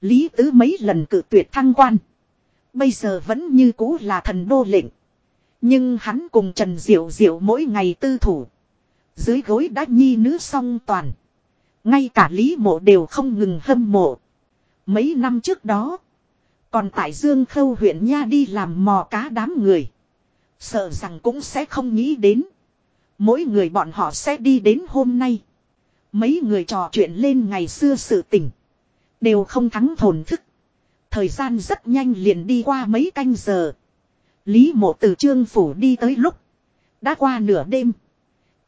[SPEAKER 1] Lý tứ mấy lần cự tuyệt thăng quan. Bây giờ vẫn như cũ là thần đô lệnh. Nhưng hắn cùng Trần Diệu Diệu mỗi ngày tư thủ. Dưới gối đã nhi nữ song toàn. Ngay cả Lý Mộ đều không ngừng hâm mộ. Mấy năm trước đó. Còn tại Dương Khâu huyện Nha đi làm mò cá đám người. Sợ rằng cũng sẽ không nghĩ đến. Mỗi người bọn họ sẽ đi đến hôm nay. Mấy người trò chuyện lên ngày xưa sự tình. Đều không thắng thồn thức. Thời gian rất nhanh liền đi qua mấy canh giờ. Lý mộ từ Trương Phủ đi tới lúc. Đã qua nửa đêm.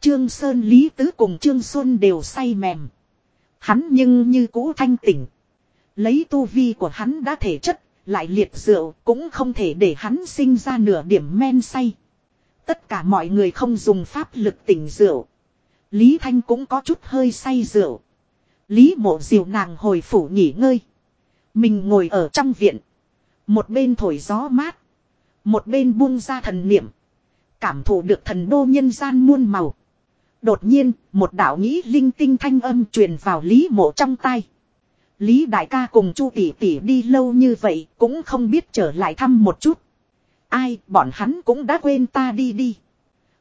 [SPEAKER 1] Trương Sơn Lý Tứ cùng Trương Xuân đều say mềm. Hắn nhưng như cũ thanh tỉnh. Lấy tu vi của hắn đã thể chất, lại liệt rượu cũng không thể để hắn sinh ra nửa điểm men say. Tất cả mọi người không dùng pháp lực tỉnh rượu. Lý Thanh cũng có chút hơi say rượu. Lý mộ diều nàng hồi phủ nghỉ ngơi. Mình ngồi ở trong viện. Một bên thổi gió mát. Một bên buông ra thần niệm. Cảm thụ được thần đô nhân gian muôn màu. Đột nhiên, một đạo nghĩ linh tinh thanh âm truyền vào Lý mộ trong tay. Lý đại ca cùng chu tỷ tỷ đi lâu như vậy cũng không biết trở lại thăm một chút. Ai, bọn hắn cũng đã quên ta đi đi.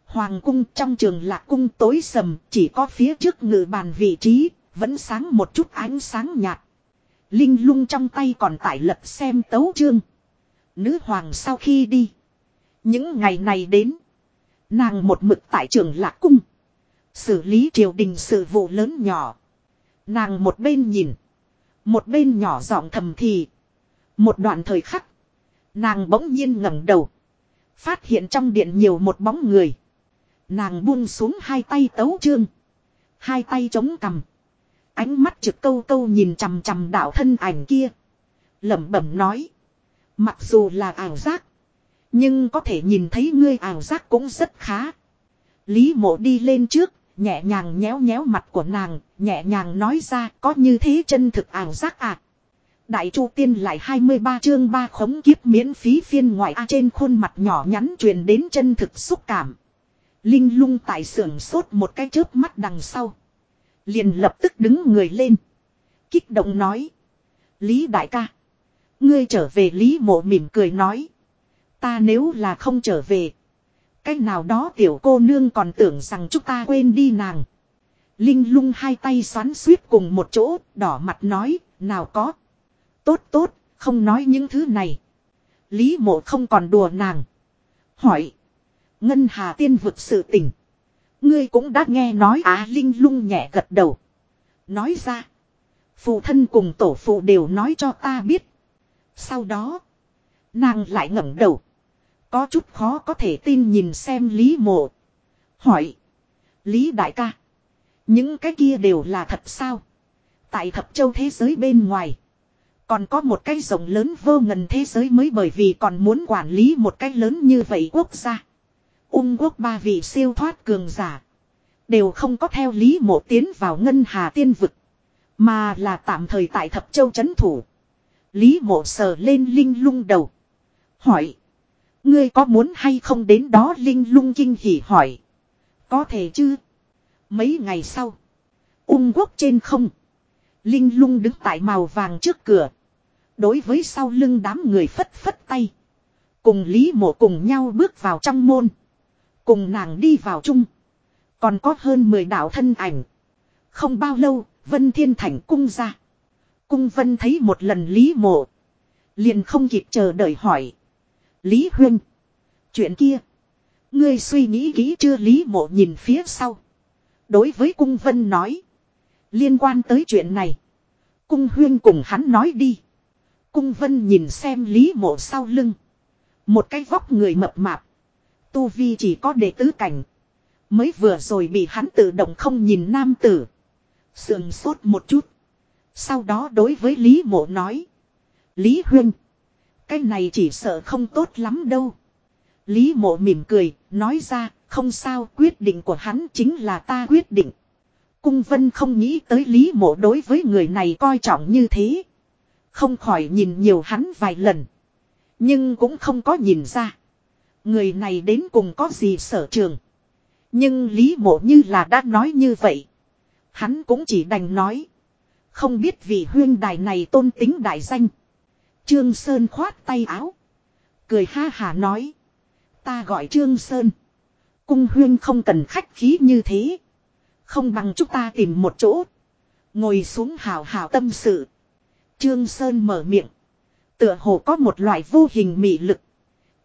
[SPEAKER 1] Hoàng cung trong trường lạc cung tối sầm, chỉ có phía trước ngự bàn vị trí, vẫn sáng một chút ánh sáng nhạt. Linh lung trong tay còn tải lật xem tấu chương. Nữ hoàng sau khi đi. Những ngày này đến. Nàng một mực tại trường lạc cung. Xử lý triều đình sự vụ lớn nhỏ. Nàng một bên nhìn. Một bên nhỏ giọng thầm thì. Một đoạn thời khắc. Nàng bỗng nhiên ngẩng đầu. Phát hiện trong điện nhiều một bóng người. Nàng buông xuống hai tay tấu trương Hai tay chống cằm. Ánh mắt trực câu câu nhìn chằm chằm đạo thân ảnh kia. lẩm bẩm nói. Mặc dù là ảo giác. Nhưng có thể nhìn thấy ngươi ảo giác cũng rất khá. Lý mộ đi lên trước, nhẹ nhàng nhéo nhéo mặt của nàng, nhẹ nhàng nói ra có như thế chân thực ảo giác à. Đại Chu Tiên lại 23 chương 3 khống kiếp miễn phí phiên ngoại A trên khuôn mặt nhỏ nhắn truyền đến chân thực xúc cảm. Linh lung tại sưởng sốt một cái chớp mắt đằng sau. Liền lập tức đứng người lên. Kích động nói. Lý đại ca. Ngươi trở về Lý mộ mỉm cười nói. Ta nếu là không trở về. Cách nào đó tiểu cô nương còn tưởng rằng chúng ta quên đi nàng. Linh lung hai tay xoắn suýt cùng một chỗ, đỏ mặt nói, nào có. Tốt tốt, không nói những thứ này. Lý mộ không còn đùa nàng. Hỏi. Ngân hà tiên vực sự tỉnh. Ngươi cũng đã nghe nói á Linh lung nhẹ gật đầu. Nói ra. Phụ thân cùng tổ phụ đều nói cho ta biết. Sau đó. Nàng lại ngẩng đầu. Có chút khó có thể tin nhìn xem Lý mộ. Hỏi. Lý đại ca. Những cái kia đều là thật sao? Tại thập châu thế giới bên ngoài. Còn có một cái rộng lớn vô ngần thế giới mới bởi vì còn muốn quản lý một cái lớn như vậy quốc gia. Ung quốc ba vị siêu thoát cường giả. Đều không có theo lý mộ tiến vào ngân hà tiên vực. Mà là tạm thời tại thập châu chấn thủ. Lý mộ sờ lên linh lung đầu. Hỏi. Ngươi có muốn hay không đến đó linh lung kinh hỉ hỏi. Có thể chứ. Mấy ngày sau. Ung quốc trên không. Linh lung đứng tại màu vàng trước cửa. Đối với sau lưng đám người phất phất tay. Cùng Lý mộ cùng nhau bước vào trong môn. Cùng nàng đi vào chung. Còn có hơn 10 đạo thân ảnh. Không bao lâu, Vân Thiên Thành cung ra. Cung Vân thấy một lần Lý mộ. Liền không kịp chờ đợi hỏi. Lý Huyên. Chuyện kia. Ngươi suy nghĩ kỹ chưa Lý mộ nhìn phía sau. Đối với cung Vân nói. Liên quan tới chuyện này. Cung Huyên cùng hắn nói đi. Cung Vân nhìn xem Lý mộ sau lưng. Một cái vóc người mập mạp. Tu Vi chỉ có đệ tứ cảnh. Mới vừa rồi bị hắn tự động không nhìn nam tử. Sườn sốt một chút. Sau đó đối với Lý mộ nói. Lý Huyên. Cái này chỉ sợ không tốt lắm đâu. Lý mộ mỉm cười, nói ra, không sao, quyết định của hắn chính là ta quyết định. Cung vân không nghĩ tới Lý mộ đối với người này coi trọng như thế. Không khỏi nhìn nhiều hắn vài lần. Nhưng cũng không có nhìn ra. Người này đến cùng có gì sở trường. Nhưng Lý mộ như là đã nói như vậy. Hắn cũng chỉ đành nói. Không biết vị huyên đài này tôn tính đại danh. Trương Sơn khoát tay áo. Cười ha hà nói. Ta gọi Trương Sơn. Cung huyên không cần khách khí như thế. Không bằng chúng ta tìm một chỗ. Ngồi xuống hào hào tâm sự. Trương Sơn mở miệng. Tựa hồ có một loại vô hình mị lực.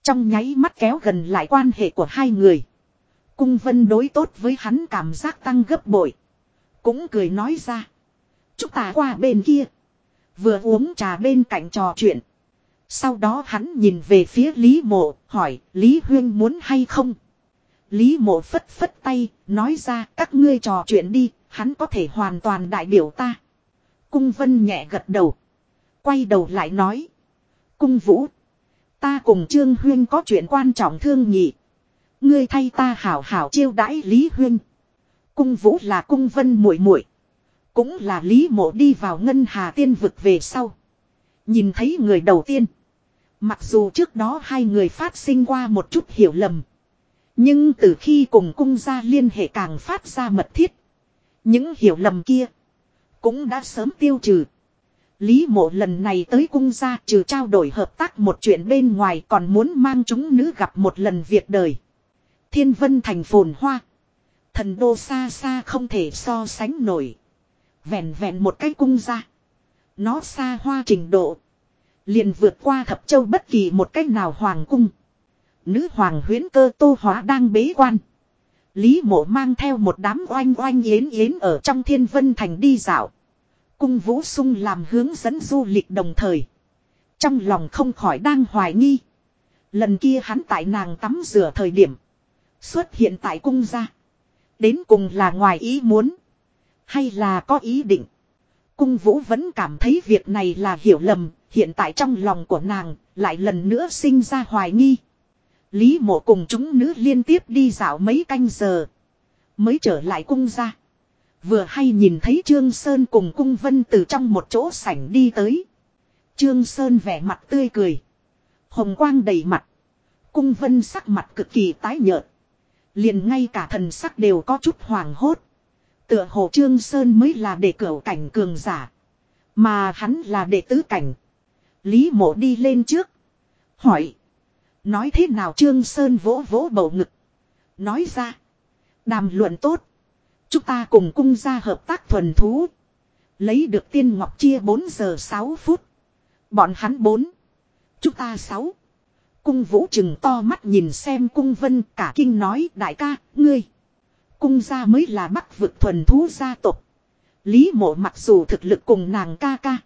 [SPEAKER 1] Trong nháy mắt kéo gần lại quan hệ của hai người. Cung vân đối tốt với hắn cảm giác tăng gấp bội. Cũng cười nói ra. Chúng ta qua bên kia. Vừa uống trà bên cạnh trò chuyện. Sau đó hắn nhìn về phía Lý Mộ, hỏi, Lý Huyên muốn hay không? Lý Mộ phất phất tay, nói ra, các ngươi trò chuyện đi, hắn có thể hoàn toàn đại biểu ta. Cung Vân nhẹ gật đầu. Quay đầu lại nói. Cung Vũ. Ta cùng Trương Huyên có chuyện quan trọng thương nhị. Ngươi thay ta hảo hảo chiêu đãi Lý Huyên. Cung Vũ là cung Vân muội muội cũng là Lý Mộ đi vào Ngân Hà Tiên vực về sau. Nhìn thấy người đầu tiên. Mặc dù trước đó hai người phát sinh qua một chút hiểu lầm. Nhưng từ khi cùng cung gia liên hệ càng phát ra mật thiết. Những hiểu lầm kia. Cũng đã sớm tiêu trừ. Lý mộ lần này tới cung gia trừ trao đổi hợp tác một chuyện bên ngoài còn muốn mang chúng nữ gặp một lần việc đời. Thiên vân thành phồn hoa. Thần đô xa xa không thể so sánh nổi. Vẹn vẹn một cái cung ra. Nó xa hoa trình độ. Liền vượt qua thập châu bất kỳ một cách nào hoàng cung. Nữ hoàng huyến cơ tô hóa đang bế quan. Lý mộ mang theo một đám oanh oanh yến yến ở trong thiên vân thành đi dạo. Cung vũ sung làm hướng dẫn du lịch đồng thời. Trong lòng không khỏi đang hoài nghi. Lần kia hắn tại nàng tắm rửa thời điểm. Xuất hiện tại cung gia. Đến cùng là ngoài ý muốn. Hay là có ý định. Cung vũ vẫn cảm thấy việc này là hiểu lầm. Hiện tại trong lòng của nàng lại lần nữa sinh ra hoài nghi. Lý mộ cùng chúng nữ liên tiếp đi dạo mấy canh giờ. Mới trở lại cung ra. Vừa hay nhìn thấy Trương Sơn cùng cung vân từ trong một chỗ sảnh đi tới. Trương Sơn vẻ mặt tươi cười. Hồng quang đầy mặt. Cung vân sắc mặt cực kỳ tái nhợt. Liền ngay cả thần sắc đều có chút hoàng hốt. Tựa hồ Trương Sơn mới là đệ cửu cảnh cường giả. Mà hắn là đệ tứ cảnh. Lý mộ đi lên trước. Hỏi. Nói thế nào Trương Sơn vỗ vỗ bầu ngực. Nói ra. Đàm luận tốt. Chúng ta cùng cung ra hợp tác thuần thú. Lấy được tiên ngọc chia 4 giờ 6 phút. Bọn hắn 4. Chúng ta 6. Cung vũ trừng to mắt nhìn xem cung vân cả kinh nói đại ca, ngươi. Cung gia mới là bắc vực thuần thú gia tộc. Lý mộ mặc dù thực lực cùng nàng ca ca.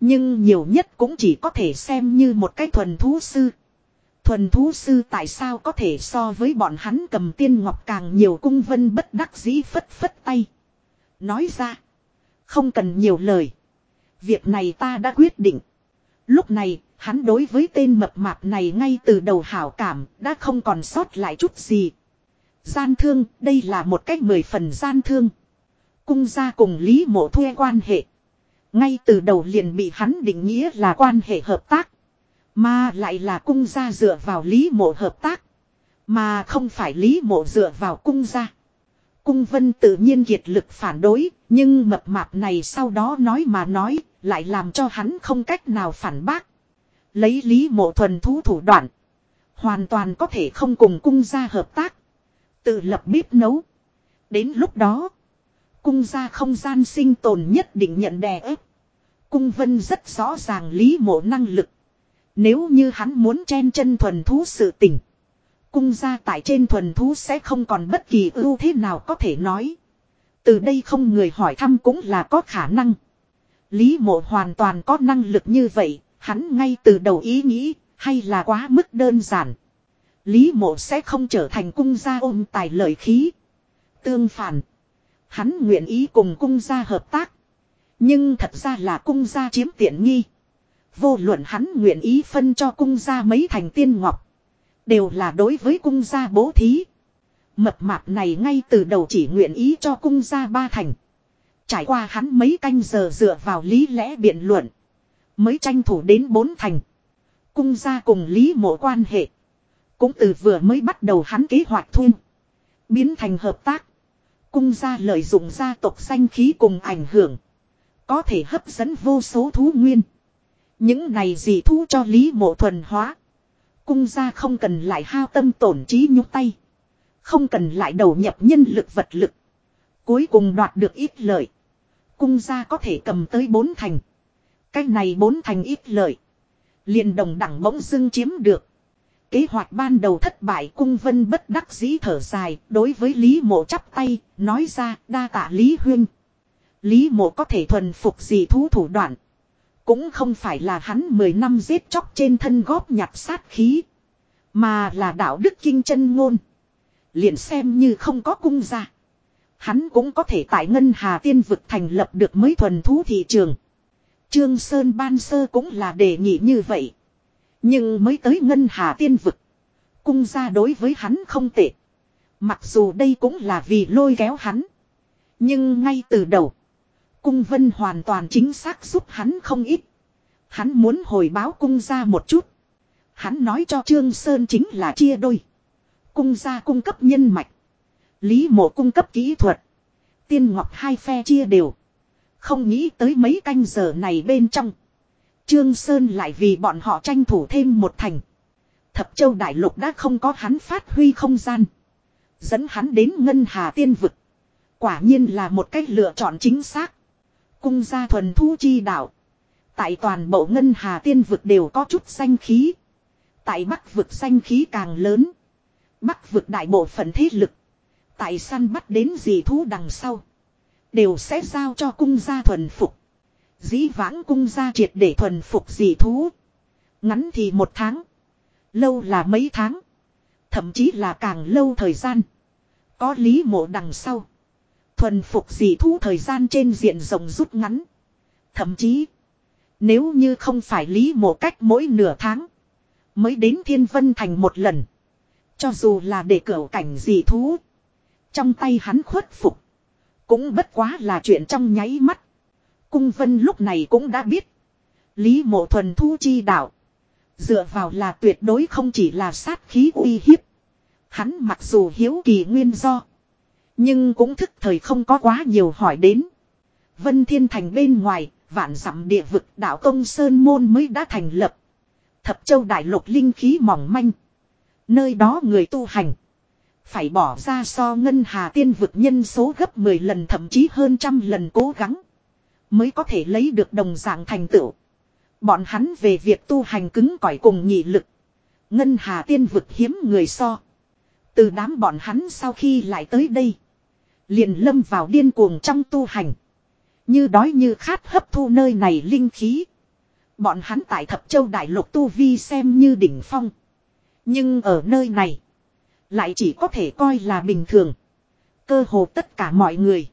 [SPEAKER 1] Nhưng nhiều nhất cũng chỉ có thể xem như một cái thuần thú sư. Thuần thú sư tại sao có thể so với bọn hắn cầm tiên ngọc càng nhiều cung vân bất đắc dĩ phất phất tay. Nói ra. Không cần nhiều lời. Việc này ta đã quyết định. Lúc này, hắn đối với tên mập mạp này ngay từ đầu hảo cảm, đã không còn sót lại chút gì. Gian thương, đây là một cách mười phần gian thương. Cung gia cùng Lý Mộ thuê quan hệ. Ngay từ đầu liền bị hắn định nghĩa là quan hệ hợp tác. Mà lại là cung gia dựa vào Lý Mộ hợp tác. Mà không phải Lý Mộ dựa vào cung gia. Cung vân tự nhiên kiệt lực phản đối, nhưng mập mạp này sau đó nói mà nói, lại làm cho hắn không cách nào phản bác. Lấy Lý Mộ thuần thú thủ đoạn. Hoàn toàn có thể không cùng cung gia hợp tác. Tự lập bếp nấu. Đến lúc đó. Cung gia không gian sinh tồn nhất định nhận đè ép. Cung vân rất rõ ràng lý mộ năng lực. Nếu như hắn muốn chen chân thuần thú sự tình. Cung gia tại trên thuần thú sẽ không còn bất kỳ ưu thế nào có thể nói. Từ đây không người hỏi thăm cũng là có khả năng. Lý mộ hoàn toàn có năng lực như vậy, hắn ngay từ đầu ý nghĩ, hay là quá mức đơn giản. Lý mộ sẽ không trở thành cung gia ôm tài lợi khí. Tương phản. Hắn nguyện ý cùng cung gia hợp tác. Nhưng thật ra là cung gia chiếm tiện nghi. Vô luận hắn nguyện ý phân cho cung gia mấy thành tiên ngọc. Đều là đối với cung gia bố thí. Mập mạp này ngay từ đầu chỉ nguyện ý cho cung gia ba thành. Trải qua hắn mấy canh giờ dựa vào lý lẽ biện luận. Mới tranh thủ đến bốn thành. Cung gia cùng lý mộ quan hệ. Cũng từ vừa mới bắt đầu hắn kế hoạch thu. Biến thành hợp tác. Cung gia lợi dụng gia tộc danh khí cùng ảnh hưởng. Có thể hấp dẫn vô số thú nguyên. Những này gì thu cho Lý Mộ thuần hóa. Cung gia không cần lại hao tâm tổn trí nhúc tay. Không cần lại đầu nhập nhân lực vật lực. Cuối cùng đoạt được ít lợi. Cung gia có thể cầm tới bốn thành. Cái này bốn thành ít lợi. liền đồng đẳng bỗng dưng chiếm được. Kế hoạch ban đầu thất bại cung vân bất đắc dĩ thở dài, đối với Lý mộ chắp tay, nói ra đa tạ Lý Huyên. Lý mộ có thể thuần phục gì thú thủ đoạn. Cũng không phải là hắn 10 năm giết chóc trên thân góp nhặt sát khí. Mà là đạo đức kinh chân ngôn. Liền xem như không có cung ra. Hắn cũng có thể tại Ngân Hà Tiên vực thành lập được mới thuần thú thị trường. Trương Sơn Ban Sơ cũng là đề nghị như vậy. Nhưng mới tới Ngân Hà Tiên vực. Cung ra đối với hắn không tệ. Mặc dù đây cũng là vì lôi kéo hắn. Nhưng ngay từ đầu. Cung Vân hoàn toàn chính xác giúp hắn không ít. Hắn muốn hồi báo cung ra một chút. Hắn nói cho Trương Sơn chính là chia đôi. Cung ra cung cấp nhân mạch. Lý mộ cung cấp kỹ thuật. Tiên Ngọc hai phe chia đều. Không nghĩ tới mấy canh giờ này bên trong. Trương Sơn lại vì bọn họ tranh thủ thêm một thành. Thập châu đại lục đã không có hắn phát huy không gian. Dẫn hắn đến ngân hà tiên vực. Quả nhiên là một cách lựa chọn chính xác. Cung gia thuần thu chi đạo. Tại toàn bộ ngân hà tiên vực đều có chút xanh khí. Tại bắc vực xanh khí càng lớn. Bắc vực đại bộ phận thế lực. Tại săn bắt đến gì thú đằng sau. Đều sẽ giao cho cung gia thuần phục. Dĩ vãng cung gia triệt để thuần phục dị thú. Ngắn thì một tháng. Lâu là mấy tháng. Thậm chí là càng lâu thời gian. Có lý mộ đằng sau. Thuần phục dị thú thời gian trên diện rộng rút ngắn. Thậm chí. Nếu như không phải lý mộ cách mỗi nửa tháng. Mới đến thiên vân thành một lần. Cho dù là để cửa cảnh dị thú. Trong tay hắn khuất phục. Cũng bất quá là chuyện trong nháy mắt. Cung vân lúc này cũng đã biết. Lý mộ thuần thu chi đạo. Dựa vào là tuyệt đối không chỉ là sát khí uy hiếp. Hắn mặc dù hiếu kỳ nguyên do. Nhưng cũng thức thời không có quá nhiều hỏi đến. Vân Thiên Thành bên ngoài, vạn dặm địa vực đạo Tông Sơn Môn mới đã thành lập. Thập châu đại lục linh khí mỏng manh. Nơi đó người tu hành. Phải bỏ ra so ngân hà tiên vực nhân số gấp 10 lần thậm chí hơn trăm lần cố gắng. Mới có thể lấy được đồng dạng thành tựu. Bọn hắn về việc tu hành cứng cỏi cùng nhị lực. Ngân hà tiên vực hiếm người so. Từ đám bọn hắn sau khi lại tới đây. Liền lâm vào điên cuồng trong tu hành. Như đói như khát hấp thu nơi này linh khí. Bọn hắn tại thập châu đại lục tu vi xem như đỉnh phong. Nhưng ở nơi này. Lại chỉ có thể coi là bình thường. Cơ hồ tất cả mọi người.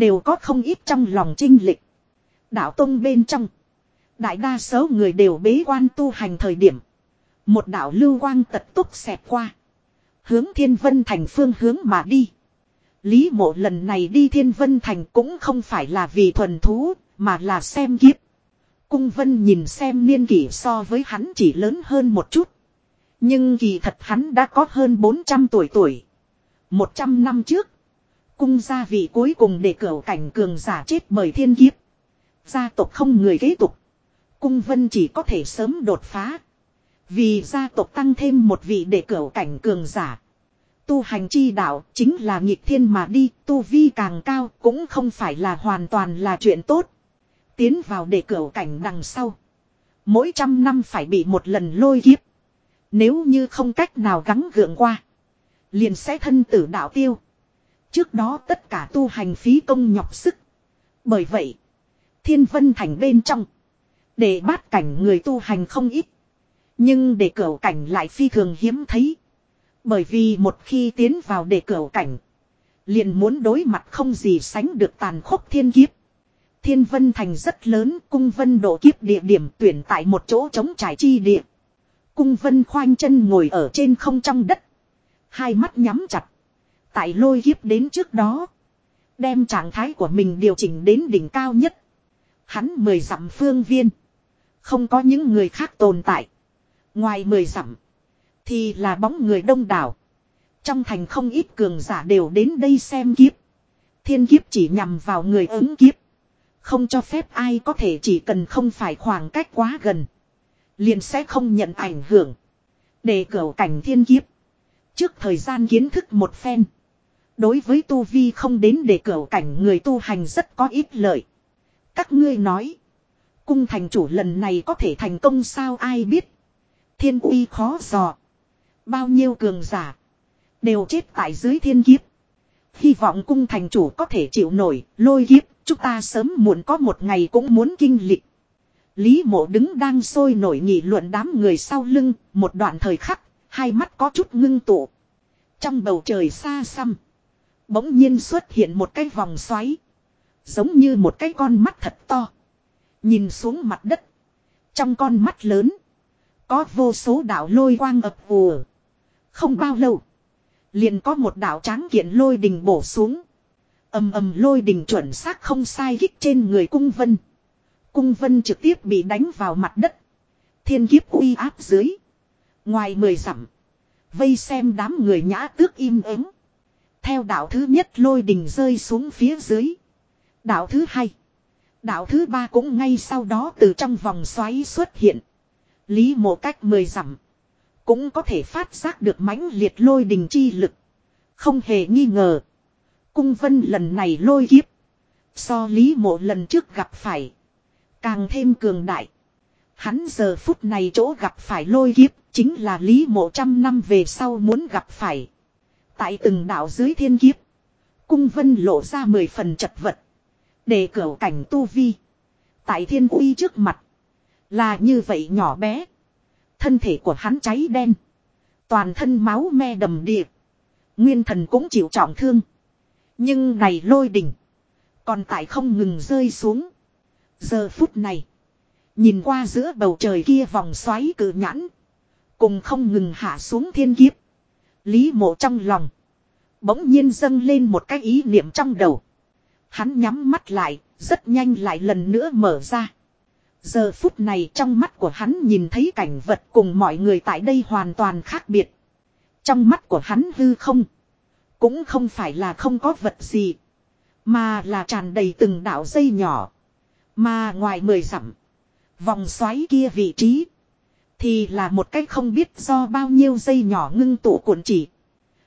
[SPEAKER 1] Đều có không ít trong lòng trinh lịch. Đạo Tông bên trong. Đại đa số người đều bế quan tu hành thời điểm. Một đạo lưu quang tật túc xẹt qua. Hướng thiên vân thành phương hướng mà đi. Lý mộ lần này đi thiên vân thành cũng không phải là vì thuần thú, mà là xem kiếp. Cung vân nhìn xem niên kỷ so với hắn chỉ lớn hơn một chút. Nhưng kỳ thật hắn đã có hơn 400 tuổi tuổi. 100 năm trước. Cung gia vị cuối cùng để cửa cảnh cường giả chết bởi thiên kiếp. Gia tộc không người kế tục. Cung vân chỉ có thể sớm đột phá. Vì gia tộc tăng thêm một vị để cửa cảnh cường giả. Tu hành chi đạo chính là nghịch thiên mà đi, tu vi càng cao cũng không phải là hoàn toàn là chuyện tốt. Tiến vào để cửa cảnh đằng sau. Mỗi trăm năm phải bị một lần lôi kiếp. Nếu như không cách nào gắng gượng qua. Liền sẽ thân tử đạo tiêu. Trước đó tất cả tu hành phí công nhọc sức. Bởi vậy. Thiên vân thành bên trong. Để bát cảnh người tu hành không ít. Nhưng để cửa cảnh lại phi thường hiếm thấy. Bởi vì một khi tiến vào để cửa cảnh. Liền muốn đối mặt không gì sánh được tàn khốc thiên kiếp. Thiên vân thành rất lớn, cung vân độ kiếp địa điểm tuyển tại một chỗ trống trải chi địa. Cung vân khoanh chân ngồi ở trên không trong đất. Hai mắt nhắm chặt. Tại lôi kiếp đến trước đó. Đem trạng thái của mình điều chỉnh đến đỉnh cao nhất. Hắn mười dặm phương viên. Không có những người khác tồn tại. Ngoài mười dặm. Thì là bóng người đông đảo. Trong thành không ít cường giả đều đến đây xem kiếp. Thiên kiếp chỉ nhằm vào người ứng kiếp. Không cho phép ai có thể chỉ cần không phải khoảng cách quá gần. Liền sẽ không nhận ảnh hưởng. Để cửa cảnh thiên kiếp. Trước thời gian kiến thức một phen. Đối với tu vi không đến để cửa cảnh người tu hành rất có ít lợi. Các ngươi nói. Cung thành chủ lần này có thể thành công sao ai biết. Thiên uy khó dò. Bao nhiêu cường giả. Đều chết tại dưới thiên kiếp. Hy vọng cung thành chủ có thể chịu nổi lôi kiếp. Chúng ta sớm muộn có một ngày cũng muốn kinh lịch. Lý mộ đứng đang sôi nổi nghị luận đám người sau lưng. Một đoạn thời khắc. Hai mắt có chút ngưng tụ. Trong bầu trời xa xăm. Bỗng nhiên xuất hiện một cái vòng xoáy. Giống như một cái con mắt thật to. Nhìn xuống mặt đất. Trong con mắt lớn. Có vô số đạo lôi quang ập vùa. Không bao lâu. Liền có một đạo tráng kiện lôi đình bổ xuống. ầm ầm lôi đình chuẩn xác không sai hít trên người cung vân. Cung vân trực tiếp bị đánh vào mặt đất. Thiên kiếp uy áp dưới. Ngoài mười dặm. Vây xem đám người nhã tước im ắng. Theo đạo thứ nhất lôi đình rơi xuống phía dưới. Đạo thứ hai. Đạo thứ ba cũng ngay sau đó từ trong vòng xoáy xuất hiện. Lý mộ cách mười dặm. Cũng có thể phát giác được mãnh liệt lôi đình chi lực. Không hề nghi ngờ. Cung vân lần này lôi kiếp. So lý mộ lần trước gặp phải. Càng thêm cường đại. Hắn giờ phút này chỗ gặp phải lôi kiếp. Chính là lý mộ trăm năm về sau muốn gặp phải. Tại từng đạo dưới thiên kiếp. Cung vân lộ ra mười phần chật vật. Để cửa cảnh tu vi. Tại thiên uy trước mặt. Là như vậy nhỏ bé. Thân thể của hắn cháy đen. Toàn thân máu me đầm điệp. Nguyên thần cũng chịu trọng thương. Nhưng này lôi đỉnh. Còn tại không ngừng rơi xuống. Giờ phút này. Nhìn qua giữa bầu trời kia vòng xoáy cự nhãn. Cùng không ngừng hạ xuống thiên kiếp. Lý mộ trong lòng. Bỗng nhiên dâng lên một cái ý niệm trong đầu. Hắn nhắm mắt lại, rất nhanh lại lần nữa mở ra. Giờ phút này trong mắt của hắn nhìn thấy cảnh vật cùng mọi người tại đây hoàn toàn khác biệt. Trong mắt của hắn hư không. Cũng không phải là không có vật gì. Mà là tràn đầy từng đạo dây nhỏ. Mà ngoài mười dặm. Vòng xoáy kia vị trí. Thì là một cách không biết do bao nhiêu dây nhỏ ngưng tụ cuộn chỉ.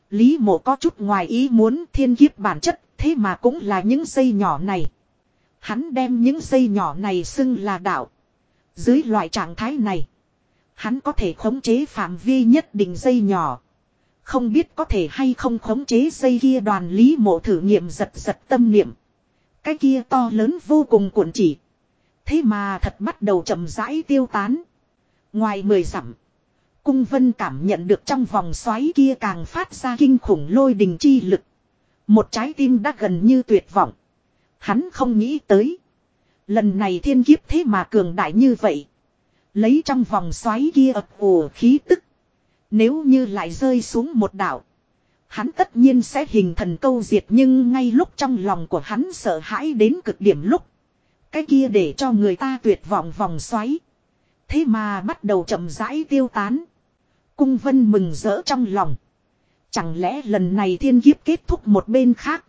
[SPEAKER 1] Lý mộ có chút ngoài ý muốn thiên kiếp bản chất. Thế mà cũng là những dây nhỏ này. Hắn đem những dây nhỏ này xưng là đạo. Dưới loại trạng thái này. Hắn có thể khống chế phạm vi nhất định dây nhỏ. Không biết có thể hay không khống chế dây kia đoàn lý mộ thử nghiệm giật giật tâm niệm. Cái kia to lớn vô cùng cuộn chỉ. Thế mà thật bắt đầu chậm rãi tiêu tán. Ngoài mười dặm. Cung vân cảm nhận được trong vòng xoáy kia càng phát ra kinh khủng lôi đình chi lực. Một trái tim đã gần như tuyệt vọng. Hắn không nghĩ tới. Lần này thiên kiếp thế mà cường đại như vậy. Lấy trong vòng xoáy kia ập ủ khí tức. Nếu như lại rơi xuống một đảo. Hắn tất nhiên sẽ hình thần câu diệt nhưng ngay lúc trong lòng của hắn sợ hãi đến cực điểm lúc. Cái kia để cho người ta tuyệt vọng vòng xoáy. Thế mà bắt đầu chậm rãi tiêu tán. Cung vân mừng rỡ trong lòng. Chẳng lẽ lần này thiên kiếp kết thúc một bên khác.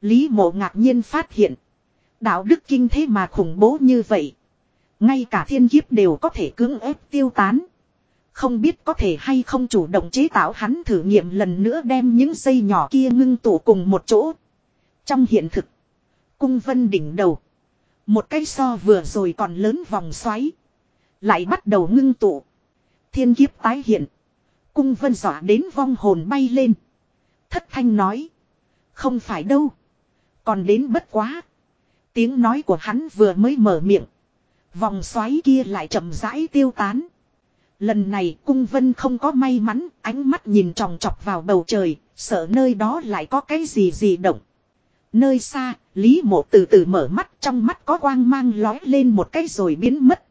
[SPEAKER 1] Lý mộ ngạc nhiên phát hiện. Đạo đức kinh thế mà khủng bố như vậy. Ngay cả thiên kiếp đều có thể cưỡng ép tiêu tán. Không biết có thể hay không chủ động chế tạo hắn thử nghiệm lần nữa đem những dây nhỏ kia ngưng tụ cùng một chỗ. Trong hiện thực, cung vân đỉnh đầu. Một cái so vừa rồi còn lớn vòng xoáy. Lại bắt đầu ngưng tụ. Thiên kiếp tái hiện. Cung vân dọa đến vong hồn bay lên. Thất thanh nói. Không phải đâu. Còn đến bất quá. Tiếng nói của hắn vừa mới mở miệng. Vòng xoáy kia lại chậm rãi tiêu tán. Lần này cung vân không có may mắn, ánh mắt nhìn tròng trọc vào bầu trời, sợ nơi đó lại có cái gì gì động. Nơi xa, Lý mộ từ từ mở mắt trong mắt có quang mang lói lên một cái rồi biến mất.